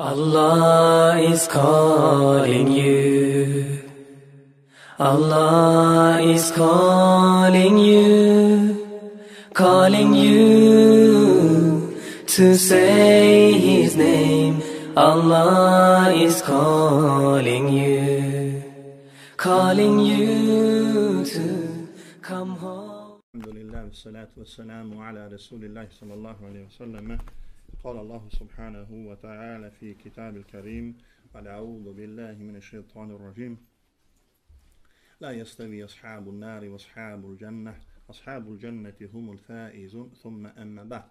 Allah is calling you. Allah is calling you, calling you to say His name. Allah is calling you, calling you to come home. Alhamdulillah, salatu wassalamu ala Rasulillah sallallahu alaihi wasallam. قال الله سبحانه وتعالى في كتاب الكريم أعوذ بالله من الشيطان الرجيم لا يستوي أصحاب النار وأصحاب الجنة أصحاب الجنة هم الفائزون ثم أما بعد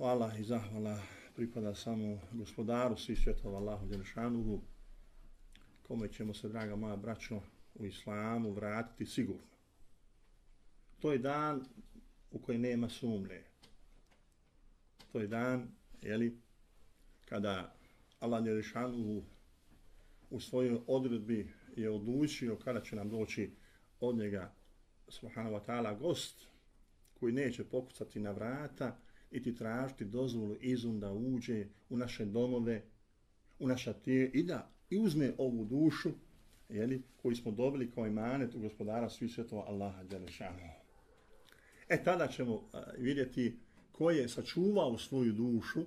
والله zahvala pripada samo gospodaru svih svjetova Allahu Đelšanuhu kome ćemo se, draga moja braćo, u islamu vratiti sigurno. To je dan u kojoj nema sumlje. To je dan, jeli, kada Allah Đelešanu u svojoj odredbi je odlučio kada će nam doći od njega subhanahu wa ta'ala gost koji neće pokucati na vrata i ti tražiti dozvolu izum da uđe u naše domove, u naša tije i da i uzme ovu dušu jeli, koju smo dobili kao imanet u gospodara svih svjetova Allaha Đelešanu. E tada ćemo uh, vidjeti ko je sačuvao svoju dušu,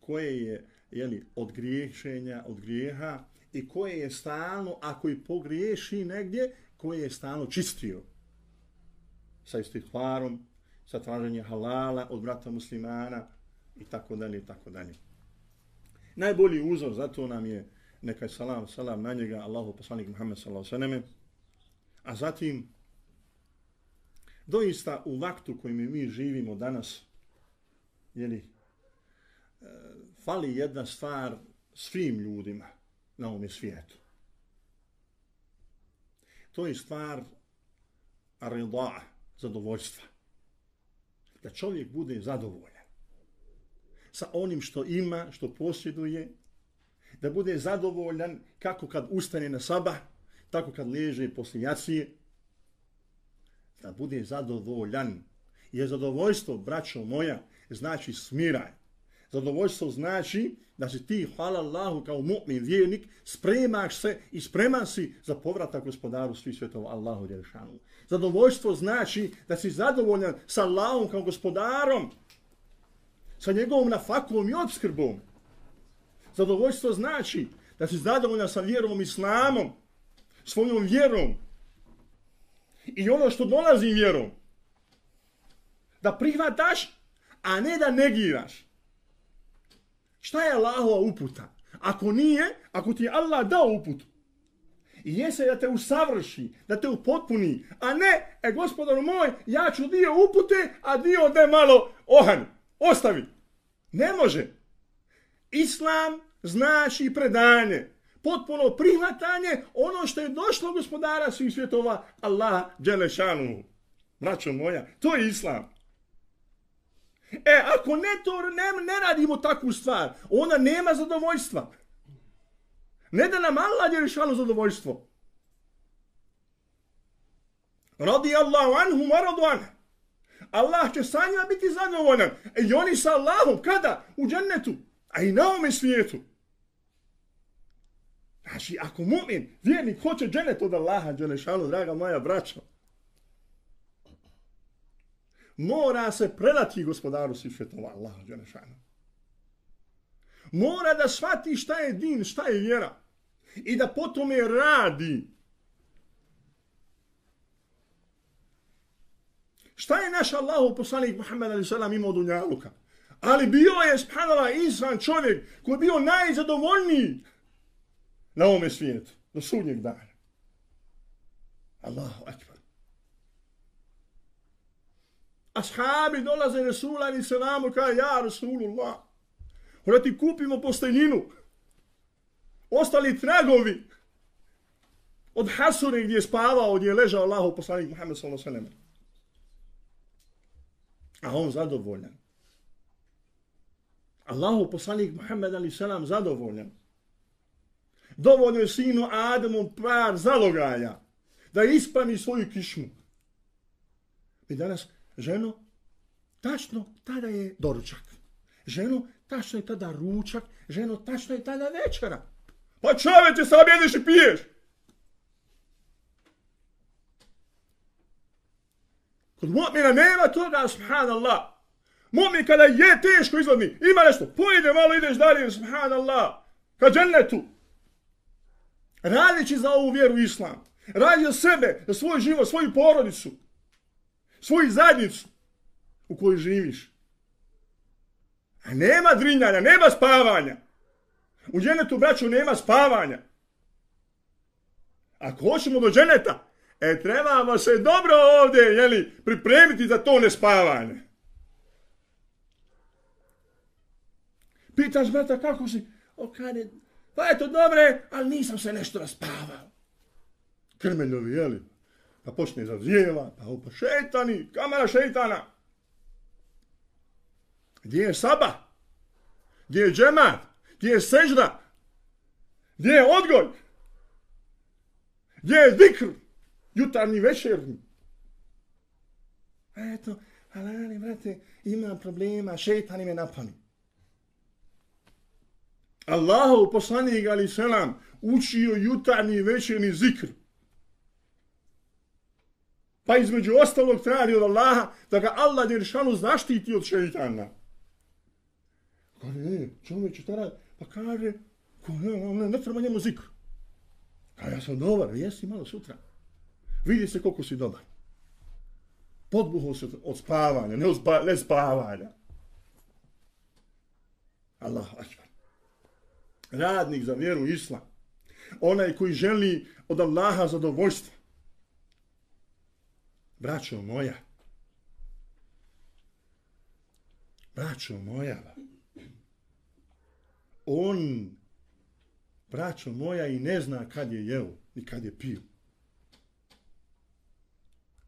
koje je jeli, od griješenja, od grijeha i koje je stalno, ako i pogriješi negdje, koje je stalno čistio sa istihvarom, sa traženjem halala od brata muslimana i tako dalje i tako dalje. Najbolji uzor za to nam je neka je salam, salam na njega, Allahu poslanik Muhammed sallallahu sallam, a zatim doista u vaktu kojim mi živimo danas, jeli, e, fali jedna stvar svim ljudima na ovom svijetu. To je stvar rida, zadovoljstva. Da čovjek bude zadovoljan sa onim što ima, što posjeduje, da bude zadovoljan kako kad ustane na sabah, tako kad liježe poslije jacije, da bude zadovoljan. Jer zadovoljstvo, braćo moja, znači smiraj. Zadovoljstvo znači da si ti, hvala Allahu, kao mu'min vjernik, spremaš se i spreman si za povratak gospodaru svih svjetova Allahu Đeršanu. Zadovoljstvo znači da si zadovoljan sa Allahom kao gospodarom, sa njegovom nafakom i obskrbom. Zadovoljstvo znači da si zadovoljan sa vjerom islamom, svojom vjerom, i ono što dolazi vjerom. Da prihvataš, a ne da negiraš. Šta je Allahova uputa? Ako nije, ako ti je Allah dao uputu, i jese da te usavrši, da te upotpuni, a ne, e gospodar moj, ja ću dio upute, a dio da malo ohan, ostavi. Ne može. Islam znači predanje potpuno prihvatanje ono što je došlo gospodara svih svjetova Allah Đelešanu. Braćo moja, to je islam. E, ako ne to ne, ne radimo takvu stvar, ona nema zadovoljstva. Ne da nam Allah Đelešanu zadovoljstvo. Radi Allahu anhu maradu anhu. Allah će sa njima biti zadovoljan. I oni sa Allahom, kada? U džennetu. A i na ovome svijetu. Znači, ako mu'min, vjernik, hoće dženet od Allaha, dženešanu, draga moja braćo, mora se predati gospodaru Sifetova, Allaha, dženešanu. Mora da shvati šta je din, šta je vjera. I da potom je radi. Šta je naš Allahu poslanik Muhammed a.s. imao dunjaluka? Ali bio je, subhanallah, insan čovjek koji je bio najzadovoljniji na ovome svijetu, do sudnjeg dana. Allahu akbar. Ashabi dolaze Resula i selamu kaže, ja Rasulullah. Hora ti kupimo posteljinu. Ostali tragovi od Hasure gdje je spavao, gdje je ležao Allahu poslanik Muhammed sallallahu alaihi sallam. A on zadovoljan. Allahu poslanik Muhammed alaihi sallam zadovoljan dovoljno je sinu Adamu par zalogaja da ispani svoju kišmu. I danas ženo, tačno, tada je doručak. ženo, tačno je tada ručak, ženo, tačno je tada večera. Pa čoveče, sam jediš i piješ. Kod mu'mina nema toga, subhanallah. Mu'min kada je teško izvodni, ima nešto, pojede malo, ideš dalje, subhanallah. Ka džennetu radeći za ovu vjeru islam. Radi za sebe, za svoj život, svoju porodicu. Svoju zajednicu u kojoj živiš. A nema drinjanja, nema spavanja. U dženetu, braću, nema spavanja. Ako hoćemo do dženeta, e, trebamo se dobro ovdje, jeli, pripremiti za to nespavanje. Pitaš, brata, kako si? O, kada pa eto, dobre, ali nisam se nešto raspavao. Krmeljovi, jeli? Pa počne zazijeva, pa opa, šetani, kamera šetana. Gdje je saba? Gdje je džemat? Gdje je sežda? Gdje je odgoj? Gdje je zikr? Jutarnji, večernji. Eto, ali, brate, imam problema, šetani me napani. Allahov poslanik, ali selam, učio jutarnji i večerni zikr. Pa između ostalog traži od Allaha da ga Allah djerišanu zaštiti od šeitana. Kaže, ne, čovječe, tada, pa kaže, ko, ne, ne, ne treba njemu zikr. A ja sam dobar, jesi malo sutra. Vidi se koliko si dobar. Podbuho se od spavanja, ne, uzba, ne spavanja. Allah, akbar. Radnik za vjeru islam. Onaj koji želi od Allaha zadovoljstva. Braćo moja. Braćo moja on, braćo moja, i ne zna kad je jeo i kad je pio.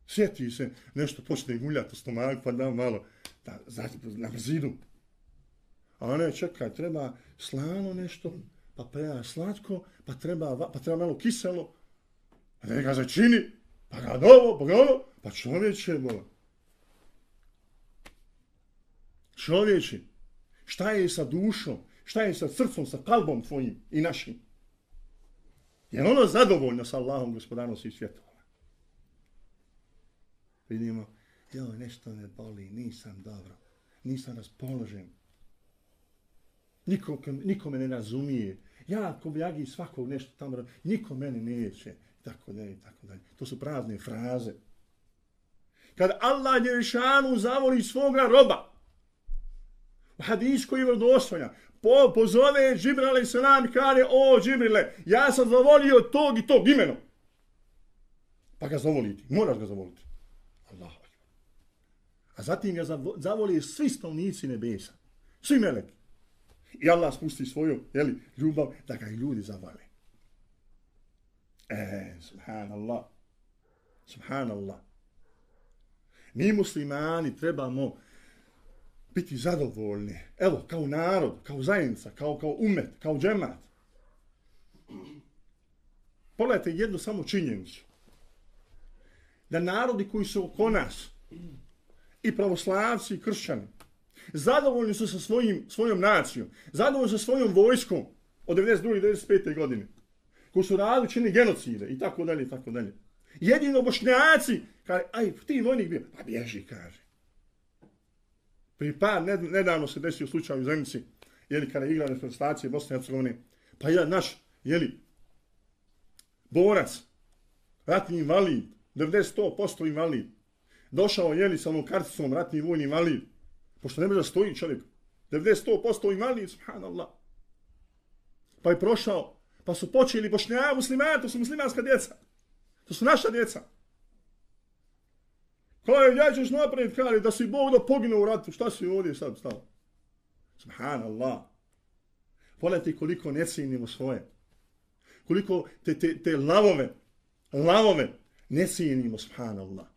Sjeti se, nešto počne guljati u stomak, pa da malo da, na brzinu. A ne, čekaj, treba slano nešto, pa treba slatko, pa treba, pa treba malo kiselo, pa ne ga začini, pa ga novo, pa ga ono, pa čovječe, bo. Čovječe, šta je sa dušom? Šta je sa srcom, sa kalbom tvojim i našim? Je ono zadovoljno sa Allahom, gospodarom svih svjetova? Vidimo, joj, nešto me boli, nisam dobro, nisam raspoložen. Niko, niko me ne razumije. Ja, ko bi svakog nešto tamo, niko mene neće. Tako dalje, tako dalje. To su prazne fraze. Kad Allah je zavoli svoga roba, u hadis koji je vrdosvojan, po, pozove Džibril i Selam i kaže, o Džibrile, ja sam zavolio tog i tog imenom. Pa ga zavoliti, moraš ga zavoliti. Allah. A zatim ga zavoli svi stavnici nebesa, svi meleki. I Allah spusti svoju jeli, ljubav da ga i ljudi zavale. E, subhanallah. Subhanallah. Mi muslimani trebamo biti zadovoljni. Evo, kao narod, kao zajednica, kao, kao umet, kao džemat. Pogledajte jednu samo činjenicu. Da narodi koji su oko nas, i pravoslavci, i kršćani, zadovoljni su sa svojim, svojom nacijom, zadovoljni su sa svojom vojskom od 92. i 95. godine, koji su radili čini genocide i tako dalje i tako dalje. Jedino bošnjaci, kaže, aj, ti vojnik bio, pa bježi, kaže. Pri par, nedavno se desio slučaj u Zemljici, jeli, kada je igra reprezentacije Bosne i Hercegovine, pa jedan naš, jeli, borac, ratni invalid, 90-100% invalid, došao, jeli, sa onom karticom ratni vojni invalid, pošto ne može da stoji čovjek, 90-100% imali, subhanallah. Pa je prošao, pa su počeli bošnja, muslimani, to su muslimanska djeca. To su naša djeca. Kaj, ja ćeš napred, kao da si Bog da pogine u ratu, šta si ovdje sad stao? Subhanallah. Pogledajte koliko ne cijenimo svoje. Koliko te, te, te lavove, lavove ne cijenimo, subhanallah.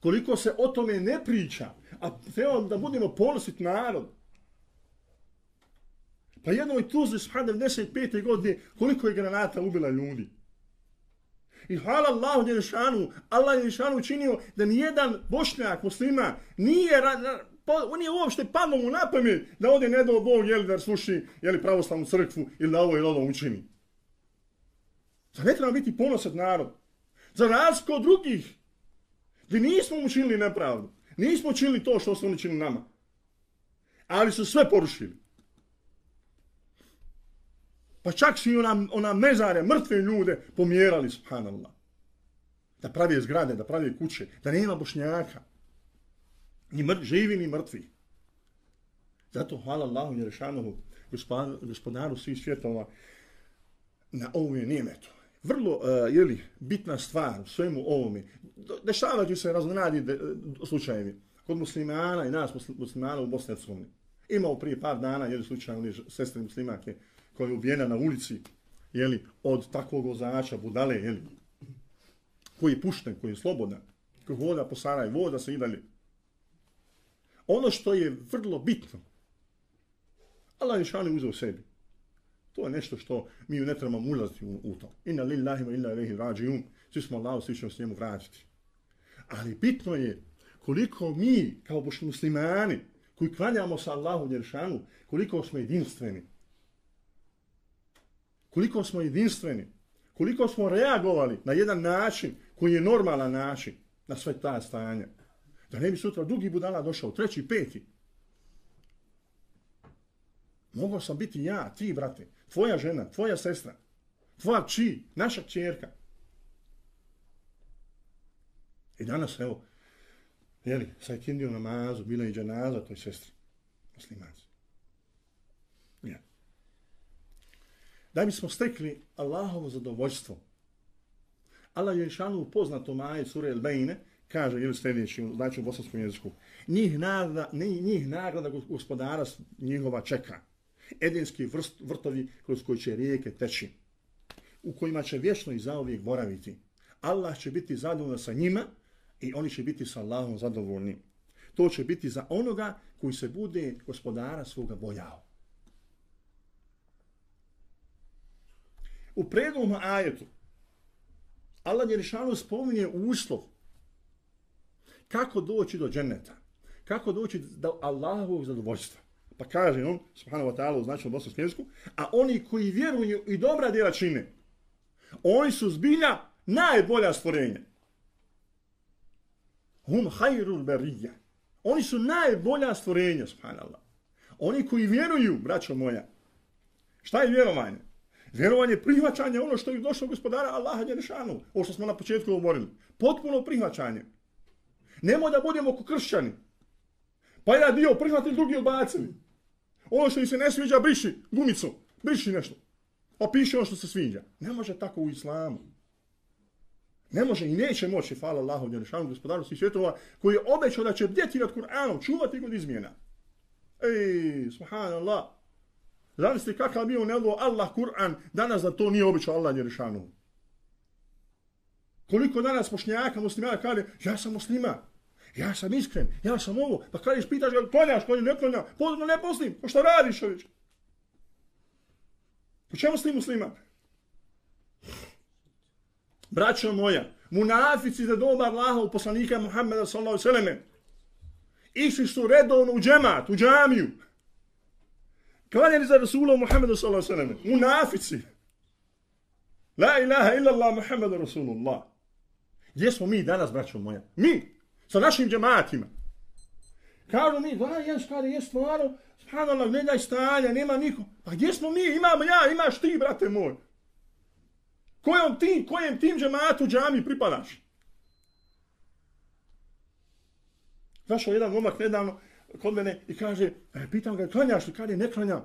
Koliko se o tome ne priča, a treba da budemo ponositi narod. Pa jednoj Tuzli, subhanallah, 95. godine, koliko je granata ubila ljudi? I hvala Allahu Đelešanu, Allah Đelešanu učinio da nijedan bošnjak muslima nije, on je uopšte padlo mu na pamet da ode ne do Bog, jeli da sluši jeli pravoslavnu crkvu ili da ovo ili ovo učini. Zar ne treba biti ponosat narod? Za razliku od drugih, gdje nismo učinili nepravdu, nismo učinili to što su oni učinili nama, ali su sve porušili. Pa čak su i ona, ona mezare, mrtve ljude pomjerali, subhanallah. Da pravi zgrade, da pravi kuće, da nema bošnjaka. Ni mrt, živi, ni mrtvi. Zato hvala Allahu Jerešanovu, gospodaru svih svjetova, na ovome nijemetu. Vrlo, e, uh, jeli, bitna stvar u svemu ovome. Dešavaju se raznonadi de, e, slučajevi. Kod muslimana i nas muslimana u Bosni i Imao prije par dana jedan slučaj, one sestre muslimake, koja je ubijena na ulici, jeli, od takvog vozača, budale, jeli, koji je pušten, koji je slobodan, koji voda po Saraj, voda se i dalje. Ono što je vrlo bitno, Allah je šalim uzeo sebi. To je nešto što mi ne trebamo ulaziti u, u to. Inna lillahi wa inna ilaihi rađium. Svi smo Allah, svi ćemo s njemu vraćati. Ali bitno je koliko mi, kao bošnji muslimani, koji klanjamo sa Allahu Jeršanu, koliko smo jedinstveni koliko smo jedinstveni, koliko smo reagovali na jedan način koji je normalan način na sve ta stanja. Da ne bi sutra drugi budala došao, treći, peti. Mogao sam biti ja, ti, brate, tvoja žena, tvoja sestra, tvoja či, naša čerka. I danas, evo, jeli, sa ikindiju namazu, bila je džanaza toj sestri, muslimanci. da bismo stekli Allahovo zadovoljstvo. Allah je šanu poznato maje sure El Bejne, kaže ili sljedeći, znači u bosanskom jeziku, njih nagrada, njih nagrada gospodara njihova čeka. Edenski vrst, vrtovi kroz koji će rijeke teći, u kojima će vječno i zauvijek boraviti. Allah će biti zadovoljno sa njima i oni će biti sa Allahom zadovoljni. To će biti za onoga koji se bude gospodara svoga bojao. U predlom ajetu Allah Jerišanu spominje uslov kako doći do dženeta, kako doći do Allahovog zadovoljstva. Pa kaže on, subhanahu wa ta'ala, u značnom bosanskom jeziku, a oni koji vjeruju i dobra djela čine, oni su zbilja najbolja stvorenja. Hum hajrul berija. Oni su najbolja stvorenja, subhanallah. Oni koji vjeruju, braćo moja, šta je vjerovanje? Vjerovanje je prihvaćanje ono što je došlo gospodara Allaha Đerešanu. Ovo što smo na početku govorili. Potpuno prihvaćanje. Nemo da budemo ko kršćani. Pa ja dio prihvatili, drugi odbacili. Ono što im se ne sviđa, briši gumicu. Briši nešto. Pa piše ono što se sviđa. Ne može tako u islamu. Ne može i neće moći, hvala Allahu Đerešanu, gospodaru svih svjetova, koji je obećao da će bdjeti nad Kur'anom, čuvati god izmjena. Ej, subhanallah. Zavisli kakav bio nebo Allah Kur'an, danas da to nije obećao Allah Jerešanu. Koliko danas pošnjaka muslimana kaže, ja sam musliman ja sam iskren, ja sam ovo, pa kažeš, pitaš ga, klanjaš, pa klanjaš, ne klanjaš, podobno ne poslim, pa šta radiš ovdje? Po čemu si musliman? Braćo moja, munafici za doba Allaha u poslanika Muhammeda sallahu sallame, išli su redovno u džemat, u džamiju, Klanjali za Rasula Muhammeda sallallahu alaihi sallam. Munafici. La ilaha illa Allah Muhammedu Rasulullah. Gdje smo mi danas, braćo moja? Mi, sa našim džematima. Kažu mi, da, jes, kada je stvarno, subhanallah, ne daj stanja, nema niko. Pa gdje smo mi? Imamo ja, imaš ti, brate moj. Kojom tim, kojem tim džematu džami pripadaš? Zašao jedan momak nedavno, kod mene i kaže, e, pitam ga, klanjaš li, kada ne klanjam?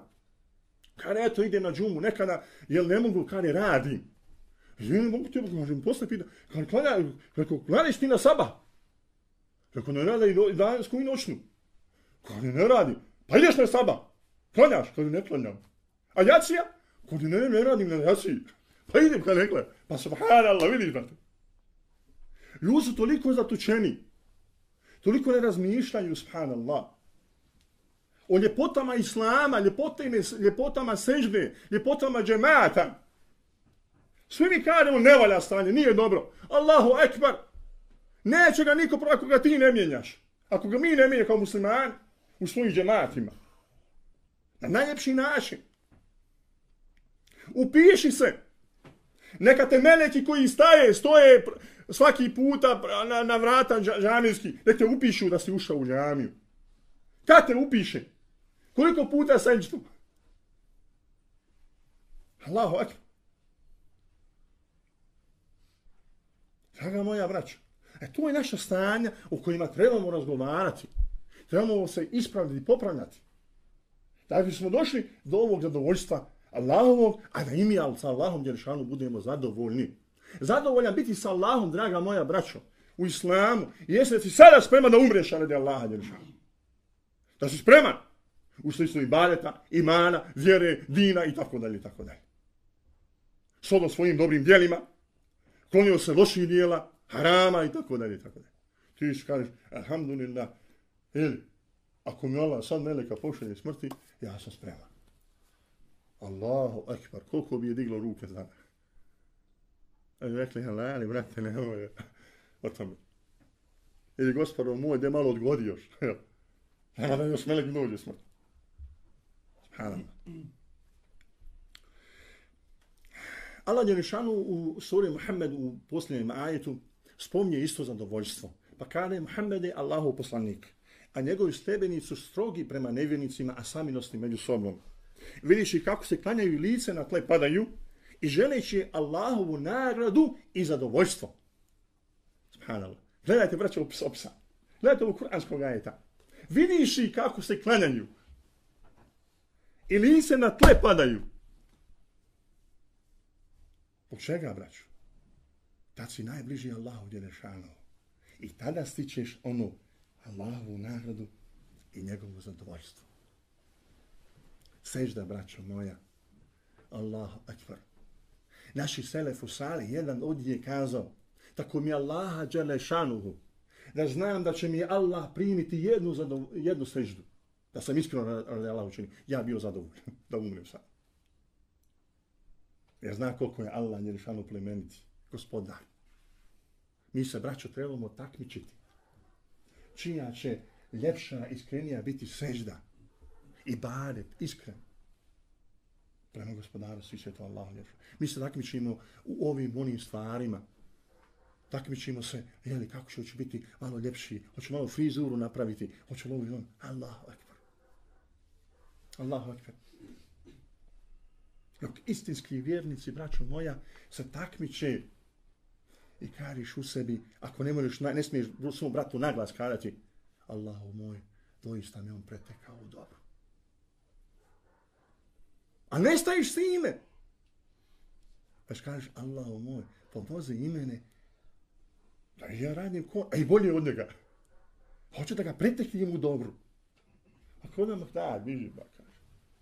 Kada eto ide na džumu, nekada, jel ne mogu, kada radim? Ne mogu ti kažem, posle pita, kada klanjaš ti na saba? Kako ne radi i dansku i noćnu? Kada ne radi, pa ideš na saba, klanjaš, kada ne klanjam. A jacija? Kada ne, ne radim na jaciji, pa idem kada ne klanjam. Pa subhanallah, vidiš, brate. Ljudi su toliko zatučeni, toliko ne razmišljaju, subhanallah o ljepotama islama, ljepotama, ljepotama sežde, ljepotama džemata. Svi mi kažemo ne valja stanje, nije dobro. Allahu ekbar. Neće ga niko ako ga ti ne mijenjaš. Ako ga mi ne mijenja kao musliman u svojim džematima. Na najljepši način. Upiši se. Neka te meleki koji staje, stoje svaki puta na, na vrata džamijski, nek te upišu da si ušao u džamiju. Kad te upiše? Koliko puta senčtu? Allahu akbar. Draga moja braća, e to je naša stanja u kojima trebamo razgovarati. Trebamo se ispraviti i popravljati. Da smo došli do ovog zadovoljstva Allahovog, a da i mi sa Allahom Đeršanu budemo zadovoljni. Zadovoljan biti sa Allahom, draga moja braćo, u islamu. jeste da si sada spreman da umreš, radi Allaha Đeršanu. Da si spreman u i ibadeta, imana, vjere, dina i tako dalje, i tako dalje. Sodno svojim dobrim dijelima, klonio se loših dijela, harama i tako dalje, i tako dalje. Ti si kažeš, alhamdulillah, ili, ako mi Allah sad meleka pošalje smrti, ja sam spreman. Allahu akbar, koliko bi je diglo ruke za me. Ali rekli, halali, brate, ne ovo o tome. Ili gospodo moj, gdje malo odgodi još. Nema da još melek dođe smrt. Subhanallah. Allah je rešanu u suri Muhammed u posljednjem ajetu spomnje isto zadovoljstvo. Pa kada je Muhammed je Allahov poslanik, a njegovi stebenici su strogi prema nevjernicima, a saminosti među sobom vidiš i kako se klanjaju lice na tle padaju i želeći Allahovu nagradu i zadovoljstvo. Subhanallah. Gledajte, braće, opis opsa. Gledajte ovog kuranskog ajeta. Vidiš i kako se klanjaju i lice na tle padaju. Po čega, braću? Tad si najbliži Allahu Đelešanu. I tada stičeš onu Allahovu nagradu i njegovu zadovoljstvo sežda, braćo moja. Allahu akbar. Naši selef u sali, jedan od njih je kazao, tako mi Allaha Đelešanuhu, da znam da će mi Allah primiti jednu, zadov, jednu seždu. Da sam iskreno radi Allah učini. Ja bio zadovoljan da umrem sam. Jer zna koliko je Allah Đelešanu plemeniti. Gospodar. Mi se, braćo, trebamo takmičiti. Čija će ljepša, iskrenija biti sežda ibadet, iskren. Prema gospodaru svi to Allah. Mi se takmičimo u ovim onim stvarima. Takmičimo se, jeli, kako će hoće biti malo ljepši, hoće malo frizuru napraviti, hoće lovi on. Allahu akbar. Allahu akbar. Dok istinski vjernici, braćo moja, se takmiče i kariš u sebi, ako ne možeš, ne smiješ svom bratu naglas karati, Allahu moj, doista mi on pretekao u dobro. A ne stajiš s ime. Pa kažeš, Allahu moj, pomozi imene. Da ja radim ko... A i bolje od njega. Hoću da ga preteknem u dobru. A ko nam da, viži ba kaže.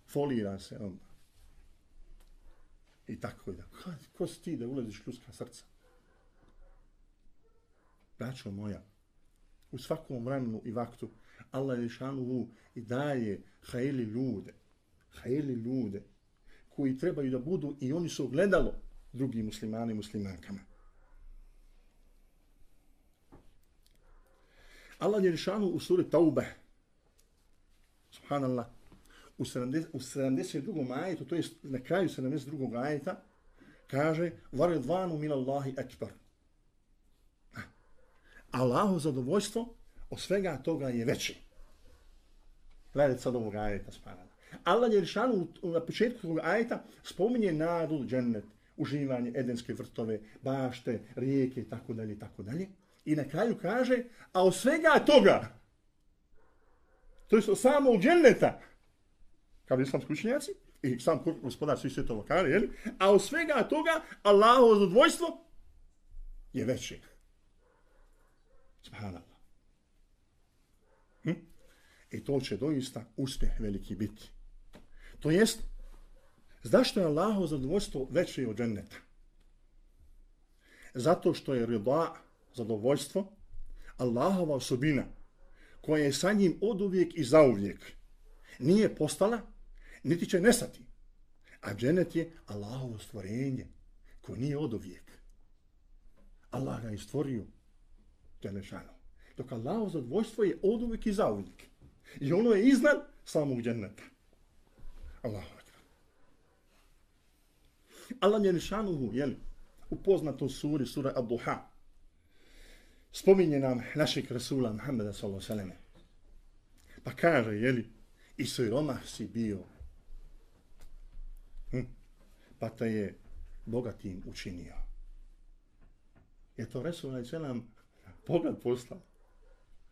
Folira se on. I tako da. Ko, ko si ti da ulaziš ljuska srca? Braćo moja, u svakom vremenu i vaktu, Allah je šanuhu i daje hajeli ljude, hajeli ljude, koji trebaju da budu i oni su ogledalo drugim muslimani i muslimankama. Allah je rešanu u suri Taube, subhanallah, u, 70, u 72. ajetu, to je na kraju 72. ajeta, kaže Varedvanu min Allahi ekbar. Allahu zadovoljstvo od svega toga je veći. Gledajte sad ovog ajeta, spana. Allah je rešanu na početku tog ajeta spominje nadu, džennet, uživanje, edenske vrtove, bašte, rijeke i tako dalje tako dalje. I na kraju kaže, a od svega toga, to je samo u dženneta, kao islamski učenjaci, i sam gospodar svi svjetova kaže, jel? a od svega toga, Allahovo zadvojstvo je veće. Subhanallah. Hm? I to će doista uspjeh veliki biti. To jest, zašto je Allaho zadovoljstvo veće od dženneta? Zato što je rida, zadovoljstvo, Allahova osobina, koja je sa njim od uvijek i za uvijek, nije postala, niti će nestati. A dženet je Allahovo stvorenje, koji nije od uvijek. Allah ga je stvorio. Đelešanu. Dok Allah zadvojstvo je od uvijek i za uvijek. I ono je iznad samog dženneta. Allahu akbar. Allah je jel, u poznatom suri, sura Ad-Duha, spominje nam našeg Rasula Muhammeda s.a.v. Pa kaže, jeli, i siromah si bio, hm, pa te je bogatim učinio. Je to Rasul a.s pogled poslao?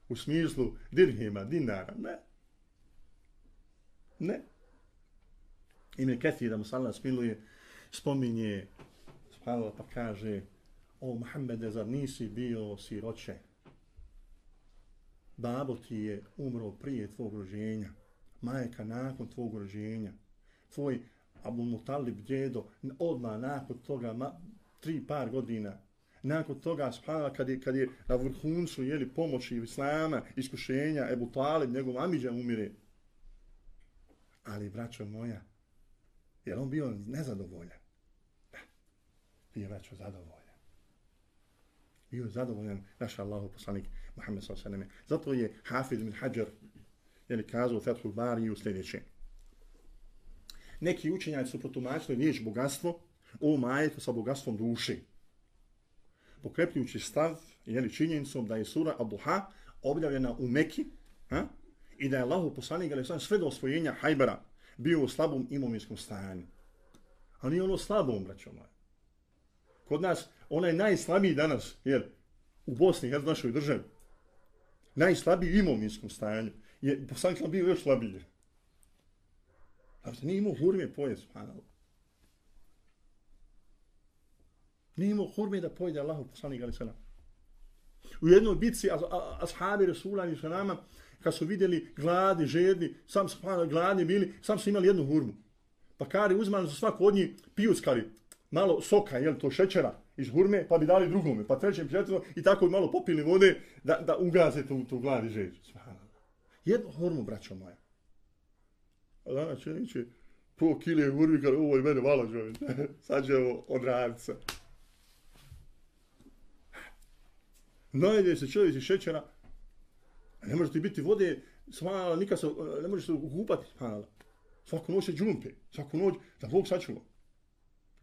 U smislu dirhima, dinara? Ne. Ne. Ime Kethi da mu sallam smiluje, spominje, spavao pa kaže, o Muhammede, zar nisi bio siroće? Babo ti je umro prije tvog rođenja, majka nakon tvog rođenja, tvoj Abu Mutalib djedo odmah nakon toga, ma, tri par godina, nakon toga subhanallah, kad je, kad je na vrhuncu jeli, pomoći Islama, iskušenja, Ebu Talib, njegov Amidža umire. Ali, braćo moja, je on bio nezadovoljan? Da, bio braćo zadovoljan. Bio je zadovoljan naš Allahu poslanik Muhammed s.a.v. Zato je Hafid bin Hajar jeli, kazao u Fethul Bari u sljedeće. Neki učenjaci su protumačili riječ bogatstvo u majetu sa bogatstvom duše. Pokrepljujući stav jeli, činjenicom da je sura Abduha objavljena u Meki ha? i da je Allahu poslanik ali sve do osvojenja Hajbera bio u slabom imovinskom stanju. Ali nije ono slabom, braćo moje. Kod nas, ona je najslabiji danas, jer u Bosni, jer našoj državi, najslabiji imovinskom stanju, je poslanik bio još slabiji. Znači, nije imao hurme pojest, subhanallah. Nije imao hurme da pojede Allahu poslanik, ali sallam. U jednoj bitci, ashabi Rasula ali sallama, kad su vidjeli gladi, žedni, sam su pa, gladni bili, sam su imali jednu hurmu. Pa kari uzmano za svako od njih pijuskali malo soka, jel to šećera iz hurme, pa bi dali drugome, pa trećem, četvrtom i tako bi malo popili vode da, da ugaze tu, tu gladi žeđu. Jednu hurmu, braćo moja. A danas će neće po kile hurmi, kada ovo je mene malo čovjek. Sad će ovo odraditi. Najde se čovjek iz šećera, ne može ti biti vode, smanala, nikad se, eh, ne možeš se kupati, smanala. Svaku noć se džumpe, svaku noć, da Bog sačuva.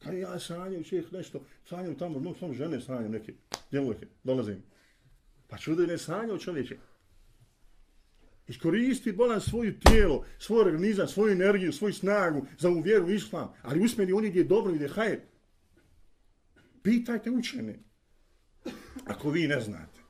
Kaj ja sanjam, čeh nešto, sanjam tamo, no, samo žene sanjam neke, djevojke, dolazim. Pa čudo ne sanjao čovječe. Iskoristi bolan svoju tijelo, svoj organizam, svoju energiju, svoju snagu za ovu vjeru islam, ali usmeni oni gdje je dobro i gdje je hajer. Pitajte učene, ako vi ne znate.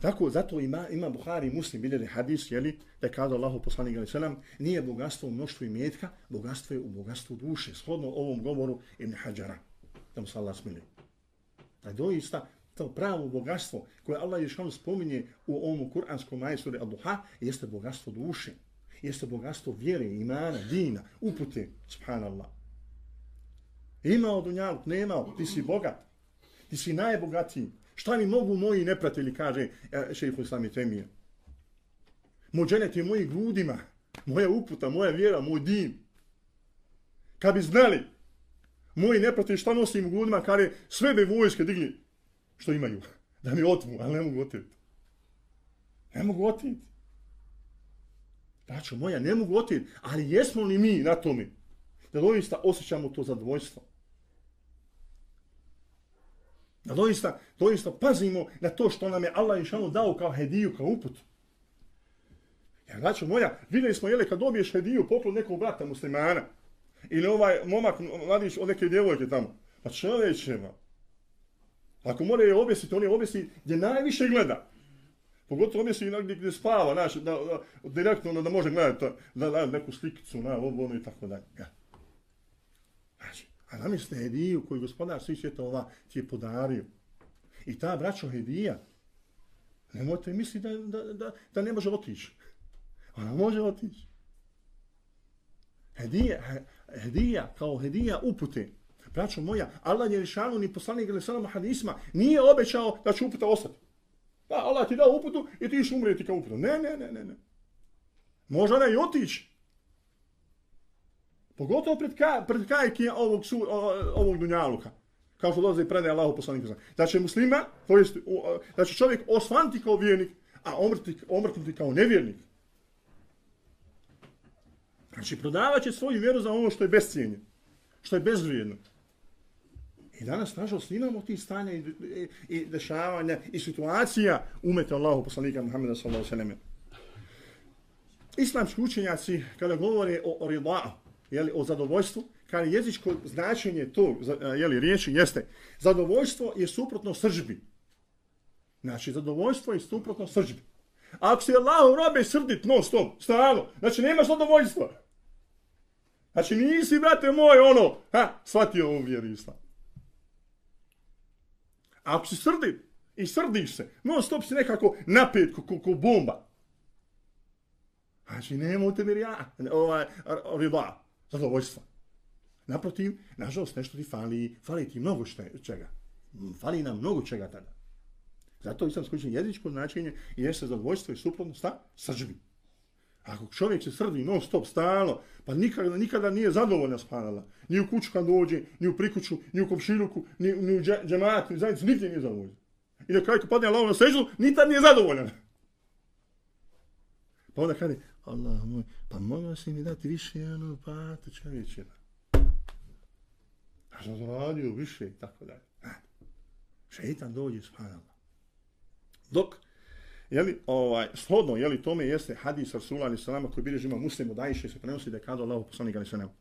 Tako, zato ima, ima Buhari i Muslim biljeli hadis, jeli, da je kada Allah poslanik ali selam, nije bogatstvo u mnoštvu i bogatstvo je u bogatstvu duše, shodno ovom govoru Ibn Hajara, da mu se Allah smili. Da doista, to pravo bogatstvo koje Allah je što spominje u ovom kuranskom majstore Al-Duha, jeste bogatstvo duše, jeste bogatstvo vjere, imana, dina, upute, subhanallah. Imao dunjaluk, nemao, ti si bogat, ti si najbogatiji, Šta mi mogu moji nepratili, kaže e, šejifu sami temije. Mođenet je moji grudima, moja uputa, moja vjera, moj din. Kad bi znali, moji nepratili šta nosim u grudima, kare, sve bi vojske digli što imaju. Da mi otmu, ali ne mogu oteti. Ne mogu oteti. Braćo moja, ne mogu oteti. Ali jesmo li mi na tome da doista osjećamo to zadovoljstvo? Da doista, doista pazimo na to što nam je Allah inšanu dao kao hediju, kao uput. Ja, znači moja, vidjeli smo, jele, kad dobiješ hediju, poklon nekog brata muslimana, ili ovaj momak, mladić od neke djevojke tamo, pa čoveče, ma. Ako mora je objesiti, on je objesi gdje najviše gleda. Pogotovo objesi i gdje, gdje spava, znaš, da, da, direktno da, da može gledati, da, da, neku slikicu, na, ovo, ono i tako dalje. Ja. A zamislite hediju koju gospodar svih svjetova ti je podario. I ta braćo hedija, nemojte misliti da, da, da, da ne može otići. Ona može otići. Hedija, hedija kao hedija upute. Braćo moja, Allah je rešano ni poslanik ili sallam hadisma nije obećao da će uputa ostati. Da, Allah ti dao uputu i ti iš umreti kao uputu. Ne, ne, ne, ne, ne. Može ona i otići. Pogotovo pred, ka, pred kajke ovog, su, ovog dunjaluka. Kao što dolaze i predaje Allahu poslanika. Da će muslima, to jest, da će čovjek osvanti kao vjernik, a omrti, omrtnuti kao nevjernik. Znači, prodavat će svoju vjeru za ono što je bescijenje, što je bezvrijedno. I danas, nažalost, imamo ti stanja i, i, i dešavanja i situacija umete Allahu poslanika Muhammeda sallallahu sallam. Islamski učenjaci, kada govore o, o jeli, o zadovoljstvu, kada jezičko značenje tog jeli, riječi jeste zadovoljstvo je suprotno sržbi. Znači, zadovoljstvo je suprotno sržbi. Ako se Allah robe srdit non stop, stalno, znači nemaš zadovoljstva. Znači nisi, brate moj, ono, ha, shvatio ovu vjeru islam. Ako si srdit i srdiš se, non stop si nekako napet ko, ko, ko bomba. Znači nema u tebi rija, ovaj, rida, zadovoljstva. Naprotiv, nažalost, nešto ti fali, fali ti mnogo šte, čega. Fali nam mnogo čega tada. Zato sam skočin jezičko značenje jeste zadovoljstvo i suprotno sta sržbi. Ako čovjek se srdi non stop stalo, pa nikada, nikada nije zadovoljna spanala. Ni u kuću kad dođe, ni u prikuću, ni u komšiluku, ni, ni u džematu, ni zajednicu, nigdje nije zadovoljna. I na kraju kad padne Allah na seždu, ni tad nije zadovoljan. Pa onda kada, Allah moj, pa mogao si mi dati više, ano, pa čovječeva. čovječe. A što zaradio više i tako dalje. Šeitan dođe spanala. Dok, jeli, ovaj, shodno, jeli, tome jeste hadis Rasula ali salama koji bilježi ima muslimu dajše se prenosi da je kada Allahu poslanik ali salama.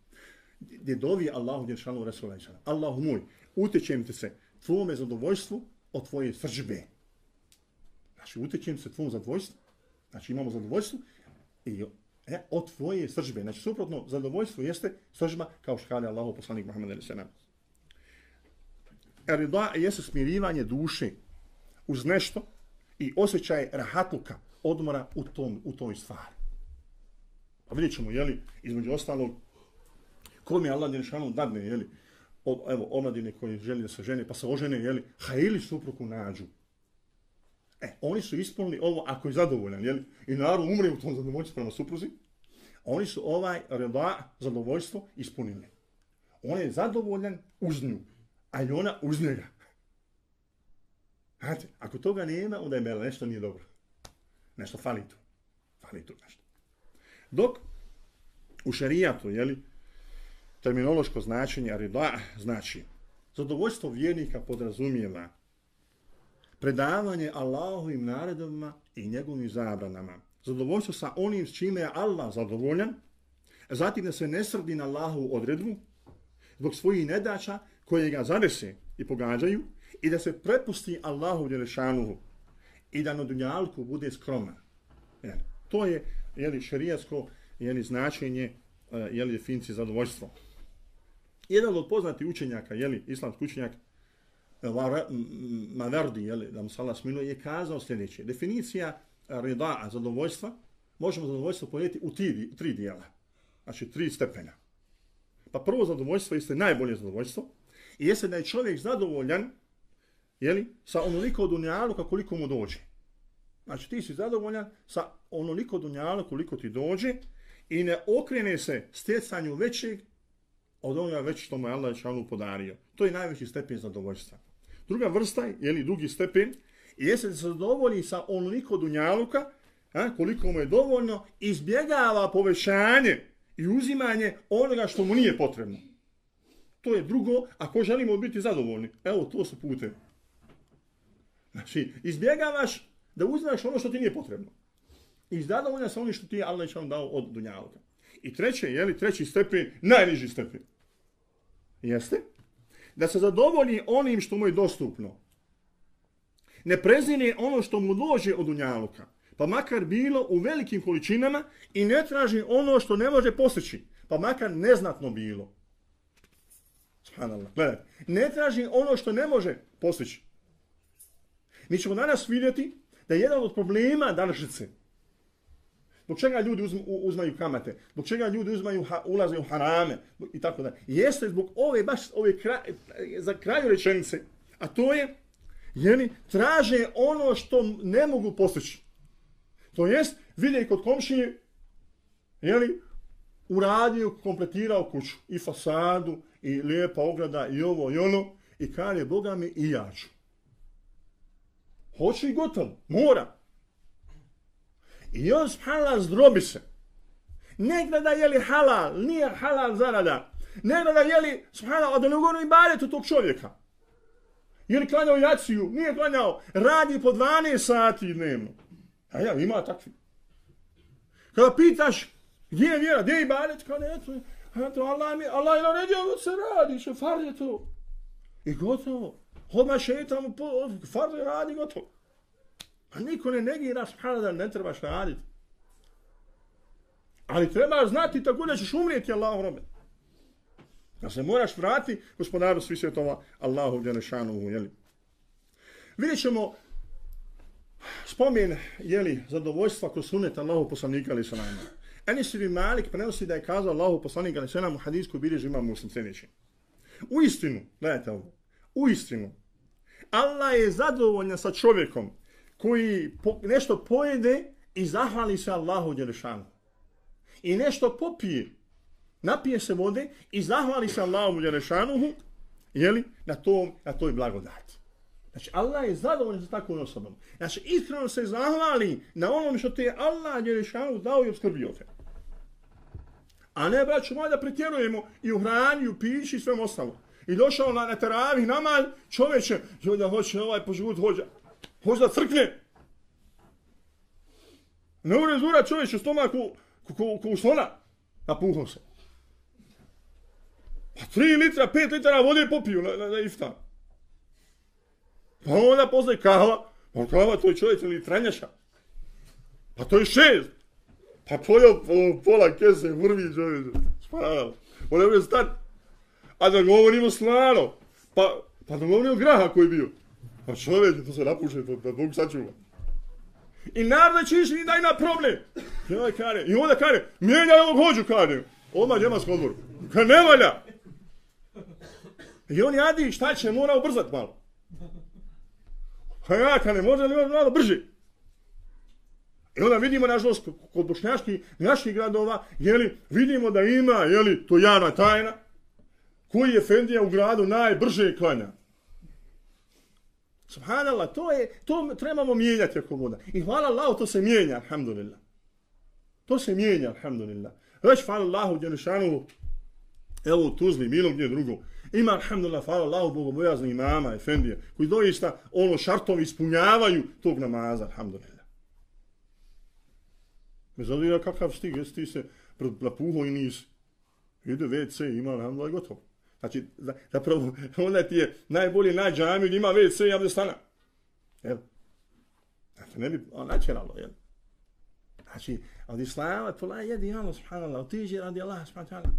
Gdje dovi Allahu gdje šalu Rasula ali salama. Allahu moj, utječem te se tvome zadovoljstvu od tvoje sržbe. Znači, utječem se tvom zadovoljstvu. Znači, imamo zadovoljstvo i e, od tvoje sržbe. Znači, suprotno, zadovoljstvo jeste sržba kao što kada Allahu poslanik Muhammed ali salama. Erida jeste smirivanje duše uz nešto i osjećaj rahatluka, odmora u, tom, u toj stvari. Pa vidjet ćemo, jeli, između ostalog, ko mi Allah Đelešanu dadne, jeli, od, evo, omladine koji želi da se žene, pa se ožene, jeli, hajili supruku nađu. E, oni su ispunili ovo ako je zadovoljan, jel? i narod umre u tom zadovoljstvu prema supruzi, oni su ovaj reda zadovoljstvo ispunili. On je zadovoljan uz nju, a i ona uz njega. Znate, ako toga nema, onda je mele, nešto nije dobro. Nešto fali tu. Fali tu nešto. Dok u šarijatu, jeli, terminološko značenje rida znači zadovoljstvo vjernika podrazumijeva predavanje Allahovim naredovima i njegovim zabranama. Zadovoljstvo sa onim s čime je Allah zadovoljan, zatim da se ne srdi na Allahovu odredbu zbog svojih nedača koje ga zadese i pogađaju, i da se prepusti Allahu Đelešanuhu i da na dunjalku bude skroman. Jel, to je jeli, šarijasko jeli, značenje e, jeli, definicije zadovoljstva. Jedan od poznatih učenjaka, jeli, islamski učenjak, Eh, Maverdi, jeli, da mu sala smilo, je kazao sljedeće. Definicija eh, ridaa, zadovoljstva, možemo zadovoljstvo pojeti u tri, tri dijela. Znači, tri stepena. Pa prvo zadovoljstvo jeste najbolje zadovoljstvo. I jeste da je čovjek zadovoljan jeli, sa onoliko dunjaluka koliko mu dođe. Znači ti si zadovoljan sa onoliko dunjaluka koliko ti dođe i ne okrene se stjecanju većeg od onoga već što mu je Allah Čanu podario. To je najveći stepen zadovoljstva. Druga vrsta, je li drugi stepen, jeste da se zadovolji sa onoliko dunjaluka a, koliko mu je dovoljno, izbjegava povećanje i uzimanje onoga što mu nije potrebno. To je drugo, ako želimo biti zadovoljni. Evo, to su pute. Znači, izbjegavaš da uzmeš ono što ti nije potrebno. I zadovoljan sa onim što ti je Allah vam dao od dunjaluka. I treće, je li treći stepen, najniži stepen, jeste da se zadovolji onim što mu je dostupno. Ne prezine ono što mu dođe od unjaluka, pa makar bilo u velikim količinama i ne traži ono što ne može postići, pa makar neznatno bilo. Subhanallah, gledaj. Ne traži ono što ne može postići, Mi ćemo danas vidjeti da je jedan od problema današnjice, zbog čega ljudi uzm, uzmaju kamate, zbog čega ljudi uzmaju ha, ulaze u harame i tako da, jeste zbog ove, baš ove kraj, za kraju rečenice, a to je, jeli, traže ono što ne mogu postići. To jest, vide kod komšije, jeli, uradio, kompletirao kuću. I fasadu, i lijepa ograda, i ovo, i ono. I kaže, Boga mi, i ja ću. Hoće i gotovo. Mora. I on spala zdrobi se. Ne gleda je li halal, nije halal zarada. Ne gleda je li, subhanallah, od onog i baretu tog čovjeka. Je li klanjao jaciju, nije klanjao, radi po 12 sati dnevno. A ja, ima takvi. Kada pitaš, gdje je vjera, gdje je ibadet, kao ne, eto, eto, Allah mi, Allah je naredio ovo se radi, što far je to. I gotovo. Odmah tamo far je radi, gotovo. Pa niko ne negira, subhanallah, da ne trebaš raditi. Ali treba znati tako da ćeš umrijeti Allahu robe. Da se moraš vrati gospodaru svi svjetova Allahu djenešanu. Jeli. Vidjet ćemo spomen jeli, zadovoljstva kroz sunet Allahu poslanika ali salama. Enis ibn Malik prenosi da je kazao Allahu poslanika ali salama u hadijsku bilježi ima muslim sljedeći. U istinu, gledajte ovo, u istinu, Allah je zadovoljan sa čovjekom koji po, nešto pojede i zahvali se Allahu Đelešanu. i nešto popije, napije se vode i zahvali se Allahu Đelešanuhu, jeli, na, tom, na toj blagodati. Znači, Allah je zadovoljan za takvom osobom. Znači, iskreno se zahvali na onom što te je Allah Đelešanu dao i obskrbio te. A ne, braću, moja, da pretjerujemo i u hrani, i u pići i svem ostalo. I došao na, na teravih namal, čoveče, joj da hoće ovaj požut, hoće, Možda crkne. Ne urezura čovječ u stomaku, ko, ko slona, napuhao se. Pa tri litra, pet litara vode popiju na, na, na iftar. Pa onda posle kahva, pa kahva to je čovječ ili tranjaša. Pa to je šest. Pa pojel po, pola kese, vrvi čovjek. Spadao. On je stati. A da govorimo slano. Pa, pa da govorimo graha koji je bio. Pa čovjek, to se napuše, to, da pa, pa Bog sačuva. I naravno će išli da ima problem. Ja kare, i onda kare, mijenjaj ovog hođu, kare. Odmah džema s odboru. Ka ne valja. I on jadi, šta će, mora ubrzat malo. Pa ja, kare, može li malo brže? I onda vidimo, nažalost, kod bošnjaških naših gradova, jeli, vidimo da ima, jeli, to javna tajna, koji je Fendija u gradu najbrže klanja. Subhanallah, to je, to trebamo mijenjati ako voda. I hvala Allahu, to se mijenja, alhamdulillah. To se mijenja, alhamdulillah. Već hvala Allahu, Đelešanu, evo u Tuzli, bilo gdje drugo. Ima, alhamdulillah, hvala Allahu, bogobojazni imama, efendije, koji doista ono šartovi ispunjavaju tog namaza, alhamdulillah. Bez obzira kakav stig, jesi ti se napuho i nisi. Ide WC, ima, alhamdulillah, gotovo. Znači, zapravo, onda ti je najbolje na džamiju, ima već sve javne stana. Jel? Znači, ne bi, ono, načeralo, jel? Znači, od islama, to la jedi Allah, subhanallah, otiđi radi Allah, subhanallah.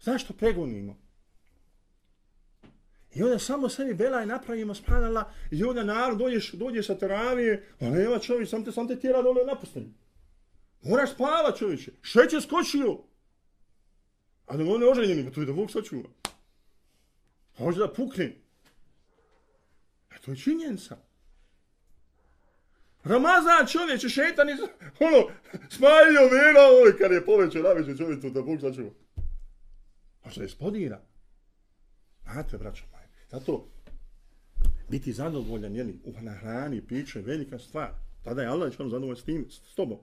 Zašto pregonimo? I onda samo sebi belaj napravimo, subhanallah, i onda narod dođeš, dođeš sa teravije, a nema čovjek, sam te, sam te tjera dole napustili. Moraš spavat čovječe, šeće skočio. A da on ne oženjeni, pa to je da Bog sačuva. Hoće da pukne. A to je činjenica. Ramazan čovječe, šetan iz... Ono, smanjio vena, ovo kad je povećao najveće čovječe, to da Bog sačuva. Pa Može da je spodira. Znate, braćo moje. Zato, biti zadovoljan, jeli, u hrani, piće, velika stvar. Tada je Allah će on zadovoljan s tim, s tobom.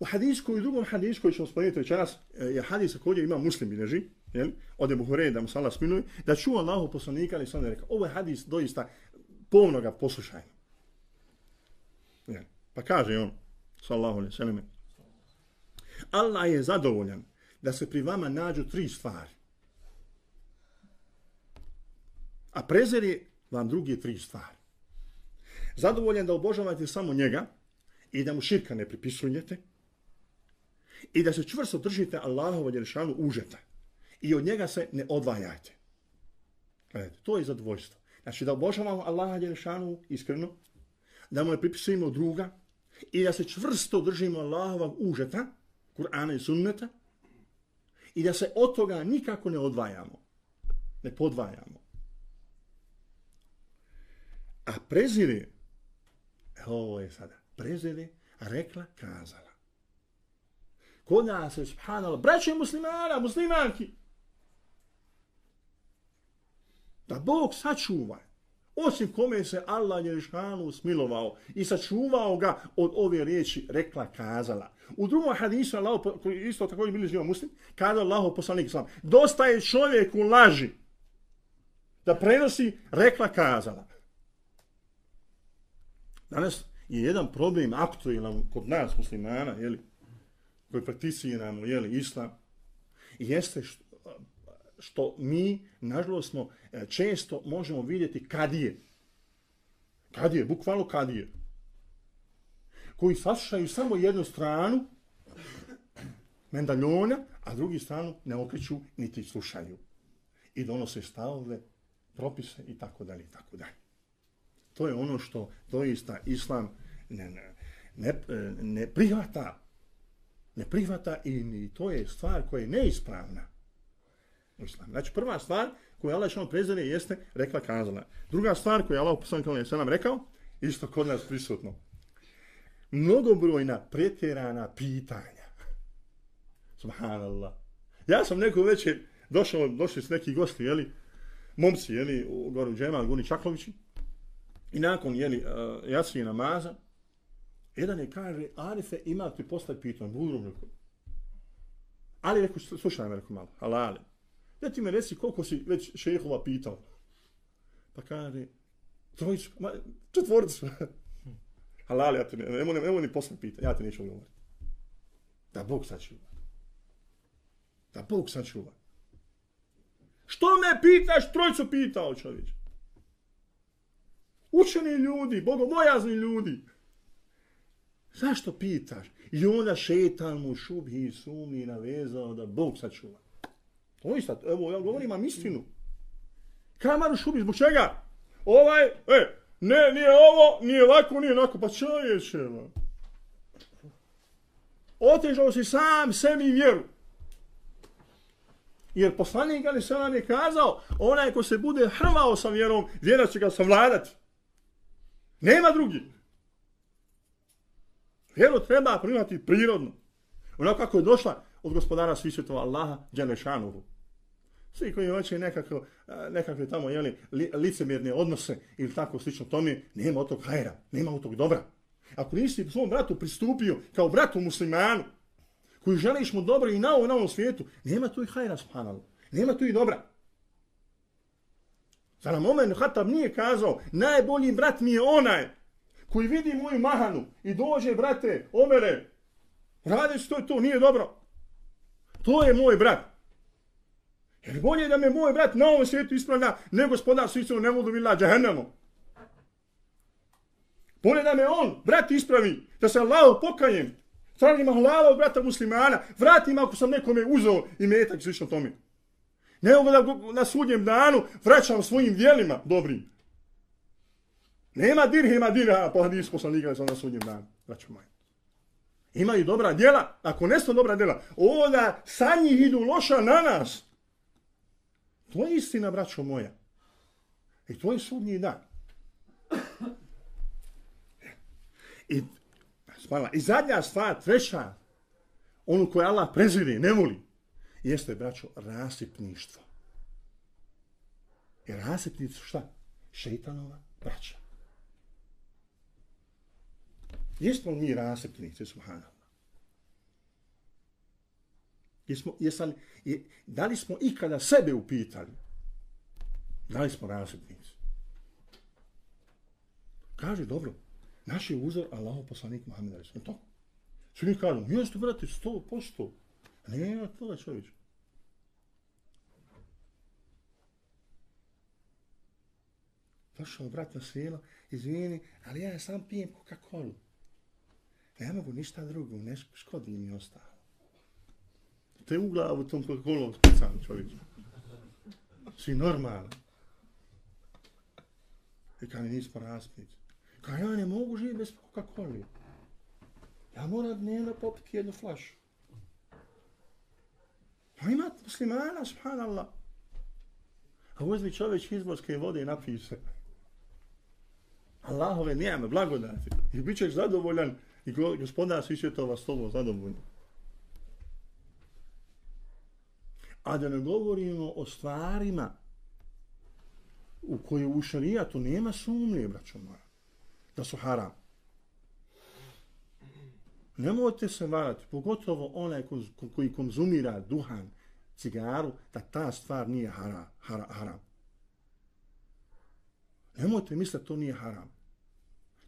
U hadijsku i drugom hadijsku koji ćemo spomenuti večeras, e, je hadijs koji ima muslim bileži, jel? od Ebu Hureyre da mu sala spinuje, da čuo Allahu poslanika, ali sam rekao, ovo je hadis doista pomno ga poslušaj. Jel? Pa kaže on, sallahu alaihi sallam, Allah je zadovoljan da se pri vama nađu tri stvari. A prezeri vam drugi tri stvari. Zadovoljan da obožavate samo njega i da mu širka ne pripisujete, i da se čvrsto držite Allahova djelšanu užeta i od njega se ne odvajajte. Gledajte, to je zadovoljstvo. Znači da obožavamo Allaha djelšanu iskreno, da mu ne pripisujemo druga i da se čvrsto držimo Allahovog užeta, Kur'ana i sunneta, i da se od toga nikako ne odvajamo, ne podvajamo. A prezire, ovo je sada, prezire, rekla, kazala Kod nas je, subhanallah, braće muslimana, muslimanki. Da Bog sačuva. Osim kome se Allah je Jerišanu smilovao i sačuvao ga od ove riječi, rekla, kazala. U drugom hadisu, Allah, koji isto tako je bili muslim, kada Allah poslanik islam, dosta je čovjek u laži da prenosi, rekla, kazala. Danas je jedan problem aktualan kod nas muslimana, jeli, koji prakticiramo, jeli, islam, jeste što, što mi, nažalost, smo e, često možemo vidjeti kad je. Kad je, bukvalno kad je. Koji saslušaju samo jednu stranu mendaljona, a drugi stranu ne okreću niti slušaju. I donose stavove, propise i tako dalje i tako dalje. To je ono što doista islam ne, ne, ne, ne prihvata. Ne prihvata i, to je stvar koja je neispravna. Islam. Znači prva stvar koju Allah što prezire jeste rekla kazala. Druga stvar koju je Allah poslanik Allah se nam rekao, isto kod nas prisutno. Mnogobrojna pretjerana pitanja. Subhanallah. Ja sam neko večer došao, došli s neki gosti, jeli, momci, jeli, u goru Džemal, Guni Čaklovići, I nakon jeli, eh, uh, jasnije namaza, jedan je kaže, Arife, ima ti postati pitanje, budrum, rekao. Ali rekao, slušaj me, rekao malo, halale. Da ti me reci koliko si već šehova pitao. Pa kaže, trojicu, ma, četvoricu. halale, ja ti ne, nemoj, nemoj ni postati pitanje, ja ti neću odgovoriti. Da Bog sačuva. Da Bog sačuva. Što me pitaš, trojicu pitao čovječ. Učeni ljudi, bogobojazni ljudi. Zašto pitaš? I onda šetan mu šubi i sumni navezao da Bog sačuva. To je sad, evo, ja govorim vam istinu. Kamaru šubi, zbog čega? Ovaj, e, ne, nije ovo, nije ovako, nije onako, pa čovječe, ma. Otežao si sam sebi vjeru. Jer poslanik ali Salam je kazao, onaj ko se bude hrvao sa vjerom, vjera će ga savladati. Nema drugi. Vjeru treba primati prirodno. Ono kako je došla od gospodara svi svjetova Allaha, Đalešanuhu. Svi koji hoće nekako, nekakve tamo jeli, li, licemjerne odnose ili tako slično tome, nema od tog hajera, nema od tog dobra. Ako nisi svom bratu pristupio kao bratu muslimanu, koji želiš mu dobro i na ovom, na ovom svijetu, nema tu i hajra, subhanallah. Nema tu i dobra. Zar nam Omen Hatab nije kazao, najbolji brat mi je onaj koji vidi moju mahanu i dođe, brate, Omere, radiš to i to, nije dobro. To je moj brat. Jer bolje da me moj brat na ovom svijetu ispravlja, ne gospodar svijetu ne vodu vila džahennemu. Bolje da me on, brat, ispravi, da se Allah pokajem, tražim halala od brata muslimana, vratim ako sam nekome uzeo i metak, slično tome. Ne mogu da na sudnjem danu vraćam svojim dijelima dobrim. Nema dirhima dirha po pa hadisu poslanika za na sudnjem danu. Vraćam moj. Imaju dobra djela. Ako ne su dobra djela, onda sa njih idu loša na nas. To je istina, braćo moja. I to je sudnji dan. I, spala, I zadnja stvar, treća, onu koju Allah prezire, ne voli jeste, braćo, rasipništvo. I rasipnicu šta? Šeitanova braća. Jesmo mi rasipnice, subhanallah? Jesmo, jesan, je, da li smo ikada sebe upitali? Da li smo rasipnici? Kaže, dobro, naš je uzor Allahov poslanik Muhammed Ali. To. Svi mi kažu, jeste, brate, sto posto. A nema toga čovječ. Došao brat na svijelo, izvini, ali ja sam pijem Coca-Cola. Ne mogu ništa drugo, ne škodi mi ostalo. Te u glavu tom kolom spucam spicam čovječ. Si normalan. I kad mi nismo raspiti. Kad ja ne mogu živjeti bez Coca-Cola. Ja moram dnevno popiti jednu flašu. Pa ima muslimana, subhanallah. A uzmi čovjek izborske vode i napiju se. Allahove nijeme, blagodati. I bit ćeš zadovoljan i gospodar svi svjetova s tobom zadovoljni. A da ne govorimo o stvarima u koje u šarijatu nema sumnje, braćo moja, da su haram. Nemojte se varati, pogotovo onaj ko, ko, koji konzumira duhan, cigaru, da ta stvar nije haram. haram, haram. Nemojte misliti da to nije haram.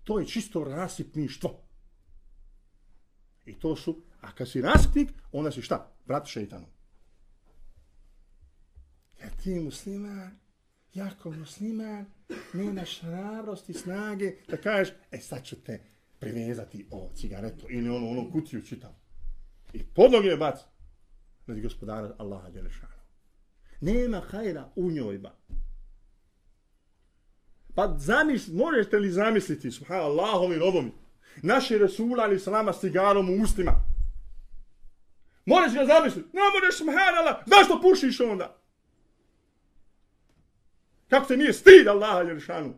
To je čisto rasipništvo. I to su, a kad si rasknik, onda si šta? Brat šeitanu. Jer ti musliman, jako musliman, nemaš hrabrosti, snage, da kažeš, e sad ću te privezati o cigaretu ili ono, ono kutiju čitav. I podlog je bac nad gospodara Allaha Đelešanu. Nema hajra u njoj ba. Pa zamisli, možete li zamisliti, subhana Allahovi robom, naši Resula ali salama s cigarom u ustima. Možeš ga zamisliti, ne možeš subhana zašto pušiš onda? Kako te nije stid Allaha Jeršanu?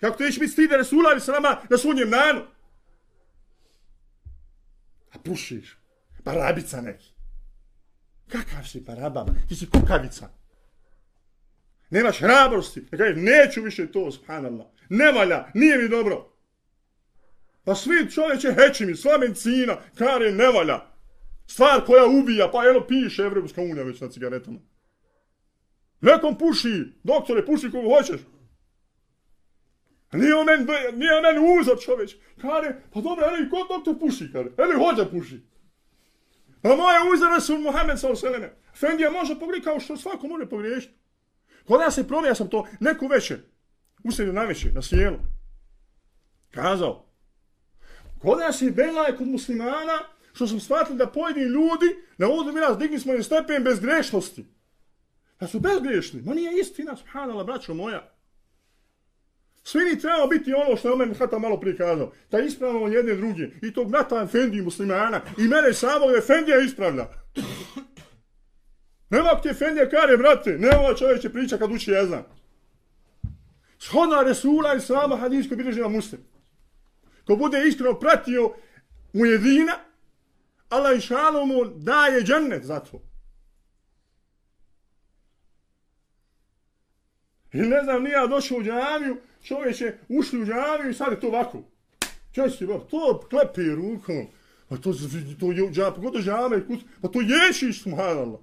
Kako te neće biti stid Resula ali salama na sunjem nanu? A pušiš, barabica neki. Kakav si parabama? Ti si kukavica. Nemaš hrabrosti. Da kažeš, neću više to, subhanallah. Ne valja, nije mi dobro. Pa svi čovječe heći mi, sva medicina, kare, ne valja. Stvar koja ubija, pa eno piše Evropska unija već na cigaretama. Nekom puši, doktore, puši kogu hoćeš. Nije on meni, nije on meni uzor čovječ. Kare, pa dobro, eno i kod doktor puši, kare. Eno i hođa puši. Pa moje uzore su Mohamed sa oselene. Fendija može pogriješiti kao što svako može pogriješiti. Kod nas se promija sam to neku večer, Usredio na večer, na sjelu. Kazao. Kod nas je belaj kod muslimana što smo shvatili da pojedini ljudi na uvodu mi nas digni smo na stepen bez grešnosti. Da su bezgrešni. Ma nije istina, subhanala, braćo moja. Svi mi trebamo biti ono što je Omer Hata malo prikazao. Da ispravljamo jedne druge. I tog nata Efendi muslimana. I mene samog Efendija ispravlja. Nema ti Efendija kare, brate. Ne ova čovjek će priča kad uči jezan. Shodna Resula i sama hadis koji bilježi na muslim. Ko bude iskreno pratio mujedina, jedina, Allah i mu daje džennet za to. I ne znam, nije došao u džamiju, čovjek je ušli u džamiju i sad je to ovako. Česti, si, to klepi rukom. Pa to, to je džamija, pa pogotovo džamija, pa to ješiš, subhanallah.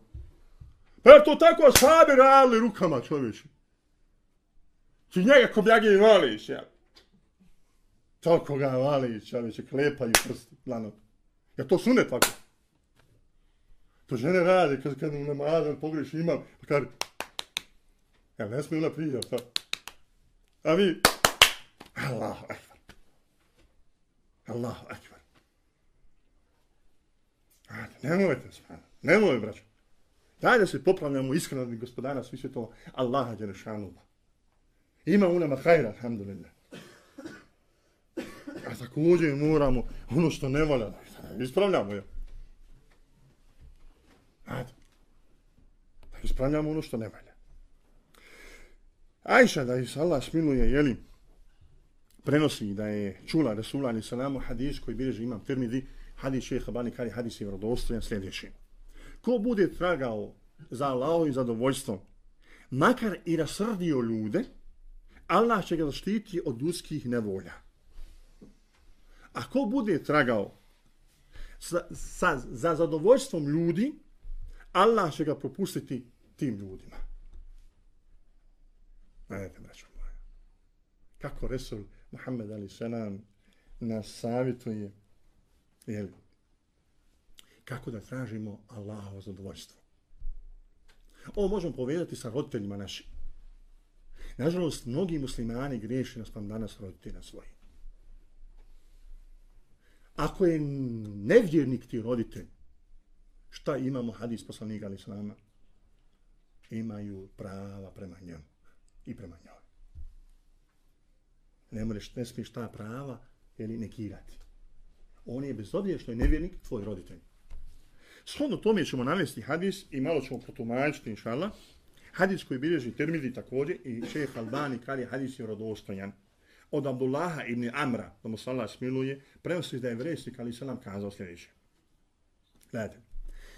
Pa je to tako sabi radili rukama, čovječe. Ti njega ko bjage i vališ, ja. Toliko ga vali, čovječe, klepaju prsti, lano. Ja to sune tako. To žene rade, kad, kad u namazan pogreši imam, pa kaže, Ja ne smiju na prije, pa. A vi, Allahu akbar. Allahu akbar. Ajde, nemojte, smana. Nemoj, braćo. Daj da se popravljamo iskreno gospodana gospodara svi svjetova, to Allaha Đerešanova. Ima u nama hajra, alhamdulillah. A također moramo ono što ne valja, ispravljamo je. Ajde. Ispravljamo ono što ne valja. Ajša da se Allah smiluje, jeli, prenosi da je čula Resulani ni salamu hadis koji bilježi imam Tirmidhi, hadis šeha Bani Kari, hadis je vrodostojan sljedeći. Ko bude tragao za Allahom i zadovoljstvom, makar i rasrdio ljude, Allah će ga zaštiti od ljudskih nevolja. A ko bude tragao sa, sa, za zadovoljstvom ljudi, Allah će ga propustiti tim ljudima. Ajde, braćo moja. Kako Resul Muhammed Ali Selam nas savjetuje, jel, kako da tražimo Allahovo zadovoljstvo. Ovo možemo povedati sa roditeljima našim. Nažalost, mnogi muslimani griješi nas pa danas roditelja svoji. Ako je nevjernik ti roditelj, šta imamo hadis poslanika ali s Imaju prava prema njemu i prema njoj. Ne možeš, ne smiješ ta prava ili nekirati. On je bez obzira što je nevjernik, tvoj roditelj. Shodno tome ćemo navesti hadis i malo ćemo protumačiti, inšala. Hadis koji bilježi termidi također i šeheh Albani kari hadis je rodostojan. Od Abdullaha ibn Amra, da mu se Allah smiluje, prenosi da je vresnik ali se nam kazao sljedeće. Gledajte.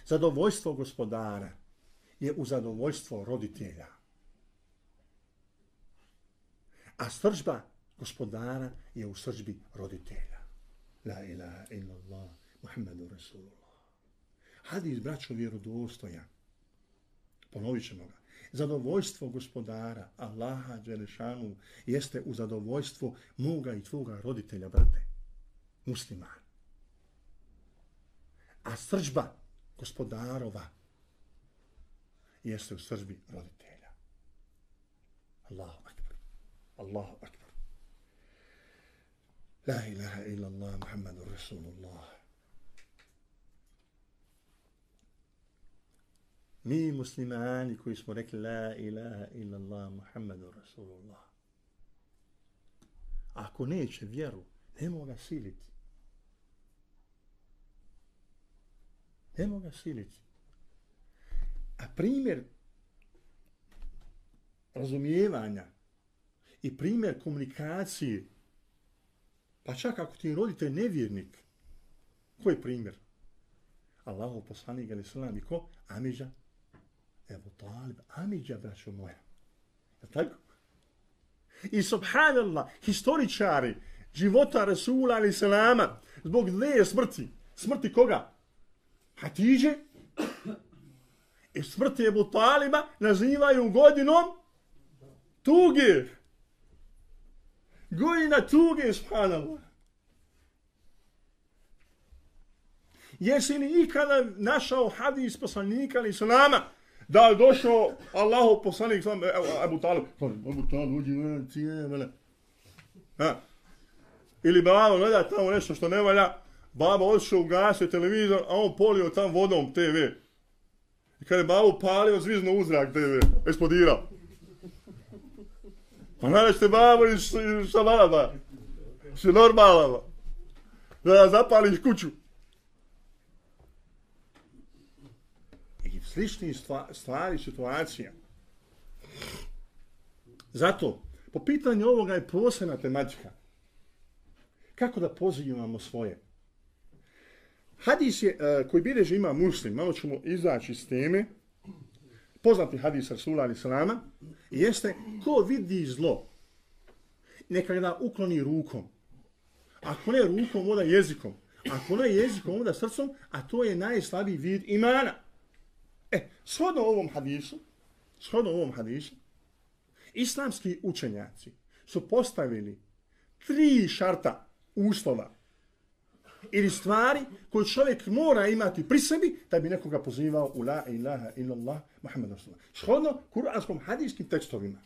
Zadovoljstvo gospodara je u zadovoljstvo roditelja. A sržba gospodara je u sržbi roditelja. La ilaha illallah, Muhammedu Rasulullah. Hadis, braćo, vjerodostojan. Ponovit ćemo ga. Zadovoljstvo gospodara, Allaha, Đelešanu, jeste u zadovoljstvo moga i tvoga roditelja, brate, musliman. A sržba gospodarova jeste u sržbi roditelja. Allahu akbar. Allahu akbar. La ilaha illa Allah, Muhammadur Rasulullah. Mi muslimani koji smo rekli La ilaha illa Allah, Muhammadur Rasulullah. Ako neće vjeru, nemo ga siliti. Nemo ga siliti. A primjer razumijevanja i primjer komunikacije Pa čak ako ti je roditelj nevjernik, koji je primjer? Allahu poslanik ali salam, i ko? Amidža. Evo talib, Amidža, braćo moja. Je tako? I subhanallah, historičari života Rasula ali salama, zbog dve smrti, smrti koga? Hatiđe i e, smrti Ebu Taliba nazivaju godinom tuge godina tuge, subhanallah. Jesi li ikada našao hadis poslanika ali salama da je došao Allahov poslanik sam Abu Talib Abu Talib uđi u cijene mene. ha ili babo gleda tamo nešto što ne valja baba odšao u televizor a on polio tam vodom TV i kada je babo palio zvizno uzrak TV eksplodirao Pa nada ste babo iz šalaba. Si normalno. Da zapališ kuću. Slični stvari, situacija. Zato, po pitanju ovoga je posebna tematika. Kako da pozivamo svoje? Hadis je, uh, koji bileži ima muslim, malo ćemo izaći iz teme, poznati hadis Rasula ali salama, jeste ko vidi zlo, neka ga ukloni rukom. Ako ne rukom, onda jezikom. Ako ne jezikom, onda srcom, a to je najslabiji vid imana. E, shodno ovom hadisu, shodno ovom hadisu, islamski učenjaci su postavili tri šarta uslova ili stvari koje čovjek mora imati pri sebi da bi nekoga pozivao u la ilaha illallah Muhammed Rasulullah. Shodno kuranskom hadijskim tekstovima.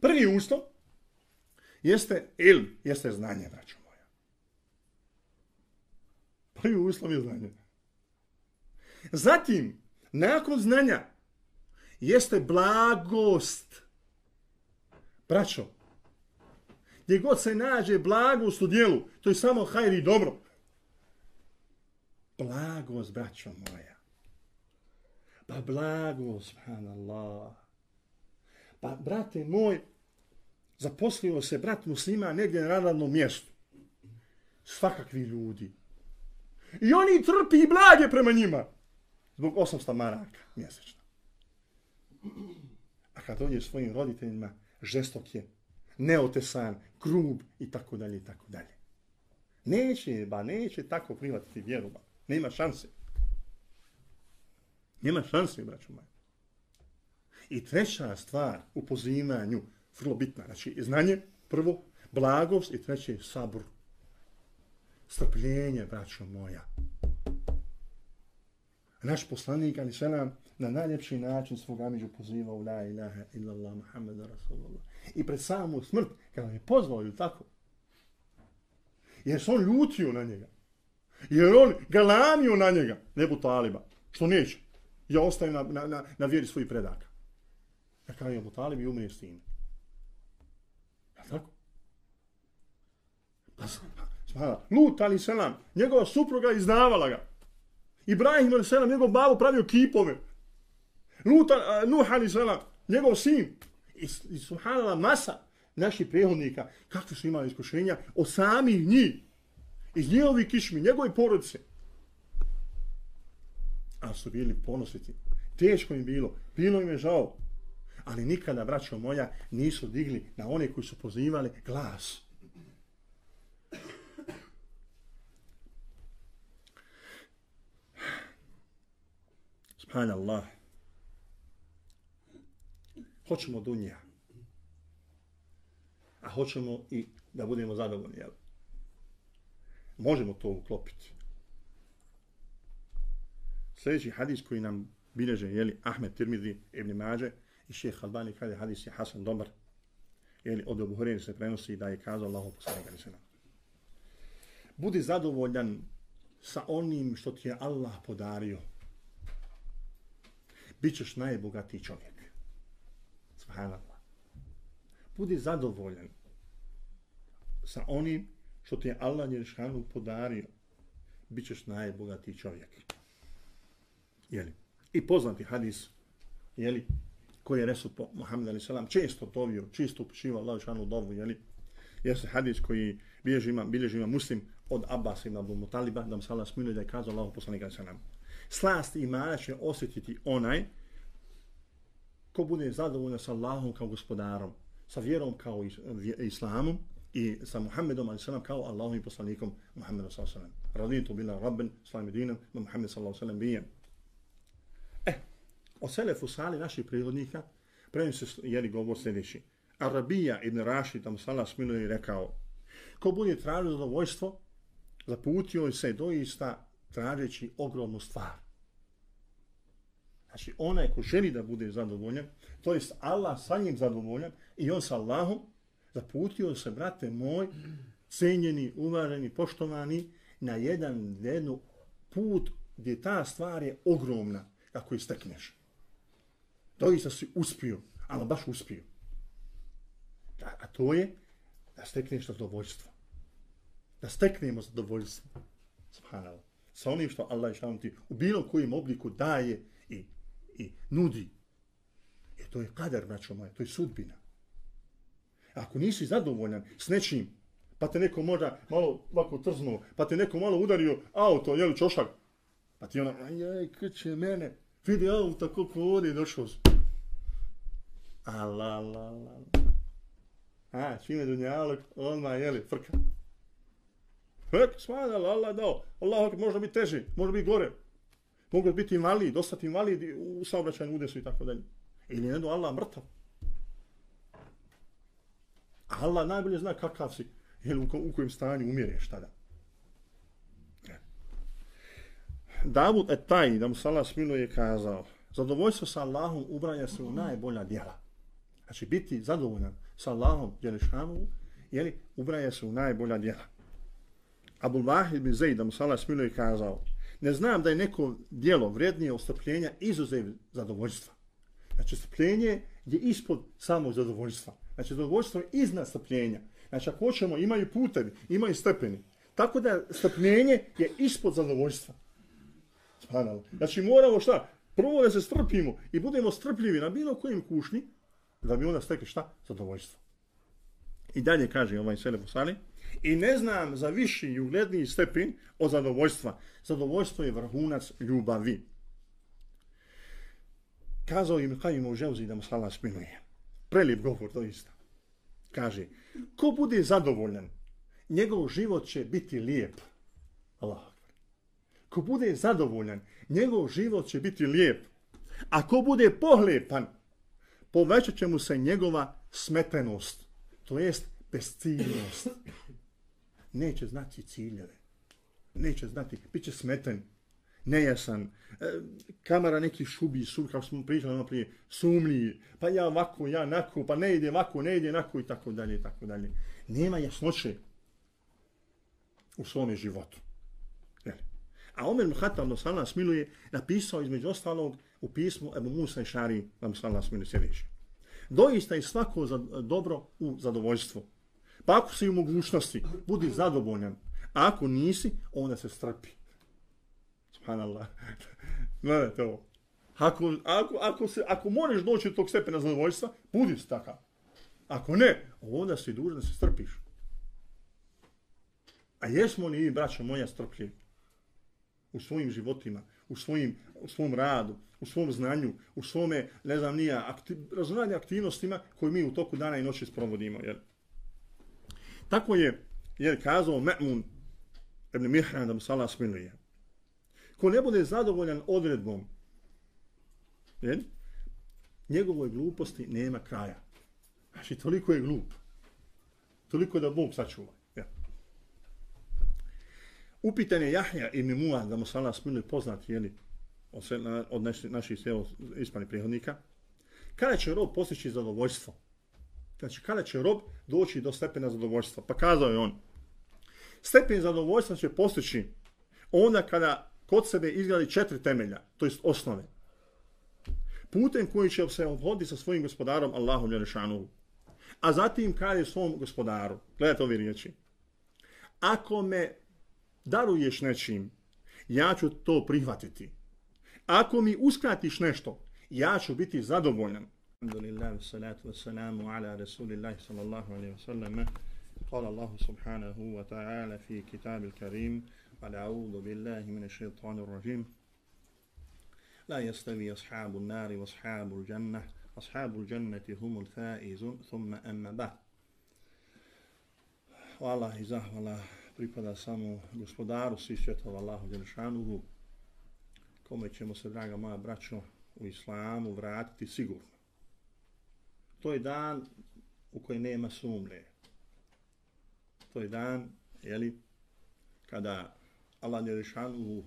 Prvi uslov jeste il, jeste znanje, braćo moja. Prvi uslov je znanje. Zatim, nakon znanja, jeste blagost. Braćo, gdje god se nađe blagost u dijelu, to je samo hajri dobro. Blagost, braćo moja. Pa blagost, subhanallah. Pa, brate moj, zaposlio se brat muslima negdje na radnom mjestu. Svakakvi ljudi. I oni trpi i blage prema njima. Zbog 800 maraka mjesečno. A kad dođe svojim roditeljima, žestok je neotesan, grub i tako dalje i tako dalje. Neće, ba, neće tako prihvatiti vjeru, ba. Nema šanse. Nema šanse, braću moja. I treća stvar u pozivanju, vrlo bitna, znači znanje, prvo, blagost i treće, sabr. Strpljenje, braćo moja. Naš poslanik, ali sve nam na najljepši način svog amiđu pozivao la ilaha illallah Muhammeda Rasulullah. I pred samu smrt, kada je pozvao ju tako, jer se on ljutio na njega. Jer on galamio na njega, nebu taliba, što neće. Ja ostaju na, na, na, na vjeri svojih predaka. Na je Abu Talib i umriješ s time. Ja tako? Pa, smala, Lut ali selam, njegova supruga izdavala ga. Ibrahim a.s. njegov babo pravio kipove. Lutan, uh, Nuh a.s. njegov sin. I, i subhanala masa naših prehodnika, kakve su imali iskušenja, o samih njih, iz njihovi kišmi, njegove porodice. ali su bili ponositi. Teško im bilo, bilo im je žao, ali nikada, braćo moja, nisu digli na one koji su pozivali glas. Subhanallah. Hoćemo dunja. A hoćemo i da budemo zadovoljni, jel? Možemo to uklopiti. Sljedeći hadis koji nam bileže, jeli, Ahmed Tirmidhi, Ibn Mađe, i šeheh Albani kaže hadis je Hasan dobar, jeli, od Abu se prenosi da je kazao Allahu poslanika ali se Budi zadovoljan sa onim što ti je Allah podario. Bićeš najbogatiji čovjek. Subhanallah. Budi zadovoljan sa onim što ti je Allah Jerešanu podario. Bićeš najbogatiji čovjek. Jeli? I poznati hadis, jeli, koji je Resul po Muhammed a.s. Često tovio, čisto upućivao Allah šanu dovu, jeli? Jeste hadis koji bilježi ima, bilježi ima muslim od Abbas ibn Abdul Mutaliba, da mu se Allah smiluje da je kazao Allah poslanika Ali Slast imana će osjetiti onaj ko bude zadovoljan sa Allahom kao gospodarom, sa vjerom kao islamom i sa Muhammedom ali sallam kao Allahom i poslanikom Muhammedom ve sellem. Raditu bila rabben, sallam edinom, Muhammed sallam sallam bijem. Eh, o Selefu Sali naših prirodnika prenosi se jeli govor sljedeći. Arabija ibn Rashid, tam sala smiluje i rekao ko bude tražio zadovoljstvo zaputio se doista tražeći ogromnu stvar. Znači onaj ko želi da bude zadovoljan, to jest Allah sa njim zadovoljan i on sa Allahom zaputio se, brate moj, cenjeni, uvaženi, poštovani, na jedan jednu put gdje ta stvar je ogromna kako istekneš doista si uspio, ali baš uspio. A, a to je da stekneš zadovoljstvo. Da steknemo zadovoljstvo. Subhanallah. Sa onim što Allah i ti u bilo kojem obliku daje i, i nudi. Jer to je kader, braćo moje, to je sudbina. Ako nisi zadovoljan s nečim, pa te neko možda malo ovako trznuo, pa te neko malo udario auto, jel čošak, pa ti ona, ajaj, krće mene, vidi auto koliko vode došao sam. la, la, la. A, čim je dunjalog, odmah, jeli, frka. Frka, smada, Allah dao. Allah, može biti teži, može biti gore. Mogu biti invalid, dostati invalid u saobraćajnom udesu i tako dalje. Ili ne do Allah mrtav. Allah najbolje zna kakav si, jel, u, u kojem stanju umireš tada. E. Davud et taj, da mu Salah smiluje, kazao, zadovoljstvo sa Allahom ubranja se u najbolja djela. Znači biti zadovoljan sa Allahom Đelešanu, jeli, ubranja se u najbolja djela. Abu Wahid bin Zaid, da mu sala smiluje, kazao, ne znam da je neko djelo vrednije od strpljenja izuzev zadovoljstva. Znači strpljenje je ispod samog zadovoljstva. Znači zadovoljstvo je iznad strpljenja. Znači ako hoćemo, imaju putevi, imaju stepeni. Tako da strpljenje je ispod zadovoljstva. Znači moramo šta? Prvo da se strpimo i budemo strpljivi na bilo kojem kušnji, da bi onda stekli šta? Zadovoljstvo. I dalje kaže ovaj Sele Fusali, i ne znam za viši i ugledniji stepin od zadovoljstva. Zadovoljstvo je vrhunac ljubavi. Kazao im Kajim u Želzi da mu sala spinuje. Prelijep govor, to isto. Kaže, ko bude zadovoljan, njegov život će biti lijep. Allah. Ko bude zadovoljan, njegov život će biti lijep. A ko bude pohlepan, povećat će mu se njegova smetenost, to jest bezciljnost. Neće znati ciljeve. Neće znati, bit će smeten, nejasan, e, kamera neki šubi, su, kao smo pričali ono prije, sumlji, pa ja ovako, ja nako, pa ne ide ovako, ne ide nako i tako dalje, i tako dalje. Nema jasnoće u svome životu. A Omer Muhatab Nosala smiluje napisao između ostalog u pismu Ebu Musa i Šari vam mu smiluje sljedeće. Doista je svako za dobro u zadovoljstvu Pa ako si u mogućnosti, budi zadovoljan. A ako nisi, onda se strpi. Subhanallah. Gledajte ovo. Ako, ako, ako, se, ako moraš doći do tog stepena zadovoljstva, budi se takav. Ako ne, onda si dužan da se strpiš. A jesmo li i braćo moja strpljivi? u svojim životima, u, svojim, u svom radu, u svom znanju, u svome, ne znam, nija, aktiv, razumanje aktivnostima koje mi u toku dana i noći sprovodimo. Jel? Tako je, jer kazao Me'mun ibn Mihran da mu sala smiluje. Ko ne bude zadovoljan odredbom, jel? njegovoj gluposti nema kraja. Znači, toliko je glup. Toliko da Bog sačuva. Ja. Upitan je Jahja i Mimua, da mu sala smiluje poznati, jeli, od, sve, od naši, naših sve ispani prihodnika, kada će rob postići zadovoljstvo? Znači, kada će rob doći do stepena zadovoljstva? Pa kazao je on, stepen zadovoljstva će postići onda kada kod sebe izgradi četiri temelja, to jest osnove. Putem koji će se obhoditi sa svojim gospodarom Allahom Jerešanu. A zatim kada je svom gospodaru, gledajte ove riječi, ako me daruješ nečim, ja ću to prihvatiti. Ako mi uskratiš nešto, ja ću biti zadovoljan. الحمد لله والصلاة والسلام على رسول الله صلى الله عليه وسلم. قال الله سبحانه وتعالى في كتاب الكريم قال أعوذ بالله من الشيطان الرجيم. لا يستوي أصحاب النار وأصحاب الجنة أصحاب الجنة هم الفائزون ثم أما بعد. والله إزاه والله pripada samo gospodaru svih svjetova Allahu Đelšanuhu kome ćemo se, draga moja braćo, u islamu vratiti sigurno. To je dan u kojem nema sumlje. To je dan, jeli, kada Allah Đelešanuhu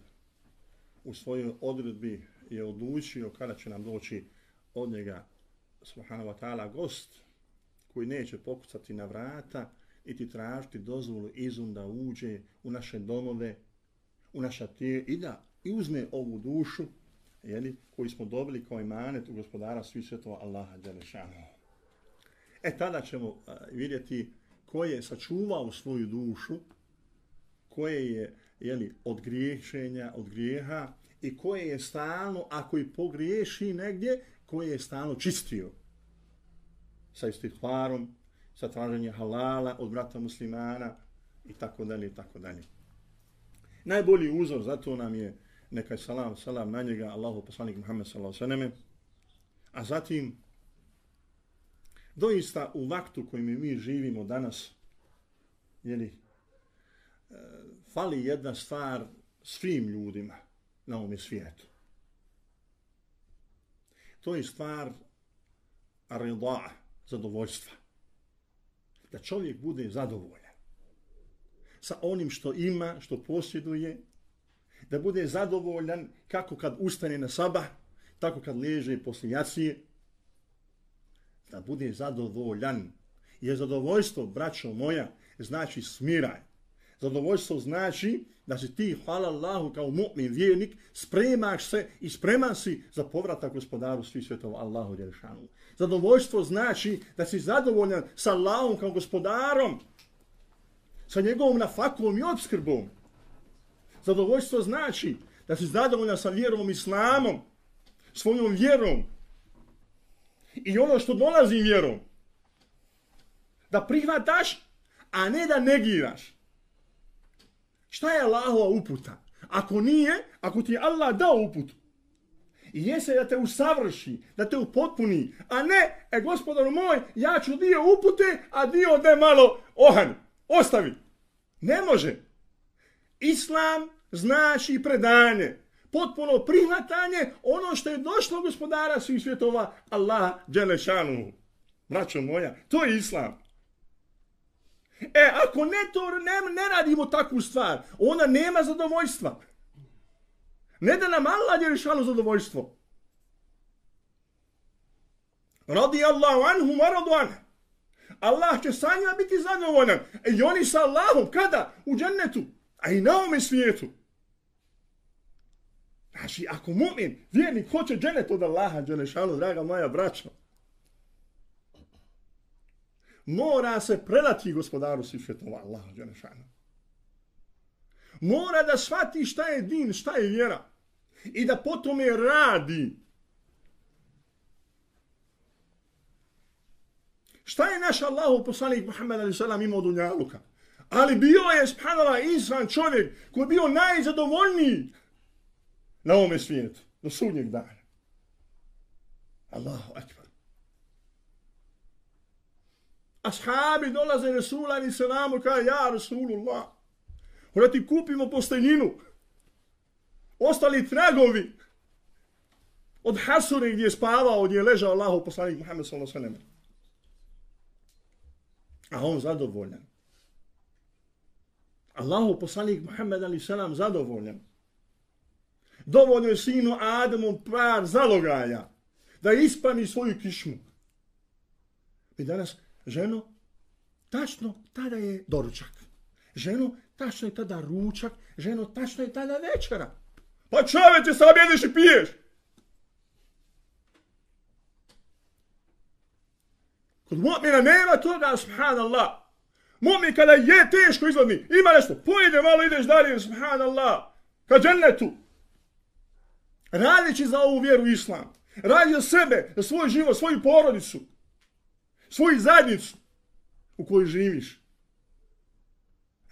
u svojoj odredbi je odlučio kada će nam doći od njega subhanahu wa ta'ala gost koji neće pokucati na vrata i ti tražiti dozvolu izum da uđe u naše domove, u naša tije i da i uzme ovu dušu jeli, koju smo dobili kao imanet u gospodara svih svjetova Allaha Đelešanu. E tada ćemo vidjeti ko je sačuvao svoju dušu, koje je jeli, od griješenja, od grijeha i koje je stalno, ako i pogriješi negdje, koje je stalno čistio sa istihvarom, sa traženjem halala od brata muslimana i tako dalje i tako dalje. Najbolji uzor zato nam je neka salam, salam na njega, Allahu poslanik Muhammed sallallahu alejhi A zatim doista u vaktu kojim mi živimo danas, je li e, fali jedna stvar svim ljudima na ovom svijetu. To je stvar rida, zadovoljstva. Da čovjek bude zadovoljan sa onim što ima, što posjeduje, da bude zadovoljan kako kad ustane na sabah, tako kad leže poslije jacije, da bude zadovoljan. Jer zadovoljstvo, braćo moja, znači smiraj. Zadovoljstvo znači da si ti, hvala Allahu, kao mu'min vjernik, spremaš se i spreman si za povratak gospodaru svih svjetova Allahu Đelšanu. Zadovoljstvo znači da si zadovoljan sa Allahom kao gospodarom, sa njegovom nafakom i obskrbom. Zadovoljstvo znači da si zadovoljan sa vjerom islamom, svojom vjerom i ono što dolazi vjerom. Da prihvataš, a ne da negiraš. Šta je Allahova uputa? Ako nije, ako ti je Allah dao uputu, i jese da te usavrši, da te upotpuni, a ne, e gospodaru moj, ja ću dio upute, a dio da malo ohan, ostavi. Ne može. Islam znači predanje, potpuno prihvatanje ono što je došlo gospodara svih svjetova, Allah Đelešanu. Braćo moja, to je Islam. E, ako ne to ne, ne radimo takvu stvar, ona nema zadovoljstva. Ne da nam Allah Đelešanu zadovoljstvo. Radi Allahu anhu maradu anhu. Allah će sa njima biti zadovoljan. I oni sa Allahom, kada? U džennetu. A i na ovome svijetu. Znači, ako mu'min, vjernik, hoće dženet od Allaha, dženešanu, draga moja braćo, mora se predati gospodaru Sifetova, Allaha, dženešanu. Mora da shvati šta je din, šta je vjera. I da potom je radi. Šta je naš Allahu poslanik Muhammed a.s. imao dunjaluka? Ali bio je, subhanallah, insan čovjek koji je bio najzadovoljniji na ovome svijetu, do sudnjeg dana. Allahu akbar. Ashabi dolaze Resula i selamu kao ja Resulullah, Hora ti kupimo posteljinu. Ostali tragovi od Hasure gdje je spavao, gdje je ležao Allahu poslanik Muhammed sallallahu alaihi ve. A on zadovoljan. Allahu poslanik Muhammed alejhi selam zadovoljan. Dovoljno je sinu Adamu par zalogaja da ispani svoju kišmu. I danas, ženo, tačno tada je doručak. Ženo, tačno je tada ručak. Ženo, tačno je tada večera. Pa čoveče, sam jedeš i piješ. Kod mu'mina nema toga, subhanallah. Mu'min kada je teško izvodni, ima nešto, pojede malo, ideš dalje, subhanallah. Ka džennetu. Radeći za ovu vjeru islam. Radi za sebe, za svoj život, svoju porodicu. Svoju zajednicu u kojoj živiš.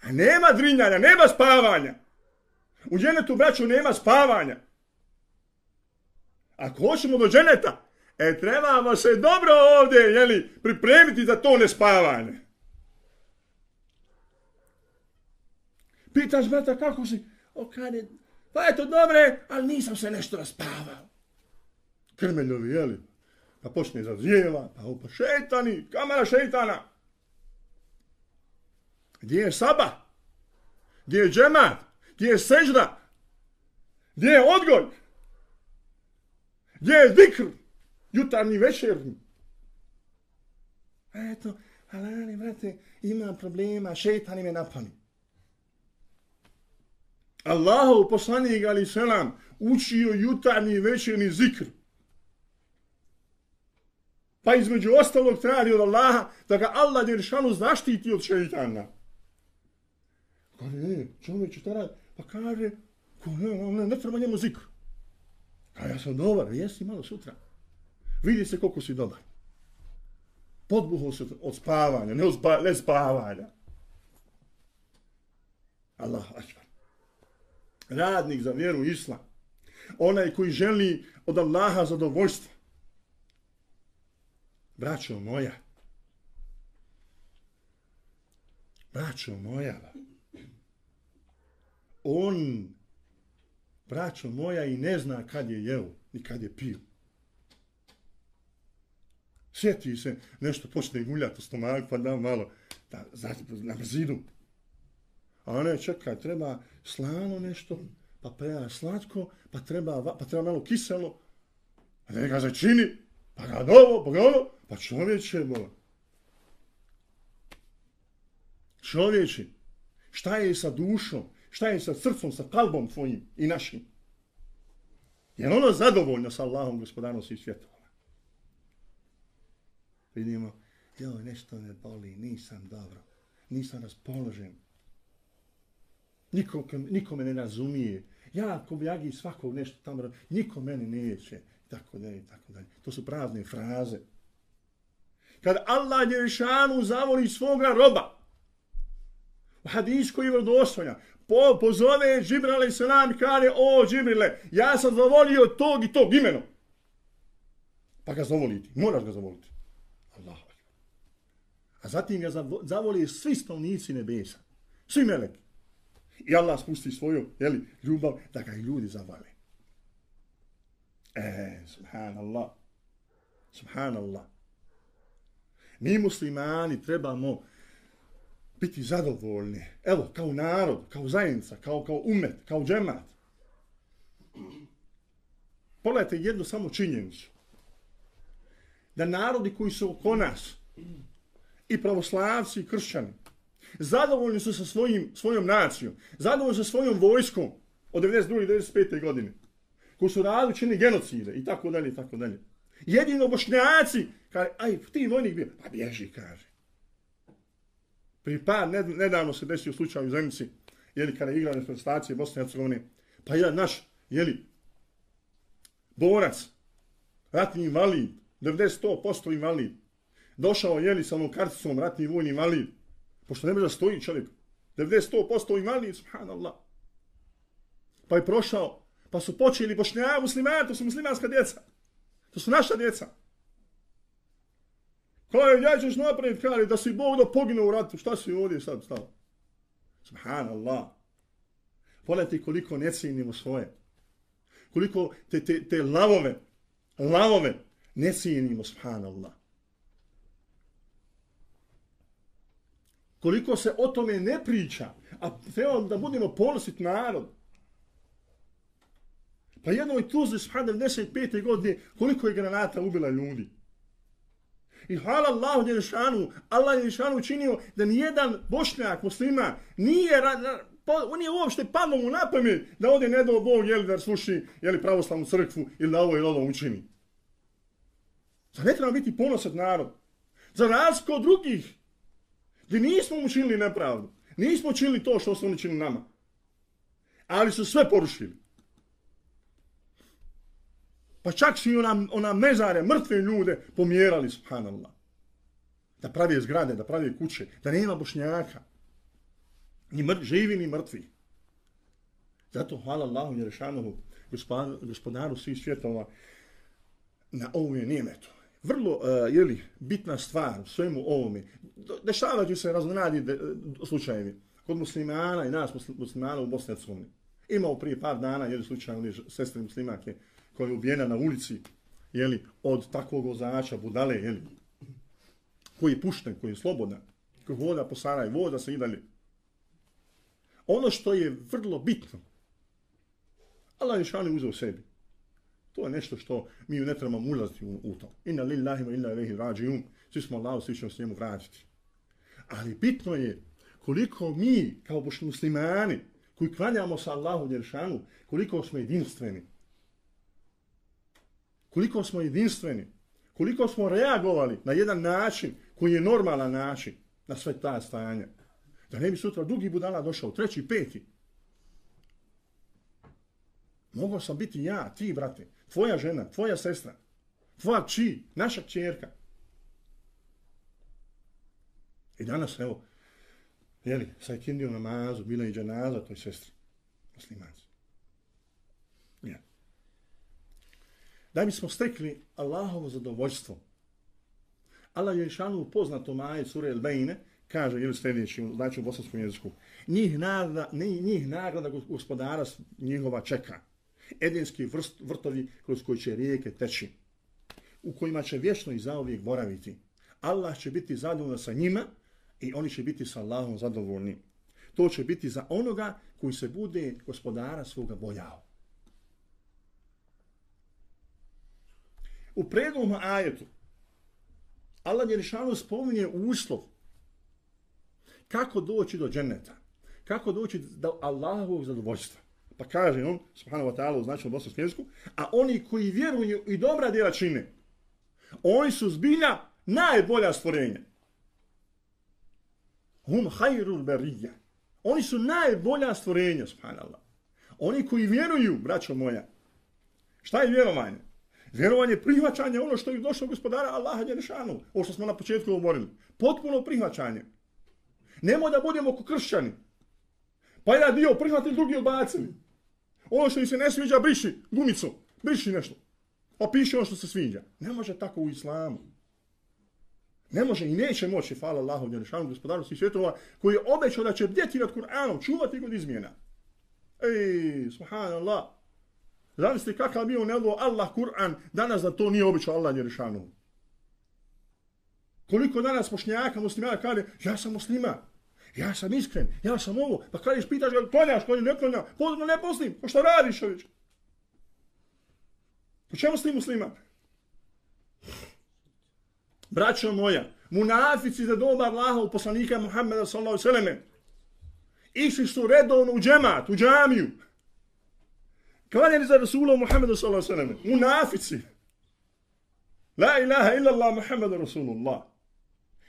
A nema drinjanja, nema spavanja. U dženetu, braću, nema spavanja. Ako hoćemo do dženeta, E, trebamo se dobro ovdje, jeli, pripremiti za to nespavanje. Pitaš, brata, kako si? O, kada pa eto, dobre, ali nisam se nešto raspavao. Krmeljovi, jeli? Pa počne zazijeva, pa opa, šetani, kamera šetana. Gdje je saba? Gdje je džemat? Gdje je sežda? Gdje je odgoj? Gdje je zikr? jutarnji, večerni. Eto, ali, brate, ima problema, šeitani me napali. Allahov poslanik, ali selam, učio jutarnji i večerni zikr. Pa između ostalog traži od Allaha da ga Allah diršanu zaštiti od šeitana. Kaže, e, čovječe, tada, pa kaže, ne, ne, ne treba njemu zikr. A ja sam dobar, jesi malo sutra. Vidi se koliko si dobar. Podbuhao se od spavanja, ne, od ne spavanja. Allah, akbar. Radnik za vjeru islam. Onaj koji želi od Allaha zadovoljstvo. Braćo moja. Braćo moja. On, braćo moja, i ne zna kad je jeo, ni kad je pio. Sjeti se, nešto počne guljati u stomak, pa da malo da, na brzinu. A ne, čekaj, treba slano nešto, pa treba slatko, pa treba, pa treba malo kiselo, pa da ga začini, pa ga novo, pa ga ono, pa čovječe, bola. Čovječe, šta je sa dušom, šta je sa srcom, sa kalbom tvojim i našim? Je ono zadovoljno sa Allahom, gospodarom svih svjetova? vidimo, joj, nešto me boli, nisam dobro, nisam raspoložen. Niko, nikome ne razumije. Ja, ko jagi svakog nešto tamo, niko meni neće. Tako dalje, tako dalje. To su prazne fraze. Kad Allah Jerešanu zavoli svoga roba, u hadijsku i vrdosvanja, po, pozove Džibrale se nam i kaže, o Džibrile, ja sam zavolio tog i tog imenom. Pa ga zavoliti, moraš ga zavoliti. A zatim ga zavoli svi stavnici nebesa. Svi meleki. I Allah spusti svoju jeli, ljubav da ga i ljudi zavale. E, subhanallah. Subhanallah. Mi muslimani trebamo biti zadovoljni. Evo, kao narod, kao zajednica, kao, kao umet, kao džemat. Pogledajte jednu samo činjenicu. Da narodi koji su oko nas, i pravoslavci i kršćani. Zadovoljni su sa svojim, svojom nacijom, zadovoljni sa svojom vojskom od 92. 95. godine, koji su radili čini genocide i tako dalje i tako dalje. Jedino bošnjaci, kaže, aj, ti vojnik bio, pa bježi, kaže. Pri par, nedavno se desio slučaj u zemljici, jeli, kada je igrao reprezentacije Bosne i Hercegovine, pa jedan naš, jeli, borac, ratni invalid, 90-100% invalid, došao jeli sa onom karticom ratni vojni invalid, pošto ne može da stoji čovjek, 90-100% imali, subhanallah. Pa je prošao, Pa su počeli bošnjava muslimani, to su muslimanska djeca. To su naša djeca. Kao je, ja ćeš napred, kari, da si Bog da pogine u ratu, šta si ovdje sad stao? Subhanallah. Pogledajte koliko ne cijenimo svoje. Koliko te, te, te lavove, lavove ne cijenimo, subhanallah. Koliko se o tome ne priča, a treba da budemo ponosit narod. Pa jednoj Tuzli, subhanallah, 95. godine, koliko je granata ubila ljudi. I hvala Allahu Đelešanu, Allah Đelešanu učinio da nijedan bošnjak muslima nije, pa, on je uopšte padlo mu na pamet da ovdje ne do Bog jeli, da sluši jeli, pravoslavnu crkvu ili da ovo ili ovo učini. Za ne treba biti ponosat narod. Za razliku od drugih, gdje nismo učinili nepravdu, nismo učinili to što su oni učinili nama. Ali su sve porušili. Pa čak su i ona, ona mezare, mrtve ljude pomjerali, subhanallah. Da pravi zgrade, da pravi kuće, da nema bošnjaka. Ni mrt, živi, ni mrtvi. Zato hvala Allahu Jerešanohu, gospodaru svih svjetova, na ovu je nijemetu. Vrlo, e, uh, jeli, bitna stvar u svemu ovome. Dešavaju se raznonadi e, slučajevi. Kod muslimana i nas muslimana u Bosni i Hercegovini. Imao prije par dana, jedan slučaj, sestre muslimake, koja je ubijena na ulici, jeli, od takvog vozača, budale, jeli, koji je pušten, koji je slobodan, koji voda po Saraj, voda se i dalje. Ono što je vrlo bitno, Allah je šali uzeo sebi. To je nešto što mi ne trebamo ulaziti u, u to. Inna lillahi wa illa ilaihi rađium. Svi smo Allah, svi ćemo s njemu vratiti. Ali bitno je koliko mi, kao bošni muslimani, koji klanjamo sa Allahu Jeršanu, koliko smo jedinstveni koliko smo jedinstveni, koliko smo reagovali na jedan način koji je normalan način na sve ta stajanja. Da ne bi sutra drugi budala došao, treći, peti. Mogao sam biti ja, ti, brate, tvoja žena, tvoja sestra, tvoja či, naša čerka. I danas, evo, jeli, sa ikindijom namazu, bila i džanaza toj sestri, muslimanci. da bismo stekli Allahovo zadovoljstvo. Allah je šanu poznato maje sure El Bejne, kaže ili sljedeći, znači u bosanskom jeziku, njih nagrada, njih nagrada gospodara njihova čeka. Edenski vrst, vrtovi kroz koji će rijeke teći, u kojima će vječno i zauvijek boraviti. Allah će biti zadovoljan sa njima i oni će biti sa Allahom zadovoljni. To će biti za onoga koji se bude gospodara svoga bojao. U predlom ajetu Allah Jerišanu spominje uslov kako doći do dženeta, kako doći do Allahovog zadovoljstva. Pa kaže on, subhanahu wa ta'ala, u značnom bosanskom jeziku, a oni koji vjeruju i dobra djela čine, oni su zbilja najbolja stvorenja. Hum hajrul berija. Oni su najbolja stvorenja, subhanallah. Oni koji vjeruju, braćo moja, šta je vjerovanje? Vjerovanje prihvaćanje ono što je došlo gospodara Allaha Đelešanu. Ovo što smo na početku govorili. Potpuno prihvaćanje. Nemo da budemo ko kršćani. Pa ja dio prihvatili, drugi odbacili. Ono što mi se ne sviđa, briši gumicu. Briši nešto. Pa piši ono što se sviđa. Ne može tako u islamu. Ne može i neće moći, hvala Allahu Đelešanu, gospodaru svih svjetova, koji je obećao da će bdjeti nad Kur'anom, čuvati kod izmjena. Ej, subhanallah. Zavisli kakav bio nebo Allah Kur'an, danas da to nije obećao Allah Njerišanu. Koliko danas mošnjaka muslimana kaže, ja sam musliman ja sam iskren, ja sam ovo, pa kada pitaš ga, klanjaš, kada ne klanja, pozorno ne poslim, pa šta radiš ovdje? Po čemu si muslima? Braćo moja, munafici za doba Allaha u poslanika Muhammeda sallahu sallam, išli su redovno u džemat, u džamiju, klanjali za Rasula Muhammeda sallallahu sallam, munafici. La ilaha illa Allah Muhammeda Rasulullah.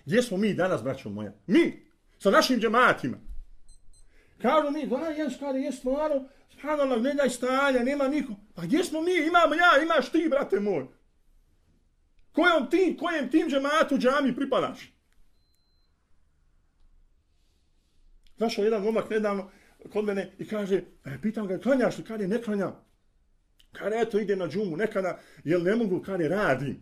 Gdje smo mi danas, braćo moja? Mi, sa našim džematima. Kažu mi, da, jes, kada jes, stvarno, subhanallah, ne daj stanja, nema niko. Pa gdje smo mi? Imamo ja, imaš ti, brate moj. Kojom ti, kojem tim džematu džami pripadaš? Zašao jedan momak nedavno, kod mene i kaže, e, pitam ga, klanjaš li, kad je ne klanjam? Kada eto ide na džumu, nekada, jel ne mogu, kada radim.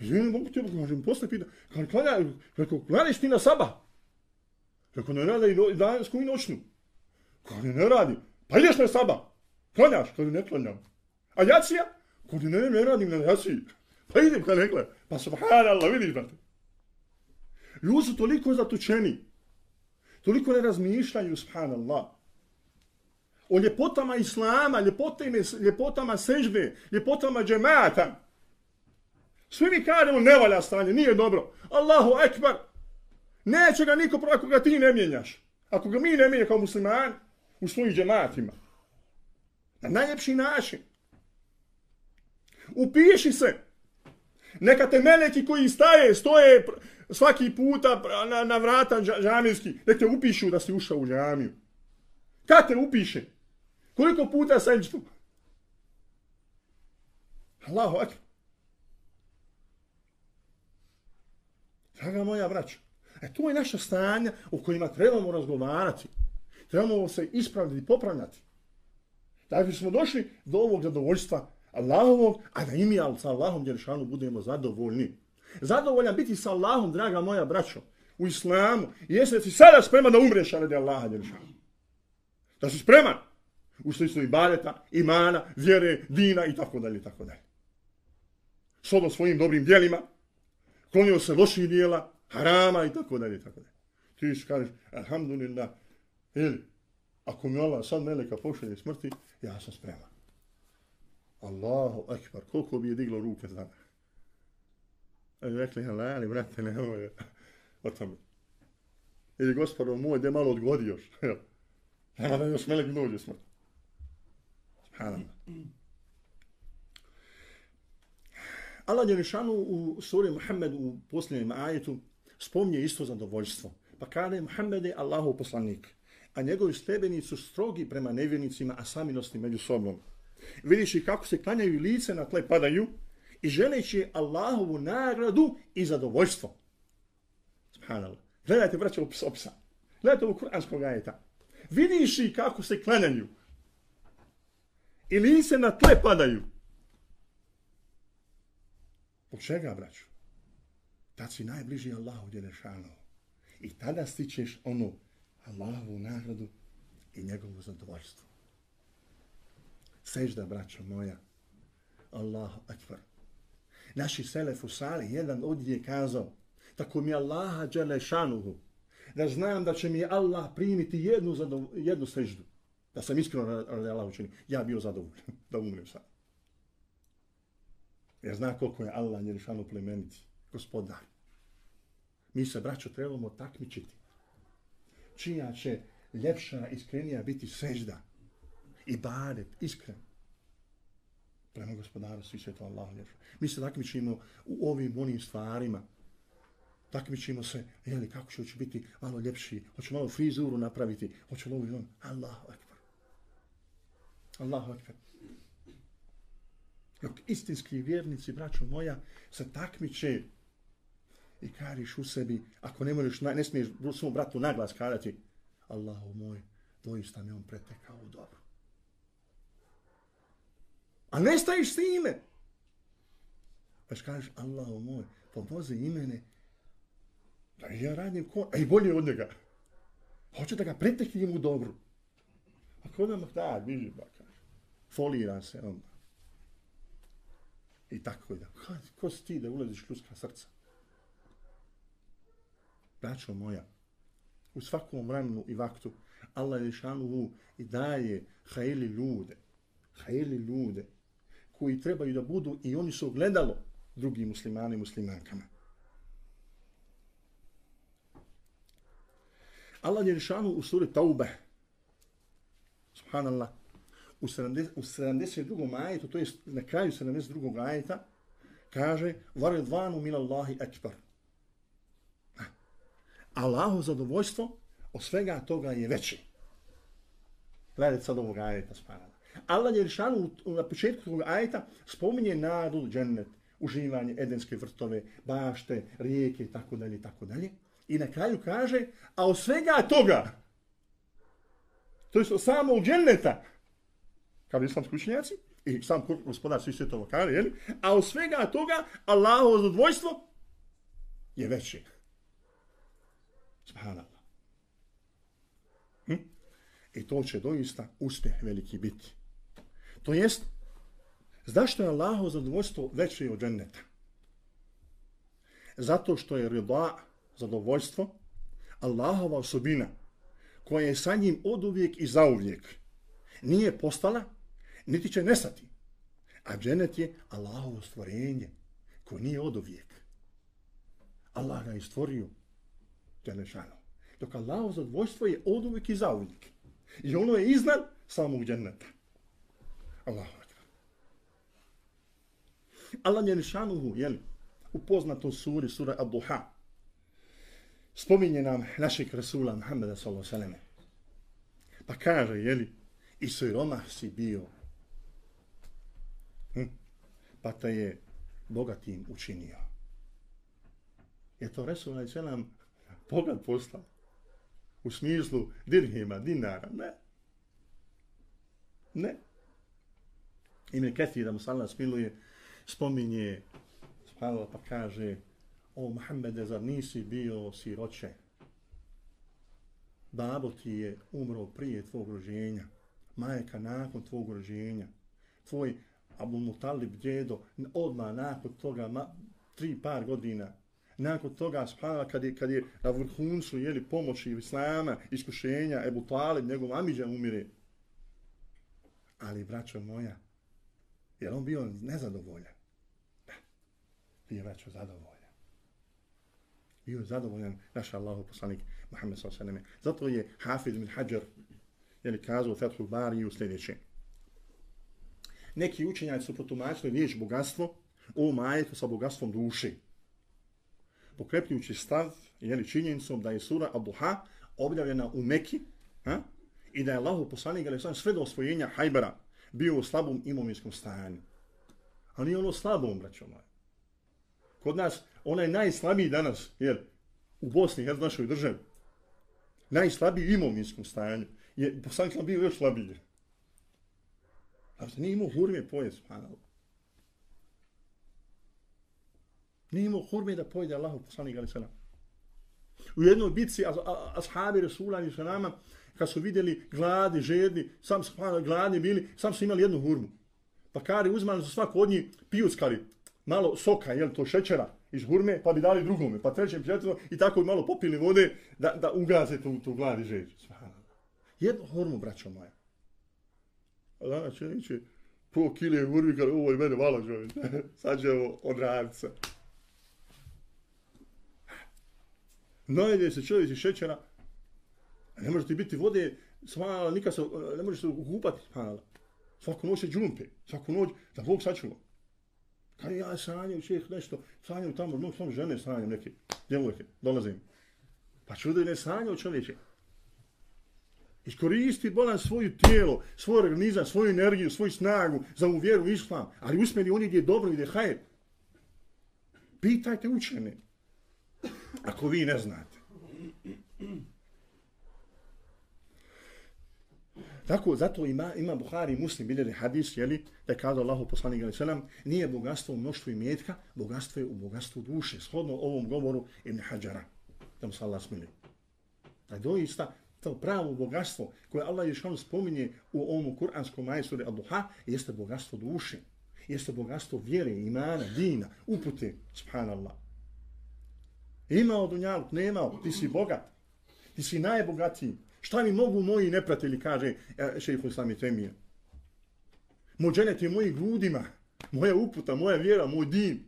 Ja ne mogu ti, kažem, posle pita, kada klanjaš, kako klanjaš ti na sabah? Kako ne radi i dansku i noćnu? Kada ne radi, pa ideš na saba, klanjaš, kada ne klanjam. A jacija? Kada ne, ne radim na jaciji. Pa idem kada ne klanjam. Pa subhanallah, vidiš, brate. Ljudi su toliko zatučeni, toliko ne razmišljaju, subhanallah, o ljepotama islama, ljepotama, ljepotama sežbe, ljepotama džemata. Svi mi kažemo, ne valja stanje, nije dobro. Allahu ekbar, neće ga niko ako ga ti ne mijenjaš. Ako ga mi ne mijenja kao musliman, u svojim džematima. Na najljepši način. Upiši se. Neka te meleki koji staje, stoje svaki puta na, na vrata džamijski, nek te upišu da si ušao u džamiju. Kad te upiše? Koliko puta seđu? Allahu akbar. Draga moja braća, e to je naša stanja u kojima trebamo razgovarati. Trebamo se ispraviti i popravljati. Da bi smo došli do ovog zadovoljstva Allahovog, a da imi sa Allahom Đeršanu budemo zadovoljni. Zadovoljan biti sa Allahom, draga moja braćo, u islamu. jeste da si sada spreman da umreš, ali Allaha Đeršanu. Da si spreman u smislu ibadeta, imana, vjere, dina i tako dalje, tako dalje. Sodo svojim dobrim dijelima, klonio se loših dijela, harama i tako dalje, tako dalje. Ti što kažeš, alhamdulillah, ili, ako mi Allah sad meleka pošalje smrti, ja sam spreman. Allahu akbar, koliko bi je diglo ruke za me. Ali rekli, halali, brate, nemoj o tome. Ili, gospodo moj, gdje malo odgodi još. Nema da još melek dođe smrti. Subhanallah. Allah je u suri Muhammed u posljednjem ajetu spomnje isto zadovoljstvo. Pa kada je Muhammed je Allahov poslanik, a njegovi stebenici su strogi prema nevjernicima, a saminosti među sobom. Vidiš i kako se klanjaju lice na tle padaju i želeći Allahovu nagradu i zadovoljstvo. Subhanallah. Gledajte, braće, opisa, opisa. Gledajte ovog kuranskog ajeta. Vidiš i kako se klanjaju I lice na tle padaju. Po čega, braću? Tad si najbliži Allahu Đelešanu. I tada stičeš onu Allahovu nagradu i njegovu zadovoljstvo. Sežda, braćo moja. Allahu akbar. Naši selef u sali, jedan od je kazao, tako mi Allaha Đelešanuhu, da znam da će mi Allah primiti jednu, jednu seždu da sam iskreno radi Allah učini, ja bio zadovoljan da umrem sam. Jer zna koliko je Allah Đelešanu plemeniti, gospodar. Mi se, braćo, trebamo takmičiti. Čija će ljepša, iskrenija biti sežda i baret, iskren. Prema gospodaru, svi sve to Allah ljepša. Mi se takmičimo u ovim onim stvarima. Takmičimo se, jeli, kako će biti malo ljepši, hoće malo frizuru napraviti, hoće malo i on. Allahu akbar. Allahu akbar. Dok istinski vjernici, braćo moja, se takmiče i kariš u sebi, ako ne možeš, ne smiješ svom bratu naglas karati, Allahu moj, doista me on pretekao u dobro. A ne stajiš s time. Pa kažeš, Allahu moj, pomozi imene, da ja radim ko, a i bolje od njega. Hoće da ga preteknem u dobru. A ko da mah da, biži, baka pa folira se onda. I tako da. Ko, ko si ti da ulaziš ljudska srca? Braćo moja, u svakom vremenu i vaktu Allah je šanuhu i daje hajeli ljude, hajeli ljude koji trebaju da budu i oni su ogledalo drugim muslimani i muslimankama. Allah je rešanu u suri Taube, subhanallah, u, 70, u 72. ajetu, to je na kraju 72. ajeta, kaže Varedvanu min Allahi akbar. Allahu zadovoljstvo od svega toga je veći. Gledajte sad ovog ajeta spada. Allah Jerišanu na početku tog ajeta spominje nadu džennet, uživanje edenske vrtove, bašte, rijeke i tako dalje, tako dalje. I na kraju kaže, a od svega toga, to je samo u dženneta, kao islamski učenjaci, i sam gospodar svi svjetova kaže, jeli? a od svega toga Allahovo zadvojstvo je veće. Subhanallah. Hm? I to će doista uspjeh veliki biti. To jest, zašto je Allahovo zadovoljstvo veće od dženneta? Zato što je rida, zadovoljstvo, Allahova osobina, koja je sa njim od uvijek i za uvijek, nije postala, niti će nestati. A dženet je Allahovo stvorenje, koje nije od uvijek. Allah ga je stvorio, Đelešanu. Dok Allahovo zadvojstvo je od uvijek i za uvijek. I ono je iznad samog dženneta. Allahu akbar. Allah je jel, u poznatom suri, sura Ad-Duha, spominje nam našeg Rasula Muhammeda s.a.v. Pa kaže, jeli, i siromah si bio, hm? pa te je bogatim učinio. Je to Rasul a.s bogat postao? U smislu dirhima, dinara? Ne. Ne. Ime Kethi da mu sallam smiluje, spominje, pa kaže, o Muhammede, zar nisi bio siroće? Babo ti je umro prije tvog rođenja, majka nakon tvog rođenja, tvoj Abu Mutalib djedo odmah nakon toga, ma, tri par godina, nakon toga subhanallah, kad je, kad je na vrhuncu jeli pomoći Islama, iskušenja, Ebu Talib, njegov Amidžan umire. Ali, braćo moja, je on bio nezadovoljan? Da, Nije, braćo zadovoljan bio je zadovoljan naš Allahu poslanik Muhammed s.a.v. Zato je Hafiz bin Hajar jeli, kazao Fethul Bari u sljedeće. Neki učenjaci su protumačili riječ bogatstvo u majetu sa bogatstvom duše. Pokrepljujući stav jeli, činjenicom da je sura Abduha objavljena u Meki ha? i da je Allahu poslanik ali sam sve do osvojenja Hajbera bio u slabom imovinskom stanju. Ali nije ono slabom, braćo moje. Kod nas onaj najslabiji danas, jer u Bosni, jer našoj državi, najslabiji imovinskom stanju, je poslanik bio još slabiji. A se nije imao hurme poje, subhanallah. Nije imao hurme da pojede Allahu poslanik, ali sada. U jednoj bitci, ashabi Rasula ali nama, kad su vidjeli gladi, žedni, sam su gladni bili, sam su imali jednu hurmu. Pa kari uzmali su svako od njih pijuckali, malo soka, jel to šećera, iz hurme, pa bi dali drugome, pa trećem, pa četvrtom, i tako bi malo popili vode da, da ugaze tu, tu gladi i žeđu. Jednu hurmu, braćo moja. A danas će neće po kile hurmi, kada ovo je mene malo žove. Sad će ovo odraditi se. Najde se čovjek iz šećera, ne može ti biti vode, smanala, nikad se, eh, ne može se kupati, smanala. Svaku noć se džumpe, svaku noć, da Bog sačuva. Kaj ja sanjam, šeh, nešto, sanjam tamo, no, sam žene sanjam neke, djevojke, dolazim. Pa čudo ne sanjao čovječe. Iskoristi bolan svoju tijelo, svoj organizam, svoju energiju, svoju snagu za u vjeru islam, ali usmjeri oni gdje je dobro i gdje je hajer. Pitajte učene, ako vi ne znate. Tako, zato ima, ima Buhari muslim biljeli hadis, jeli, da je kazao Allahu poslanik ali selam, nije bogatstvo u mnoštvu i mjetka, bogatstvo je u bogatstvu duše, shodno ovom govoru Ibn Hajara, da mu se Allah smili. Da doista to pravo bogatstvo koje Allah je što spominje u ovom kuranskom majstore Al-Duha, jeste bogatstvo duše, jeste bogatstvo vjere, imana, dina, upute, subhanallah. Imao dunjaluk, nemao, ti si bogat, ti si najbogatiji, Šta mi mogu moji nepratili, kaže e, šejifu Islami Temija. Moj dženet je mojih grudima, moja uputa, moja vjera, moj din.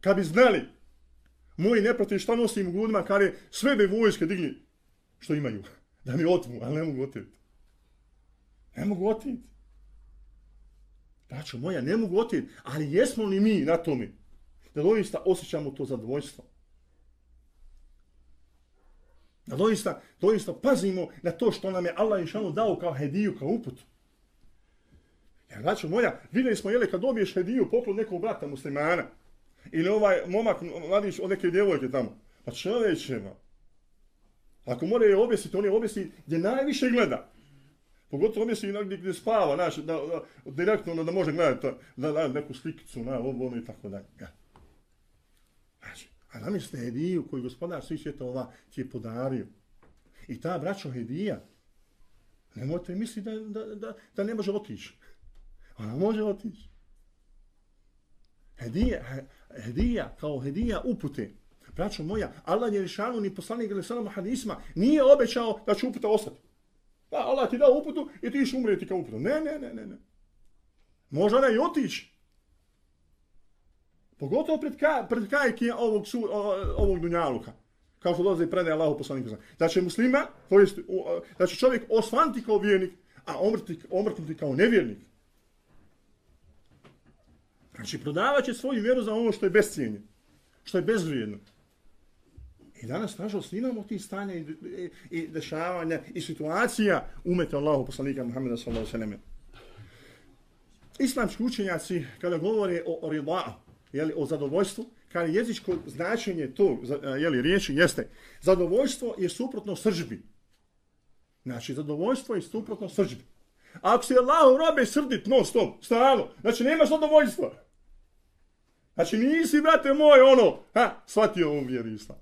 Kad bi znali, moji nepratili šta nosim u grudima, kare sve be vojske digli što imaju. Da mi otmu, ali ne mogu otiti. Ne mogu otiti. Braćo moja, ne mogu otiti, ali jesmo li mi na tome da doista osjećamo to zadovoljstvo? Da doista, doista pazimo na to što nam je Allah inšanu dao kao hediju, kao uput. Jer, znači, moja, vidjeli smo, jele, kad dobiješ hediju, poklon nekog brata muslimana, ili ovaj momak, mladić od neke djevojke tamo, pa čoveče, ma. Ako mora je objesiti, on je objesiti gdje najviše gleda. Pogotovo misli gdje, gdje spava, znači, da, da, direktno da, da može gledati da, da, neku slikicu, na ovo, ono i tako dalje. Ja. A zamislite hediju koju gospodar svih svjetova ti je podario. I ta braćo hedija, nemojte misliti da, da, da, da ne može otići. Ona može otići. Hedija, hedija, kao hedija upute. Braćo moja, Allah je rešanu ni poslanik ili salama hadisma nije obećao da će uputa ostati. Pa Allah ti dao uputu i ti iš umrijeti kao uputu. Ne, ne, ne, ne, ne. Može ona i otići. Pogotovo pred, ka, pred kajke ovog, su, ovog dunjaluka. Kao što dolaze i predaje Allahu poslaniku. Da će muslima, to jest, da će čovjek osvanti kao vjernik, a omrti, omrtnuti kao nevjernik. Znači, prodavat će svoju vjeru za ono što je bescijenje, što je bezvrijedno. I danas, nažalost, imamo ti stanja i, i, e, i dešavanja i situacija umete Allahu poslanika Muhammeda sallallahu sallam. Islamski učenjaci, kada govore o, o jeli, o zadovoljstvu, kad jezičko značenje to, jeli, riječi jeste, zadovoljstvo je suprotno sržbi. Znači, zadovoljstvo je suprotno sržbi. A ako se Allahu robe srdit non stop, stalno, znači nemaš zadovoljstva. Znači nisi, brate moj, ono, ha, shvatio ovu vjeru islam.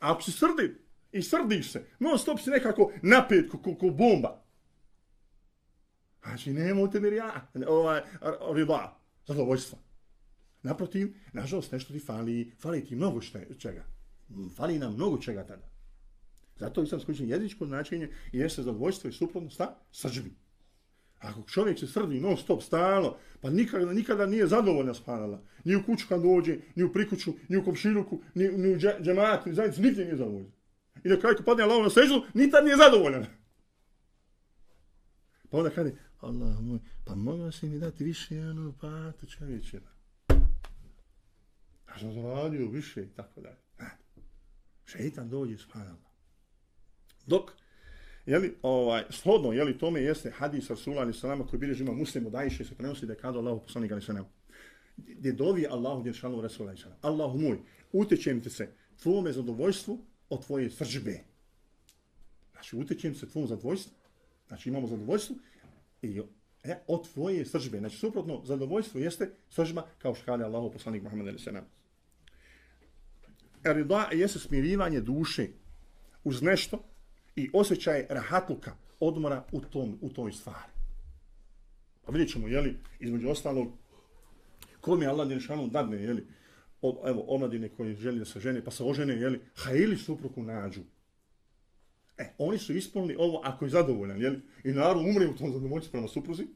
A ako si srdit i srdiš se, non stop si nekako napet ko, ko, ko bomba. Znači nema u tebi rija, ovaj, rida, zadovoljstva. Naprotiv, nažalost, nešto ti fali, fali ti mnogo šte, čega. Fali nam mnogo čega tada. Zato sam skočen jezičko značenje i jeste zadovoljstvo i suprotno sta srđbi. Ako čovjek se srdi non stop stalo, pa nikada, nikada nije zadovoljna spanala. Ni u kuću kad dođe, ni u prikuću, ni u komšiluku, ni, ni u džematu, ni zajednicu, nigdje nije zadovoljna. I na kraju kad padne lavo na seždu, ni tad nije zadovoljan. Pa onda kada, Allah moj, pa mogla si mi dati više, ano, pa to čovječe. A što zaradio više, tako da. Šeitan dođe spanala. Dok, Jeli, ovaj, shodno, jeli, tome jeste hadis Rasula ali salama koji bilježi ima muslimu dajiše se prenosi da je kada Allah poslanik ali salama. Gdje dovi Allahu gdje šanu Rasula ali salama. Allahu moj, utečem ti se tvome zadovoljstvu od tvoje sržbe. Znači, utečem se tvom zadovoljstvu. Znači, imamo zadovoljstvo i e, od tvoje sržbe. Znači, suprotno, zadovoljstvo jeste sržba kao što kada Allahu poslanik Muhammed ali salama. Erida jeste smirivanje duše uz nešto i osjećaj rahatluka, odmora u, tom, u toj stvari. Pa vidjet ćemo, jeli, između ostalog, kom je Allah Đelešanu dadne, jeli, od, evo, omladine koji želi da se žene, pa se ožene, jeli, hajili supruku nađu. E, oni su ispunili ovo ako je zadovoljan, jel? i naravno umre u tom zadovoljstvu prema supruzi,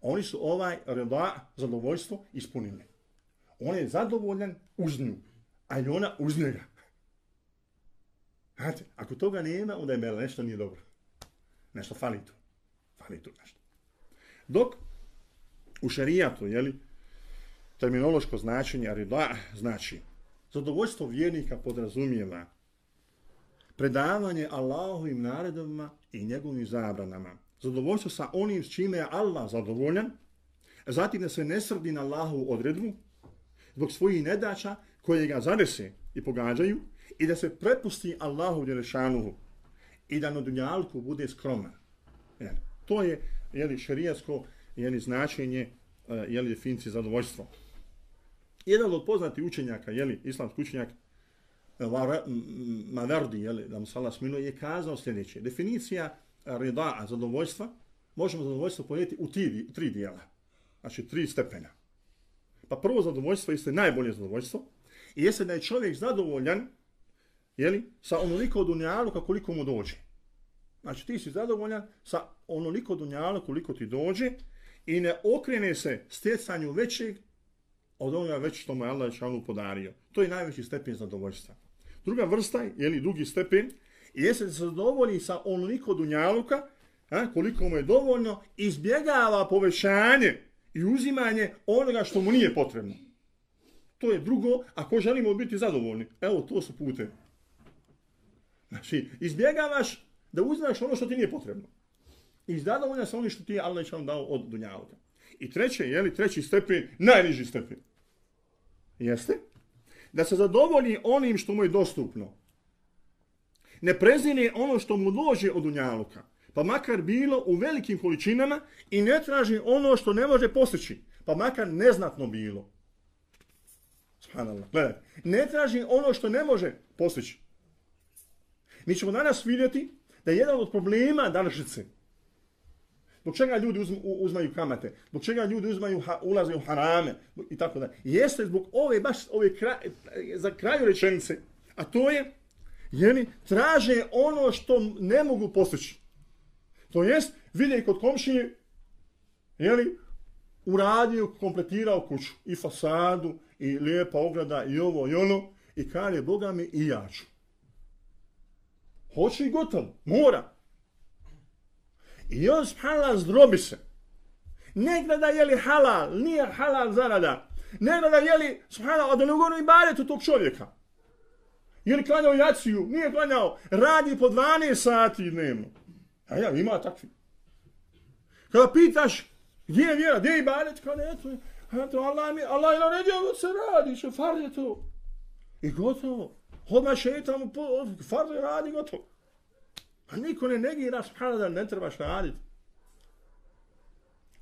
oni su ovaj reda zadovoljstvo ispunili. On je zadovoljan uz nju, a i ona uz njega. Znate, ako toga nema, onda je mela, nešto nije dobro. Nešto fali tu. Fali tu nešto. Dok u šarijatu, jeli, terminološko značenje arida znači zadovoljstvo vjernika podrazumijeva predavanje Allahovim naredovima i njegovim zabranama. Zadovoljstvo sa onim s čime je Allah zadovoljan, zatim da se ne srdi na Allahovu odredbu zbog svojih nedača koje ga zadese i pogađaju, i da se prepusti Allahu Đelešanuhu i da na dunjalku bude skroman. Jel, to je jeli, šarijasko jeli, značenje e, jeli, definicije zadovoljstva. Jedan od poznatih učenjaka, jeli, islamski učenjak, Eh, Maverdi, jeli, da mu sala smiluje, je kazao sljedeće. Definicija rida, zadovoljstva, možemo zadovoljstvo pojeti u tri, tri dijela. Znači, tri stepena. Pa prvo zadovoljstvo jeste najbolje zadovoljstvo i jeste da je čovjek zadovoljan jeli, sa onoliko dunjaluka koliko mu dođe. Znači ti si zadovoljan sa onoliko dunjaluka koliko ti dođe i ne okrene se stjecanju većeg od onoga već što mu je Allah podario. To je najveći stepen zadovoljstva. Druga vrsta, jeli, drugi stepen, jeste da se zadovolji sa onoliko dunjaluka a, koliko mu je dovoljno, izbjegava povećanje i uzimanje onoga što mu nije potrebno. To je drugo, ako želimo biti zadovoljni. Evo, to su pute. Znači, izbjegavaš da uzmeš ono što ti nije potrebno. I zadovoljan sa onim što ti je Allah vam dao od dunjaluka. I treće, je li treći stepen, najniži stepen, jeste da se zadovolji onim što mu je dostupno. ne prezine ono što mu dođe od unjaluka, pa makar bilo u velikim količinama i ne traži ono što ne može postići, pa makar neznatno bilo. Subhanallah. Ne traži ono što ne može postići. Mi ćemo danas vidjeti da je jedan od problema današnjice, Zbog čega ljudi uzm, uzmaju kamate? Zbog čega ljudi uzmaju ha, ulaze u harame? I tako da. Jeste zbog ove, baš ove kra, za kraju rečenice. A to je, jeli, traže ono što ne mogu postići. To jest, vide kod komšije, jeli, uradio, kompletirao kuću. I fasadu, i lijepa ograda, i ovo, i ono. I kare, Boga mi, i ja ću. Hoće i gotovo. Mora. I on subhanallah zdrobi se. Ne gleda je li halal, nije halal zarada. Ne gleda je li, subhanallah, od onog i baretu tog čovjeka. Je li klanjao jaciju, nije klanjao, radi po 12 sati dnevno. A ja, ima takvi. Kada pitaš, gdje je vjera, gdje je ibadet, kada je to, eto, Allah mi, Allah je naredio da se radi, što far je to. I gotovo. Odmah šeitam, far je radi, gotovo. A niko ne negira subhanahu da ne trebaš raditi.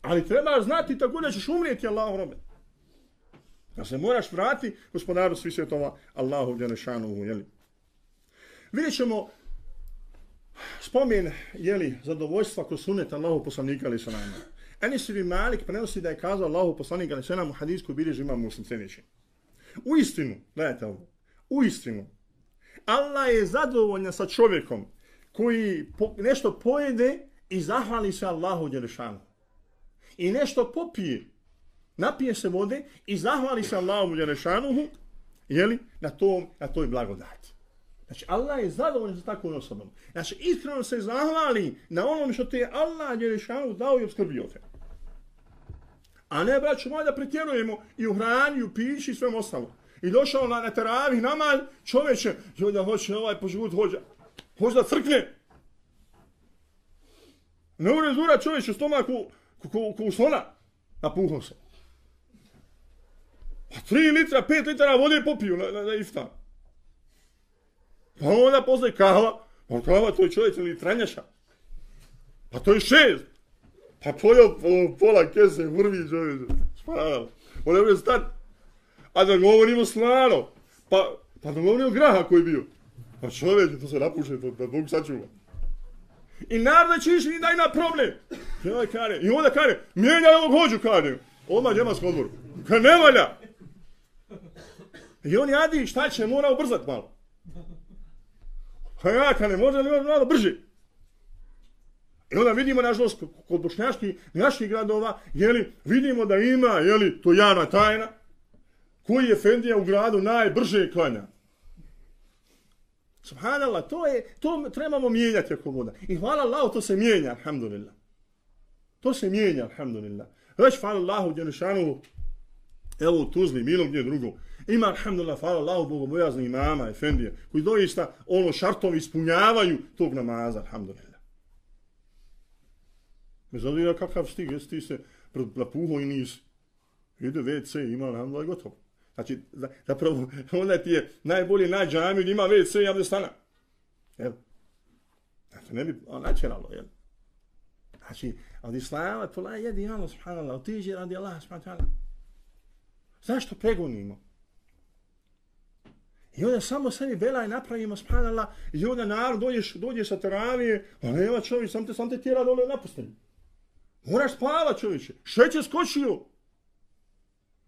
Ali trebaš znati tako da ćeš umrijeti Allahu robe. Da se moraš vratiti gospodaru svi svjetova Allahu djenešanu. Jeli. Vidjet ćemo spomen jeli, zadovoljstva ko sunet Allahu poslanika ali sa nama. Enis ibn Malik prenosi da je kazao Allahu poslanik ali sa nama u hadijsku bilježi imam muslim sljedeći. U istinu, gledajte ovo, u istinu, Allah je zadovoljan sa čovjekom koji po, nešto pojede i zahvali se Allahu Đelešanu. I nešto popije, napije se vode i zahvali se Allahu Đelešanu, jeli, na, tom, na toj blagodati. Znači, Allah je zadovoljan za takvom osobom. Znači, iskreno se zahvali na onom što te je Allah Đelešanu dao i obskrbio te. A ne, braću, moja, da pretjerujemo i u hrani, i u pići i svem ostalo. I došao na, na teravih namal, čovječe, joj da hoće ovaj poživut hođa. Možda crkne. Ne ure zura čovječ u stomaku ko, ko, ko slona. Napuhao se. Pa tri litra, pet litara vode popiju na, na, na iftar. Pa onda posle kava. Pa kava to je čovjek ili tranjaša. Pa to je šest. Pa pojel po, pola kese, vrvi čovječ. Spada. On ne bude stat. A da govorimo slano. Pa, pa da govorimo graha koji je bio. Pa čovjek, to se napuše, to, da Bog sačuva. I naravno će išli da ima problem. I kare, i onda kare, mijenjaj ovog hođu, kare. Odmah džemansko odbor. Kad ne valja. I on jadi, šta će, mora ubrzat malo. Pa ja, kane, može li malo brže? I onda vidimo, nažalost, kod bošnjaških naših gradova, jeli, vidimo da ima, jeli, to javna tajna, koji je Fendija u gradu najbrže klanja. Subhanallah, to je, to trebamo mijenjati ako voda. I hvala Allahu, to se mijenja, alhamdulillah. To se mijenja, alhamdulillah. Već hvala Allahu, djelišanu, evo u Tuzli, bilo gdje drugo. Ima, alhamdulillah, hvala Allahu, bogobojazni imama, efendije, koji doista ono šartovi ispunjavaju tog namaza, alhamdulillah. Bez obzira kakav stig, jesi ti se napuho i nisi. Ide WC, ima, alhamdulillah, gotovo. Znači, zapravo, onda ti je najbolje na džamiju ima već sve javne stana. Jel? Znači, ne bi načeralo, jel? Znači, od islama, to la jedi ono, subhanallah, otiđe radi Allah, subhanallah. Zašto pregonimo? I onda samo sebi belaj napravimo, subhanallah, i onda narod dođeš, dođeš sa teravije, a nema čovjek, sam te, sam te tjera dole napustili. Moraš spavat čovječe, šeće skočio,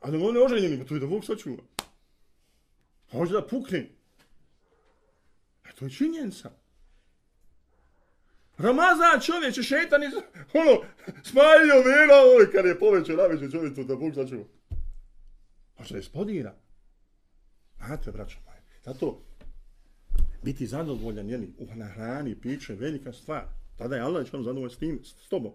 A da on ne oženjeni, pa to je da Bog sačuva. Može da pukne. A to je činjenica. Ramazan čovječe, šetan iz... Ono, smaljio vena ono, ovaj kad je povećao naveće čovječe, to da Bog sačuva. Pa Može da spodira. Znate, braćo moje, zato biti zadovoljan, jeli, u hrani, piće, velika stvar. Tada je Allah što zadovoljan s tim, s tobom.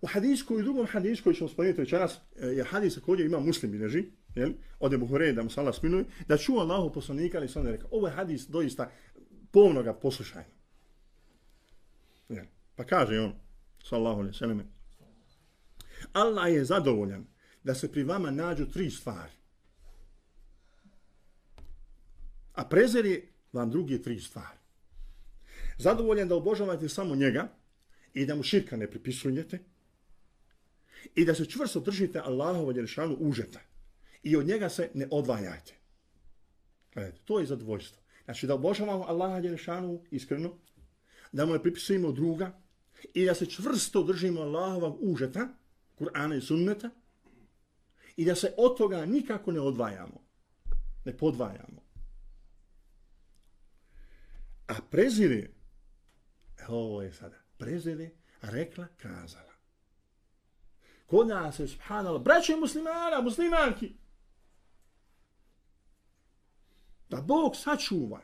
U hadisku i drugom hadisku koji ćemo spomenuti večeras e, je hadis koji ima muslim bileži, jel? Ode Buhore da mu sala spinuje, da čuo Allahu poslanika ali sam rekao, ovo je hadis doista pomno ga poslušaj. Jel? Pa kaže on, sallahu alaihi sallam, Allah je zadovoljan da se pri vama nađu tri stvari. A prezeri vam drugi tri stvari. Zadovoljan da obožavate samo njega i da mu širka ne pripisujete i da se čvrsto držite Allahova Đelešanu užeta i od njega se ne odvajajte. Gledajte, to je zadovoljstvo. Znači da obožavamo Allaha Đelešanu iskreno, da mu ne pripisujemo druga i da se čvrsto držimo Allahovog užeta, Kur'ana i sunneta, i da se od toga nikako ne odvajamo, ne podvajamo. A prezire, ovo je sada, prezire, rekla, kazala. Kod nas je, subhanallah, braće muslimana, muslimanki, da Bog sačuva,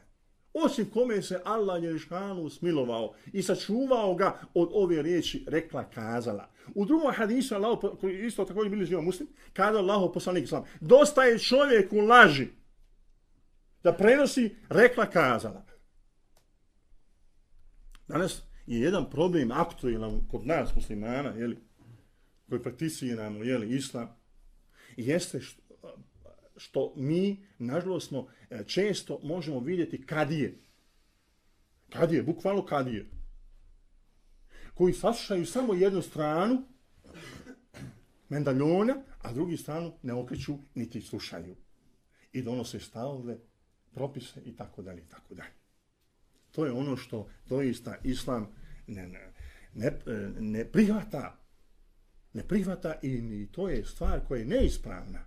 osim kome se Allah Jerišanu smilovao i sačuvao ga od ove riječi, rekla, kazala. U drugom hadisu, Allah, koji isto također bili živa muslim, kada Allah poslanik islam, dosta je čovjek u laži da prenosi, rekla, kazala. Danas je jedan problem aktualan kod nas muslimana, jeli, koji prakticiramo, jeli, islam, jeste što, što mi, nažalost, smo e, često možemo vidjeti kadije. Kadije, bukvalno kadije. Koji saslušaju samo jednu stranu mendaljona, a drugi stranu ne okreću niti slušaju. I donose stavove, propise i tako dalje i tako dalje. To je ono što doista islam ne, ne, ne, ne prihvata. Ne prihvata i to je stvar koja je neispravna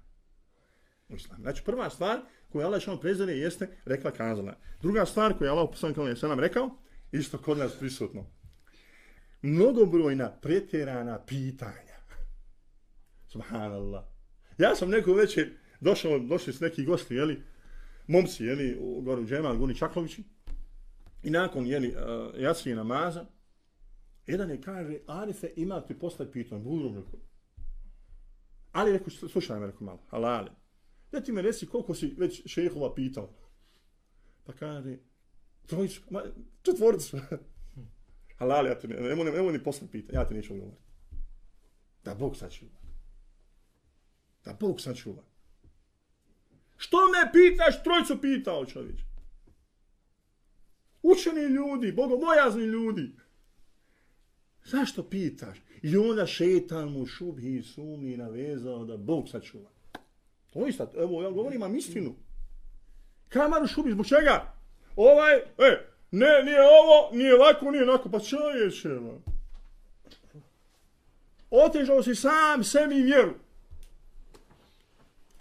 u islamu. Znači, prva stvar koju Allah što prezire jeste rekla kazala. Druga stvar koju je Allah poslanik je sve nam rekao, isto kod nas prisutno. Mnogobrojna pretjerana pitanja. Subhanallah. Ja sam neko večer došao, došli s neki gosti, jeli, momci, jeli, u goru Džemal, Guni Čaklovići, i nakon, jeli, eh, uh, jasrije namaza, jedan je kaže, Arife, ima ti postati pitanje, budu rekao. Ali rekao, slušaj me, rekao malo, halale. Da ti me reci koliko si već šehova pitao. Pa kaže, trojicu, ma, četvoricu. halale, ja ti ne, nemoj, nemoj, nemoj ni posle pita, ja ti neću odgovoriti. Da Bog sačuva. Da Bog sačuva. Što me pitaš, trojicu pitao čovječ. Učeni ljudi, bogobojazni ljudi. Zašto pitaš? I onda šetan mu šubhi i sumi navezao da Bog sačuva. To isto, evo, ja govorim vam istinu. Kamaru šubi, zbog čega? Ovaj, e, ne, nije ovo, nije lako, nije lako, pa čovječe, va. Otežao si sam sebi vjeru.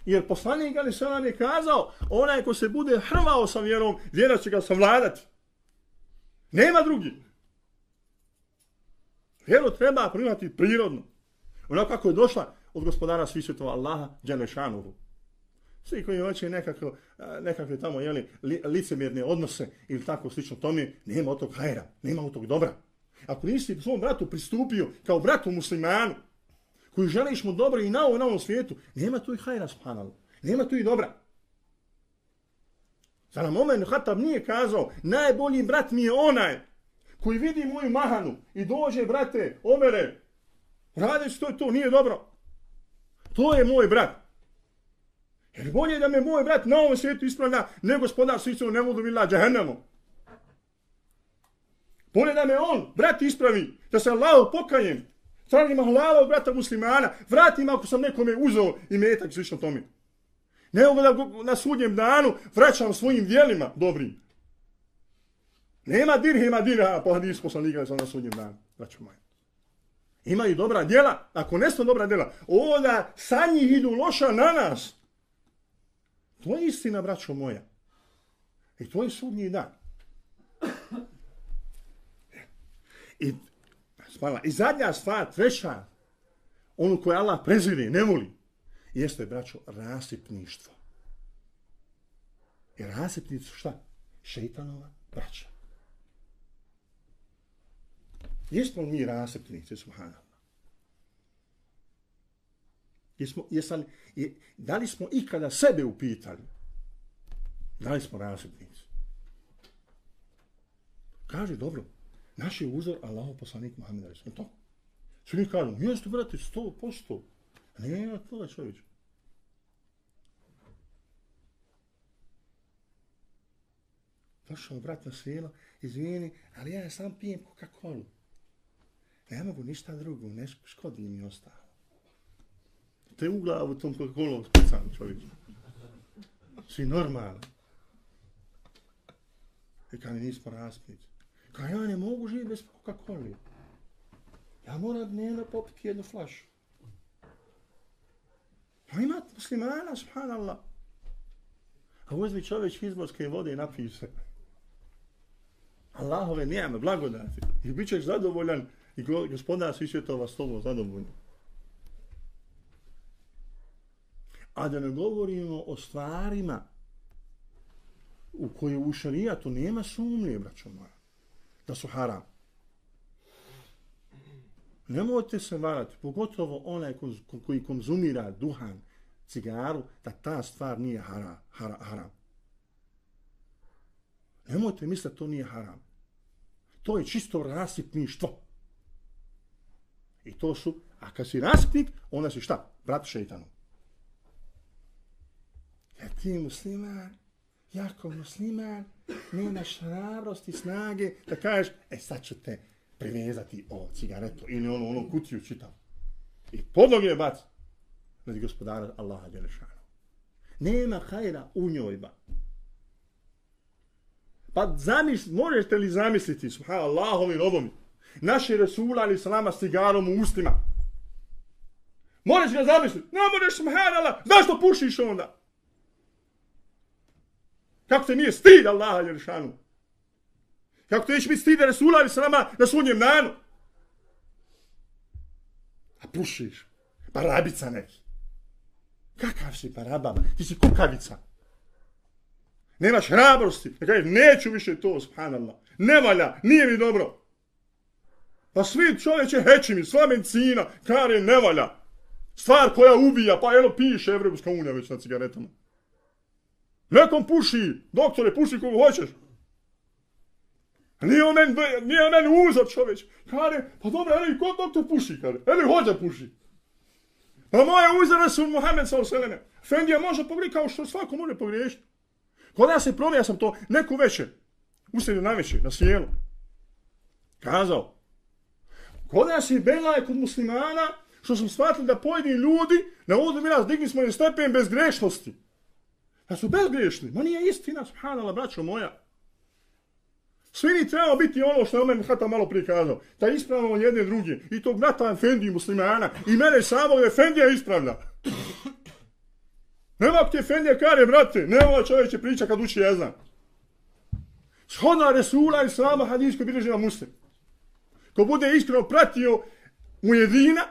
Jer poslanik ali Salam je kazao, onaj ko se bude hrvao sa vjerom, vjera će ga savladati. Nema drugi. Vjeru treba primati prirodno. Ono kako je došla, od gospodara svi svjetova Allaha, Đelešanuhu. Svi koji hoće nekako, nekakve tamo jeli, li, licemjerne odnose ili tako slično tome, nema od tog hajra, nema od tog dobra. Ako nisi svom bratu pristupio kao bratu muslimanu, koji želiš mu dobro i na ovom, na ovom svijetu, nema tu i hajra, subhanallah. Nema tu i dobra. Za nam Omer Hatab nije kazao, najbolji brat mi je onaj koji vidi moju mahanu i dođe, brate, Omere, radiš to, to nije dobro. To je moj brat. Jer bolje da me moj brat na ovom svijetu ispravlja, ne gospodar svijetu ne budu vila džahennemu. Bolje da me on, brat, ispravi, da se Allaho pokajem, tražim halala od brata muslimana, vratim ako sam nekome uzeo i metak slično tome. Ne mogu da na sudnjem danu vraćam svojim dijelima dobrim. Nema dirhima dirha pa po hadisu poslanika na sudnjem danu, braću moje imaju dobra djela, ako ne su dobra djela, onda sa njih idu loša na nas. To je istina, braćo moja. I to je sudnji dan. I, spala, I zadnja stvar, treća, onu koju Allah prezire, ne voli, jeste, braćo, rasipništvo. I rasipnicu šta? Šeitanova braća. Jesmo mi rasipnici, subhanallah? Jesmo, jesam, je, da li smo ikada sebe upitali? Da li smo rasipnici? Kaže, dobro, naš je uzor Allaho poslanik Muhammed Ali. Smo to? Svi mi kažu, jeste, brate, sto posto. Ne, ne, to je čovječ. Došao brat na svijelo izvini, ali ja sam pijem Coca-Cola. Ne mogu ništa drugo, ne škodi mi ostalo. Te u glavu tom Coca-Cola spucam čovjek. Svi normalni. I kad mi nismo raspiti. Kad ja ne mogu živjeti bez Coca-Cola. Ja moram dnevno popiti jednu flašu. Pa ima muslimana, subhanallah. A uzmi čovjek izborske vode i napiju se. Allahove nijeme, blagodati. I bit ćeš zadovoljan i gospodar svi svjetova s tobom. A da ne govorimo o stvarima u koje u šarijatu nema sumnje, braćo moja, da su haram. Nemojte se varati, pogotovo onaj koji konzumira duhan, cigaru, da ta stvar nije haram. haram, haram. Nemojte misliti da to nije haram. To je čisto rasipništvo. I to su, a kad si rasipnik, onda si šta? Brat šeitanu. Ja ti musliman, jako musliman, nemaš hrabrosti, snage, da kažeš, e sad ću te privezati o cigaretu ili ono, ono kutiju čitav. I podlog je bac nad gospodara Allaha Đelešanu. Nema hajra u njoj ba. Pa zamis, možete li zamisliti, subhana Allahovi robom, Naše Resula ali salama s cigarom u ustima. Možeš ga zamisliti? Ne možeš, subhana zašto pušiš onda? Kako te nije stid Allaha Jeršanu? Kako te neće biti stid Resula ali salama na sunjem danu? A pušiš. Barabica neki. Kakav si parababa? Ti si kukavica. Nemaš hrabrosti. Da kažeš, neću više to, subhanallah. Ne valja, nije mi dobro. Pa svi čovječe heći mi, sva medicina, kare, ne valja. Stvar koja ubija, pa eno piše Evropska unija već na cigaretama. Nekom puši, doktore, puši kogu hoćeš. Nije on meni, nije on meni uzor čovječ. Kare, pa dobro, eno kod doktor puši, kare. Eno i hođa puši. Pa moje uzore su Muhammed sa oselene. Fendija može pogriješiti kao što svako može pogriješiti. Kod nas se promija sam to neku večer, Usredio na večer, na sjelu. Kazao. Kod nas je bela je kod muslimana što smo shvatili da pojedini ljudi na ovodu miraz digni smo je stepen bezgrešnosti. Da su bezgrešni. Ma nije istina, subhanala, braćo moja. Svi mi trebamo biti ono što je Omer Hata malo prikazao. Da ispravamo jedne druge. I tog brata Efendi muslimana. I mene samog Efendija ispravlja. Nema ti Efendija kare, brate. Nema ovaj čovječe priča kad uči jezna. Shodna Resula i Sama hadijsko bilježi na muslim. Ko bude iskreno pratio mu jedina,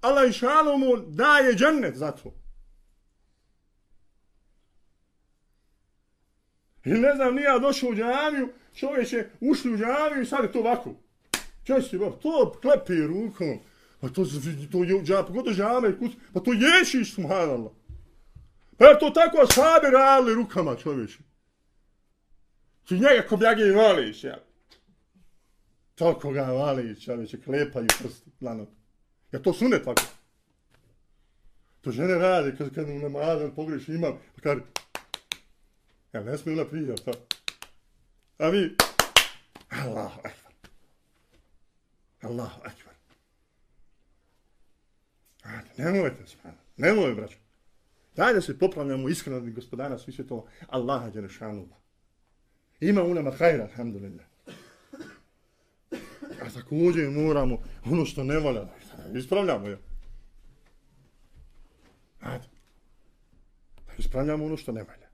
Allah i šalomu daje džennet za to. I ne znam, nije došao u džamiju, čovjek je ušli u džamiju i sad je to ovako. Čovjek si, to klepi rukom. Pa to, to je džamija, pa pogotovo džamija, pa to ješiš, subhanallah. Pa je to tako sabe radili rukama, čovječe. Ti njega ko bjage i vališ, ja. Toliko ga vali čovječe, klepaju prsti, lano. Ja to sune tako. To žene rade, kad, kad namadan madan imam, pa kad, Ja ne smiju na prija, pa. A vi, Allahu akbar. Allahu akbar. Ajde, nemojte se, nemoj, braćo. Daj da se popravljamo iskreno gospodana svi svjetova. Allaha Đerešanu. Ima u nama hajra, alhamdulillah. A također moramo ono što ne valja, ispravljamo je. Ajde. Ispravljamo ono što ne valja.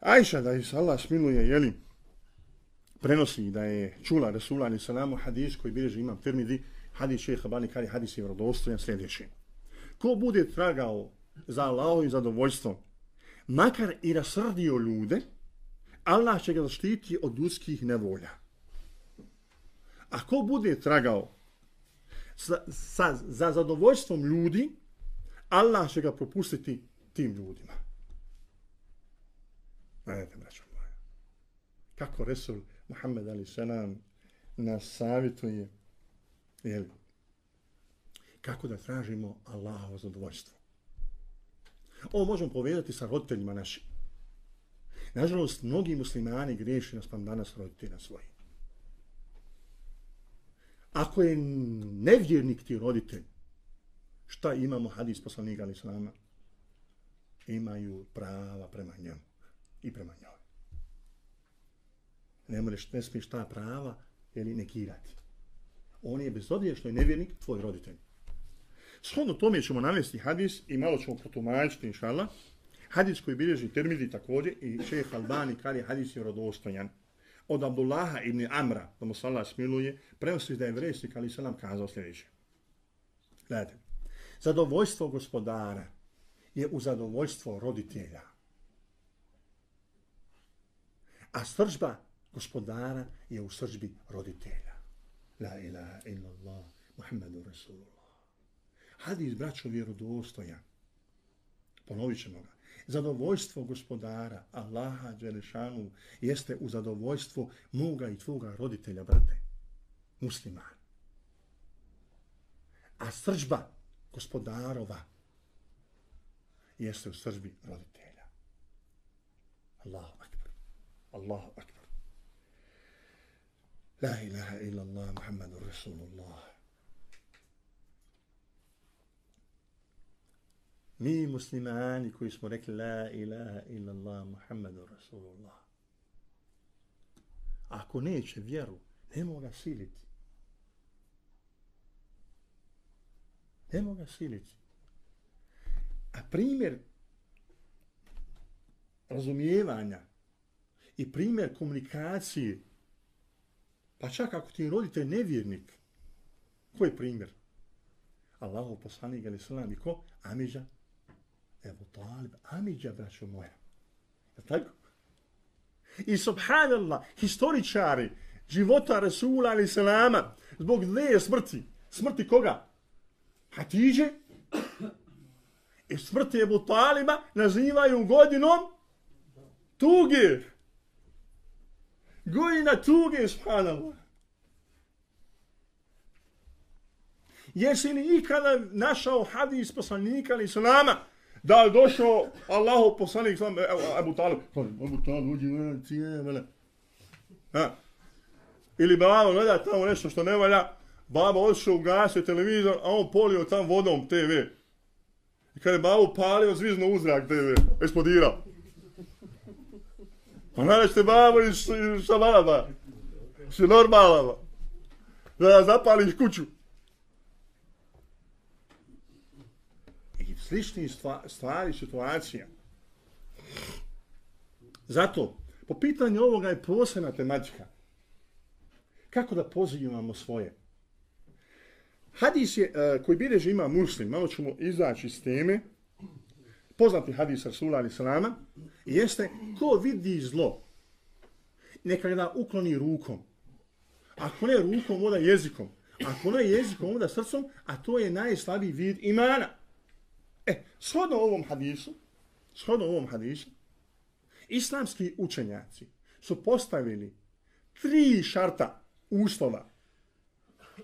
Ajša da se Allah smiluje, jeli, prenosi da je čula Resulani ni salamu hadis koji bilježi imam Tirmidhi, hadis šeha Bani Kari, hadis je vjerodostojan sljedeći. Ko bude tragao za Allaho i zadovoljstvo, makar i rasrdio ljude, Allah će ga zaštiti od ljudskih nevolja. Ako bude tragao sa, sa, za zadovoljstvom ljudi, Allah će ga propustiti tim ljudima. Ajde, braćo moja. Kako Resul Muhammed Ali Selam nas savjetuje jel, kako da tražimo Allahovo zadovoljstvo. Ovo možemo povedati sa roditeljima našim. Nažalost, mnogi muslimani griješi nas danas roditelja svoji. Ako je nevjernik ti roditelj, šta imamo hadis poslanika ali slama? Imaju prava prema njemu i prema njoj. Ne možeš, ne smiješ ta prava ili negirati. On je bez obzira što je nevjernik tvoj roditelj. Shodno tome ćemo navesti hadis i malo ćemo protumačiti, inša Allah. Hadis koji bilježi termidi također i šeheh Albani kada je hadis je rodostojan. Od Abdullaha ibn Amra, da mu sallah smiluje, prenosi da je vresnik ali sallam kazao sljedeće. Gledajte, zadovoljstvo gospodara je u zadovoljstvo roditelja. A sržba gospodara je u sržbi roditelja. La ilaha illallah, Muhammedu Rasulullah. Hadis, braćo, vjerodostojan. Ponovit ćemo ga. Zadovoljstvo gospodara, Allaha, Đelešanu, jeste u zadovoljstvo moga i tvoga roditelja, brate, musliman. A sržba gospodarova jeste u sržbi roditelja. Allahu akbar. Allahu akbar. La ilaha illallah, Muhammadur Rasulullah. Mi muslimani koji smo rekli la ilaha illallah Muhammadu Rasulullah. Ako neće vjeru, nemo ga siliti. Nemo ga siliti. A primjer razumijevanja i primjer komunikacije, pa čak ako ti rodite nevjernik, koji je primjer? Allahu poslanik ali sallam i ko? Amidža Ebu Talib, Amidža, braćo moja. Je tako? I subhanallah, historičari života Rasula ali selama zbog dve smrti, smrti koga? Hatidže i smrti Ebu Taliba nazivaju godinom tuge. Godina tuge, subhanallah. Jesi li ikada našao hadis poslanika ali salama, da je došao Allahov poslanik sam Abu Talib Abu Talib uđi u mene. ha? Ili baba gleda tamo nešto što ne valja baba odšao ugasio televizor a on polio tam vodom TV i kada je babu palio zvizno uzrak TV eksplodirao. Pa narešte babo iz šalaba si normalno da zapališ kuću. Sličnih stvari, situacija. Zato, po pitanju ovoga je posebna tematika. Kako da pozivamo svoje? Hadis je, uh, koji bileži ima muslim, malo ćemo izaći iz teme, poznati hadis Rasula ali salama, jeste ko vidi zlo, neka ga ukloni rukom. Ako ne rukom, onda jezikom. Ako ne jezikom, onda srcom, a to je najslabiji vid imana. E, shodno ovom hadisu, shodno ovom hadisu, islamski učenjaci su postavili tri šarta uslova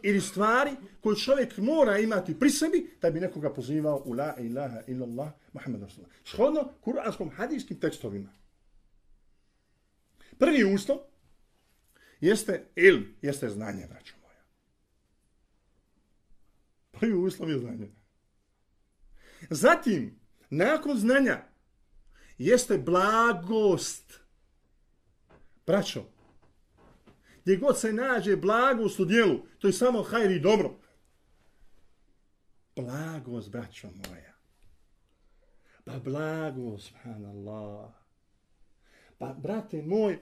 ili stvari koje čovjek mora imati pri sebi da bi nekoga pozivao u la ilaha illallah Muhammed Rasulullah. Shodno kuranskom hadijskim tekstovima. Prvi uslov jeste il, jeste znanje, braćo moja. Prvi uslov je znanje. Zatim, nakon znanja, jeste blagost. Braćo, gdje god se nađe blagost u dijelu, to je samo hajri dobro. Blagost, braćo moja. Pa blagost, subhanallah. Pa, brate moj,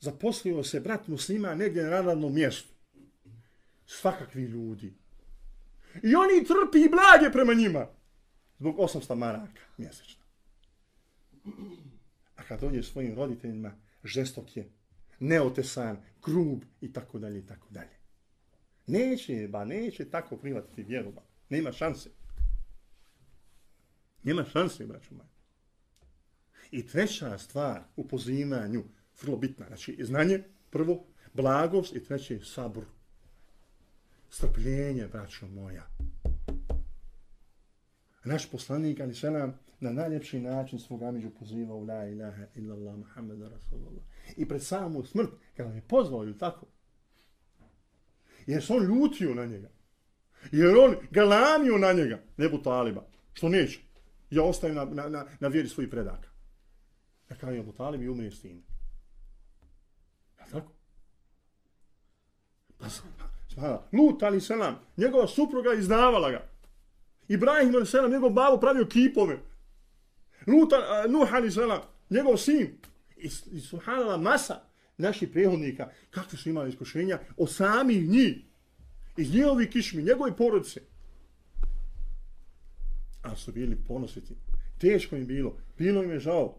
zaposlio se brat muslima negdje na radnom mjestu. Svakakvi ljudi. I oni trpi blage prema njima zbog 800 maraka mjesečno. A kad dođe svojim roditeljima, žestok je, neotesan, grub i tako dalje i tako dalje. Neće, ba, neće tako prihvatiti vjeru, ba. Nema šanse. Nema šanse, braću moja. I treća stvar u pozivanju, vrlo bitna, znači znanje, prvo, blagost i treće, sabur. Strpljenje, braćo moja naš poslanik, ali selam, na najljepši način svog amiđu pozivao la ilaha illallah Muhammed Rasulullah. I pred samu smrt, kada je pozvao ju tako, jer se on ljutio na njega, jer on galamio na njega, nebu taliba, što neće, ja ostajem na, na, na, na vjeri svojih predaka. Na kraju Abu Talib i umrije s tim. Ja tako? Pa, pa, Lut ali selam, njegova supruga izdavala ga. Ibrahim a.s. njegov babo pravio kipove. Lut, uh, Nuh a.s. njegov sin. I, i subhanallah, masa naših prehodnika, kakve su imali iskušenja o samih njih. Iz njihovi kišmi, njegove porodice. A su bili ponositi. Teško im bilo. Bilo im je žao.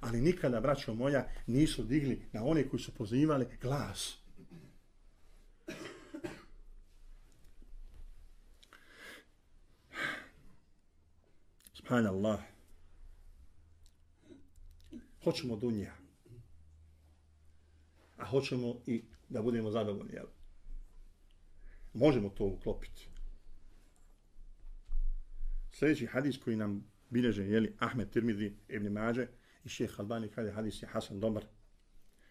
Ali nikada, braćo moja, nisu digli na one koji su pozivali glas. Subhanallah. Hoćemo dunja. A hoćemo i da budemo zadovoljni, jel? Možemo to uklopiti. Sljedeći hadis koji nam bileže, jeli, Ahmed Tirmidhi, Ibn Mađe i šeheh Albani, kada hadis je Hasan dobar,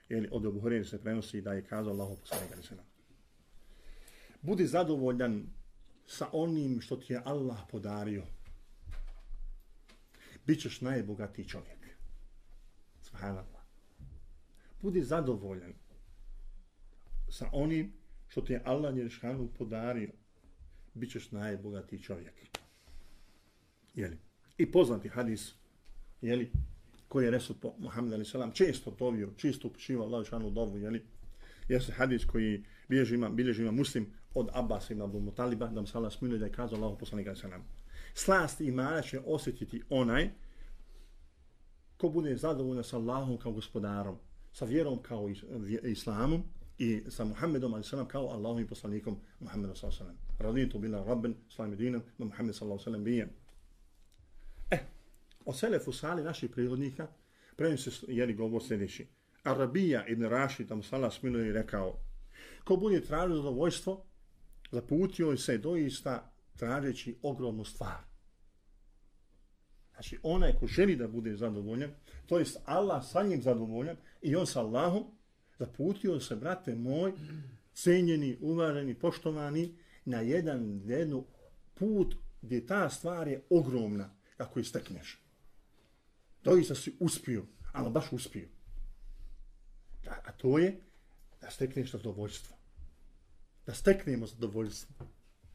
jeli, od Abu Hureyre se prenosi da je kazao Allahu poslanika ali nam. Budi zadovoljan sa onim što ti je Allah podario. Bićeš najbogatiji čovjek. Subhanallah. Budi zadovoljan sa onim što ti je Allah Njerišanu podario. Bićeš najbogatiji čovjek. Jeli? I poznati hadis, jeli, koji je Resul po Muhammed Ali Salam često dovio, čisto upućiva Allah Njerišanu dovu, jeli? Jeste hadis koji bilježi ima, bilježi ima muslim od Abbas ibn Abdul Mutaliba, da mu se Allah smiluje da je kazao Allah poslanika Ali Salam. Slast imana će osjetiti onaj ko bude zadovoljan sa Allahom kao gospodarom, sa vjerom kao islamom i sa Muhammedom ali sallam kao Allahom i poslanikom Muhammedom sallallahu alejhi ve sellem. Raditu bila rabben sallallahu dinom wa Muhammed sallallahu alejhi ve sellem bijem. Eh, o selefu sali naših prirodnika prenim se jeli govor sljedeći. Arabija ibn Rashid tam sallallahu smiluje rekao ko bude tražio zadovoljstvo zaputio se doista tražeći ogromnu stvar. Znači, onaj ko želi da bude zadovoljan, to jest Allah sa njim zadovoljan i on sa Allahom, zaputio se, brate moj, cenjeni, uvaženi, poštovani, na jedan jednu put gdje ta stvar je ogromna, kako istekneš. Doista si uspio, ali baš uspio. A to je da stekneš zadovoljstvo. Da steknemo zadovoljstvo.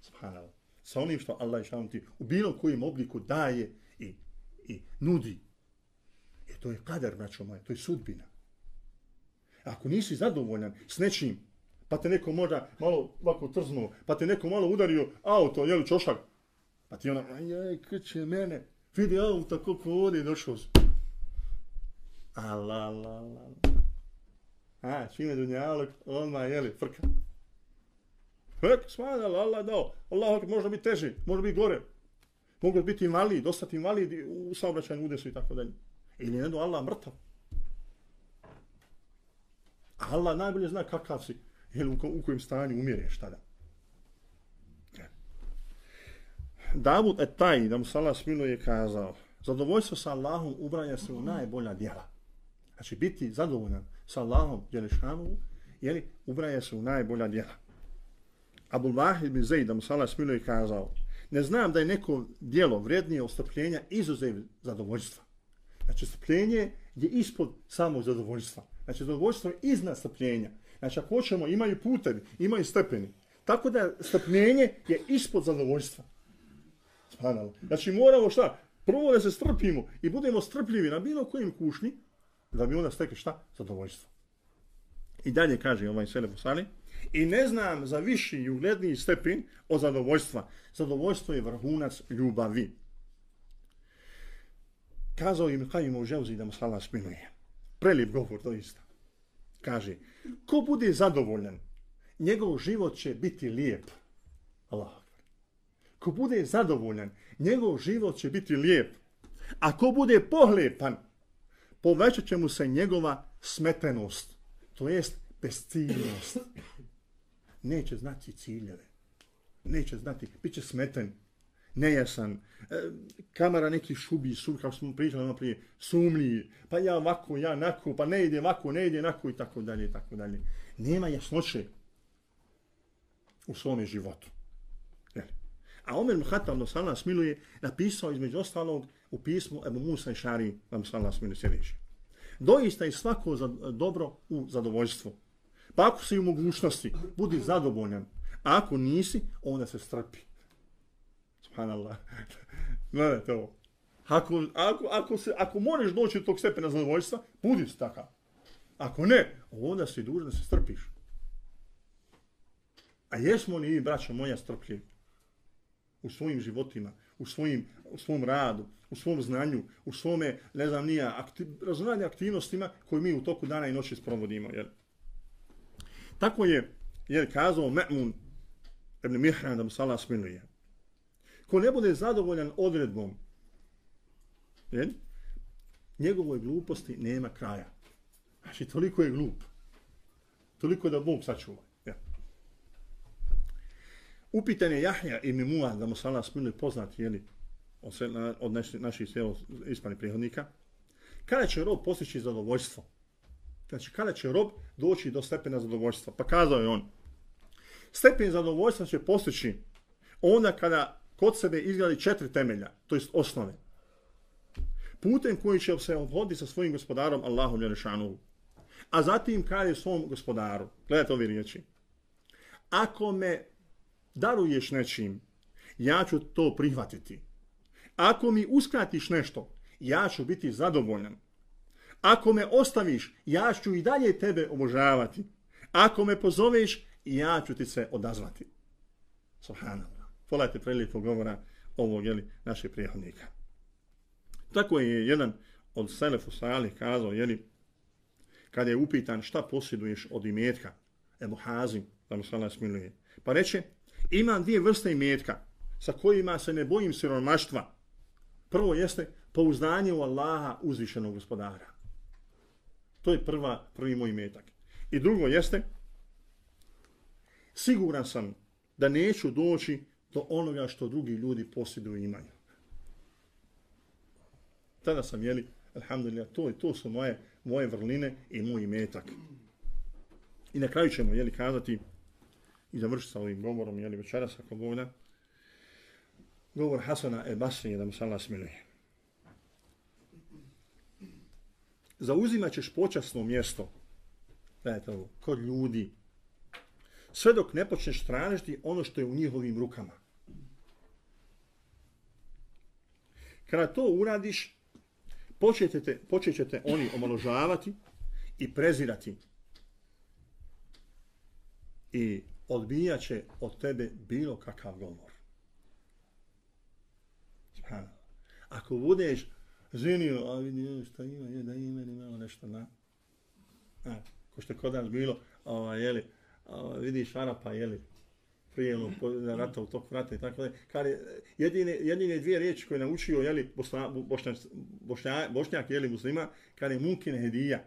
Subhanallah. Sa onim što Allah ti u bilo kojem obliku daje i nudi. E to je kader, braćo moje, to je sudbina. Ako nisi zadovoljan s nečim, pa te neko možda malo ovako trznuo, pa te neko malo udario auto, jel čošak, pa ti ona, ajaj, krće mene, vidi auto koliko vode došao si. A la la. A, čime dunjalog, odmah, jeli, frka. Hek, smada, Allah dao. Allah, možda biti teži, možda biti gore mogu biti invalid, ostati invalid u saobraćajnom udesu i tako dalje. Ili ne do Allah mrtav. Allah najbolje zna kakav si, jel, u, u kojem stanju umireš tada. E. Davud et taj, da mu Salah smilo je kazao, zadovoljstvo sa Allahom ubranja se u najbolja djela. Znači, biti zadovoljan sa Allahom, Jelešanu, jeli, ubranja se u najbolja djela. Abu Vahid bin Zaid, da mu Salah smilo je kazao, ne znam da je neko dijelo vrednije od strpljenja izuzev zadovoljstva. Znači, strpljenje je ispod samog zadovoljstva. Znači, zadovoljstvo je iznad strpljenja. Znači, ako hoćemo, imaju putevi, imaju stepeni. Tako da strpljenje je ispod zadovoljstva. Spanalo. Znači, moramo šta? Prvo da se strpimo i budemo strpljivi na bilo kojim kušnji, da bi onda stekli šta? Zadovoljstvo. I dalje kaže ovaj Selef Usali, I ne znam za viši i ugledniji stepen od zadovoljstva. Zadovoljstvo je vrhunac ljubavi. Kazao im Kajim u Ževzi da mu slala spinuje. Prelip govor, to isto. Kaže, ko bude zadovoljan, njegov život će biti lijep. Allah. Ko bude zadovoljan, njegov život će biti lijep. A ko bude pohlepan, povećat će mu se njegova smetenost. To jest besciljnost neće znati ciljeve. Neće znati, bit će smeten. nejasan, e, kamera neki šubi, sur, kako smo pričali ono prije, sumlji, pa ja ovako, ja nako, pa ne ide ovako, ne ide nako i tako dalje, i tako dalje. Nema jasnoće u svome životu. Jel? A Omer Muhatab do Salah smiluje napisao između ostalog u pismu Ebu Musa i Šari vam Salah smiluje sljedeće. Doista je svako za, dobro u zadovoljstvu. Pa ako si u mogućnosti, budi zadovoljan. A ako nisi, onda se strpi. Subhanallah. Gledajte ovo. Ako, ako, ako, se, ako možeš doći do tog stepena zadovoljstva, budi takav. Ako ne, onda si dužan da se strpiš. A jesmo li, braćo moja, strpljivi? U svojim životima, u, svojim, u svom radu, u svom znanju, u svome, ne znam, nija, aktiv, razumljanje aktivnostima koje mi u toku dana i noći sprovodimo. jel? Tako je, jer kazao Me'mun ibn Mihran da mu sala smiluje. Ko ne bude zadovoljan odredbom, jer, njegovoj gluposti nema kraja. Znači, toliko je glup. Toliko da Bog sačuva. Upitan je Jahja i Mimua, da mu sala smiluje poznati, jeli, od, sve, od naši, naših sve ispani prihodnika, kada će rob postići zadovoljstvo? Znači, kada će rob doći do stepena zadovoljstva? Pa kazao je on, stepen zadovoljstva će postići onda kada kod sebe izgradi četiri temelja, to jest osnove. Putem koji će se obhoditi sa svojim gospodarom Allahom Jerešanovu. A zatim kada je svom gospodaru. Gledajte ove riječi. Ako me daruješ nečim, ja ću to prihvatiti. Ako mi uskratiš nešto, ja ću biti zadovoljan. Ako me ostaviš, ja ću i dalje tebe obožavati. Ako me pozoveš, ja ću ti se odazvati. Subhanallah. Pogledajte prelijepo govora ovog jeli, našeg prijehodnika. Tako je jedan od Selefu Salih kazao, jeli, kada je upitan šta posjeduješ od imetka, Ebu Hazim, da mu svala smiluje. Pa reče, imam dvije vrste imetka sa kojima se ne bojim siromaštva. Prvo jeste pouznanje u Allaha uzvišenog gospodara. To je prva, prvi moj imetak. I drugo jeste, siguran sam da neću doći do onoga što drugi ljudi posjeduju i imaju. Tada sam, jeli, alhamdulillah, to, to su moje, moje vrline i moj imetak. I na kraju ćemo, jeli, kazati, i završiti sa ovim govorom, jeli večeras ako bude, govor Hasana e Basri, da mu se Allah smiluje. Zauzimat ćeš počasno mjesto, gledajte ovo, kod ljudi, sve dok ne počneš tražiti ono što je u njihovim rukama. Kada to uradiš, počećete, počećete oni omaložavati i prezirati. I odbijat će od tebe bilo kakav govor. Ako budeš ženio, a vidi e, šta ima, je da ima ili malo nešto na. A, ko što kod nas bilo, ova, jeli, ova, vidiš Arapa, jeli, prijemno rata u tog rata i tako dalje. Kar je, jedine, jedine dvije riječi koje je naučio, jeli, Bosna, bošnjak, bošnjak, bošnjak, jeli, muslima, kad je munkin hedija.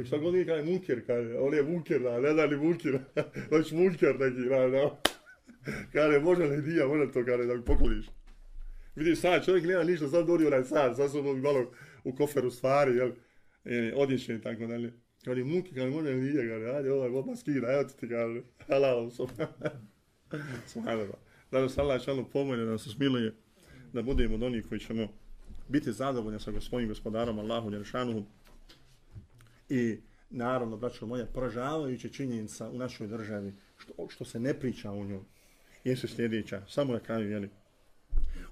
I šta god nije kada je munker, kada on je munker, da, ne da li munker, već munker neki, da, da. Kada je možda li dija, možda to kada je da mi pokloniš. Vidiš sad, čovjek nema ništa, sad dori onaj sad, sad su malo u koferu stvari, jel, e, odjeće i tako dalje. Kaže, muki, kaže, može je možda li dija, kada ajde, ovaj, odmah skida, evo ti ti kaže, halal, subhanallah. Da nas Allah šalno pomogne, da nas smiluje, da budemo od onih koji ćemo biti zadovoljni sa svojim gospodarom, Allahu, Jeršanuhu, I naravno, braćo moja, poražavajuća činjenica u našoj državi, što, što se ne priča o njoj, jesu sljedeća, samo na kraju, jeli.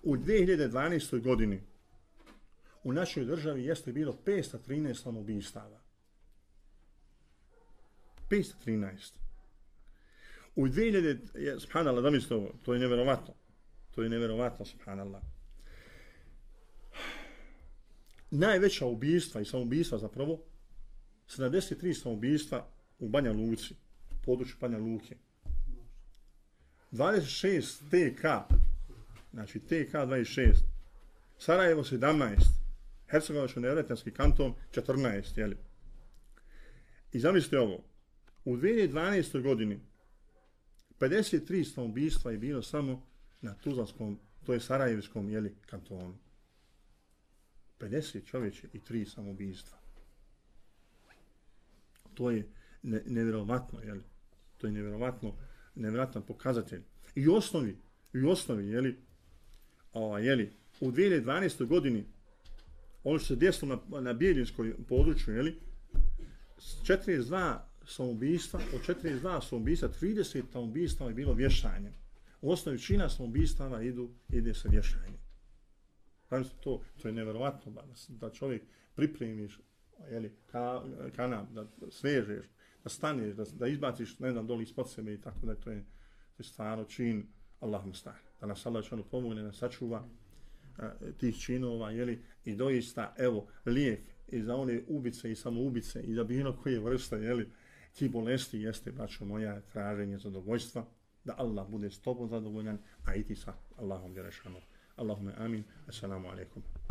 U 2012. godini u našoj državi jeste bilo 513 samobistava. 513. U 2000, subhanallah, da mislite ovo, to je neverovatno. To je neverovatno, subhanallah. Najveća ubijstva i samobijstva zapravo 73 samoubistva u Banja Luci, području Banja Luke. 26 TK, znači TK 26, Sarajevo 17, Hercegovačko nevretanski kanton 14, jeli. I zamislite ovo, u 2012. godini 53 samoubistva je bilo samo na Tuzlanskom, to je Sarajevskom, jeli, kantonu. 50 čovječe i 3 samobistva. To je ne, nevjerovatno, jeli? To je nevjerovatno, nevjerovatan pokazatelj. I u osnovi, i u osnovi, jeli, ovaj, jeli, u 2012. godini, ono što se desilo na, na Bijeljinskoj području, jeli, 42 samobijstva, od 42 samobijstva, 30 samobijstva je bilo vješanje. U osnovi čina samobijstava idu, ide se vješanje. Znači, to, to je nevjerovatno da, da čovjek pripremiš jeli, ka, kanap, da svežeš, da staneš, da, da izbaciš, ne znam, doli ispod sebe i tako da to je, to je stvarno čin Allahum stane. Da nas Allah čanu pomogne, da sačuva a, tih činova, jeli, i doista, evo, lijek i za one ubice i samoubice i za bilo koje vrste, jeli, ti bolesti jeste, braćo moja, traženje zadovoljstva, da Allah bude s tobom zadovoljan, a i ti sa Allahom Jerešanu. Allahumma amin. Assalamu alaikum.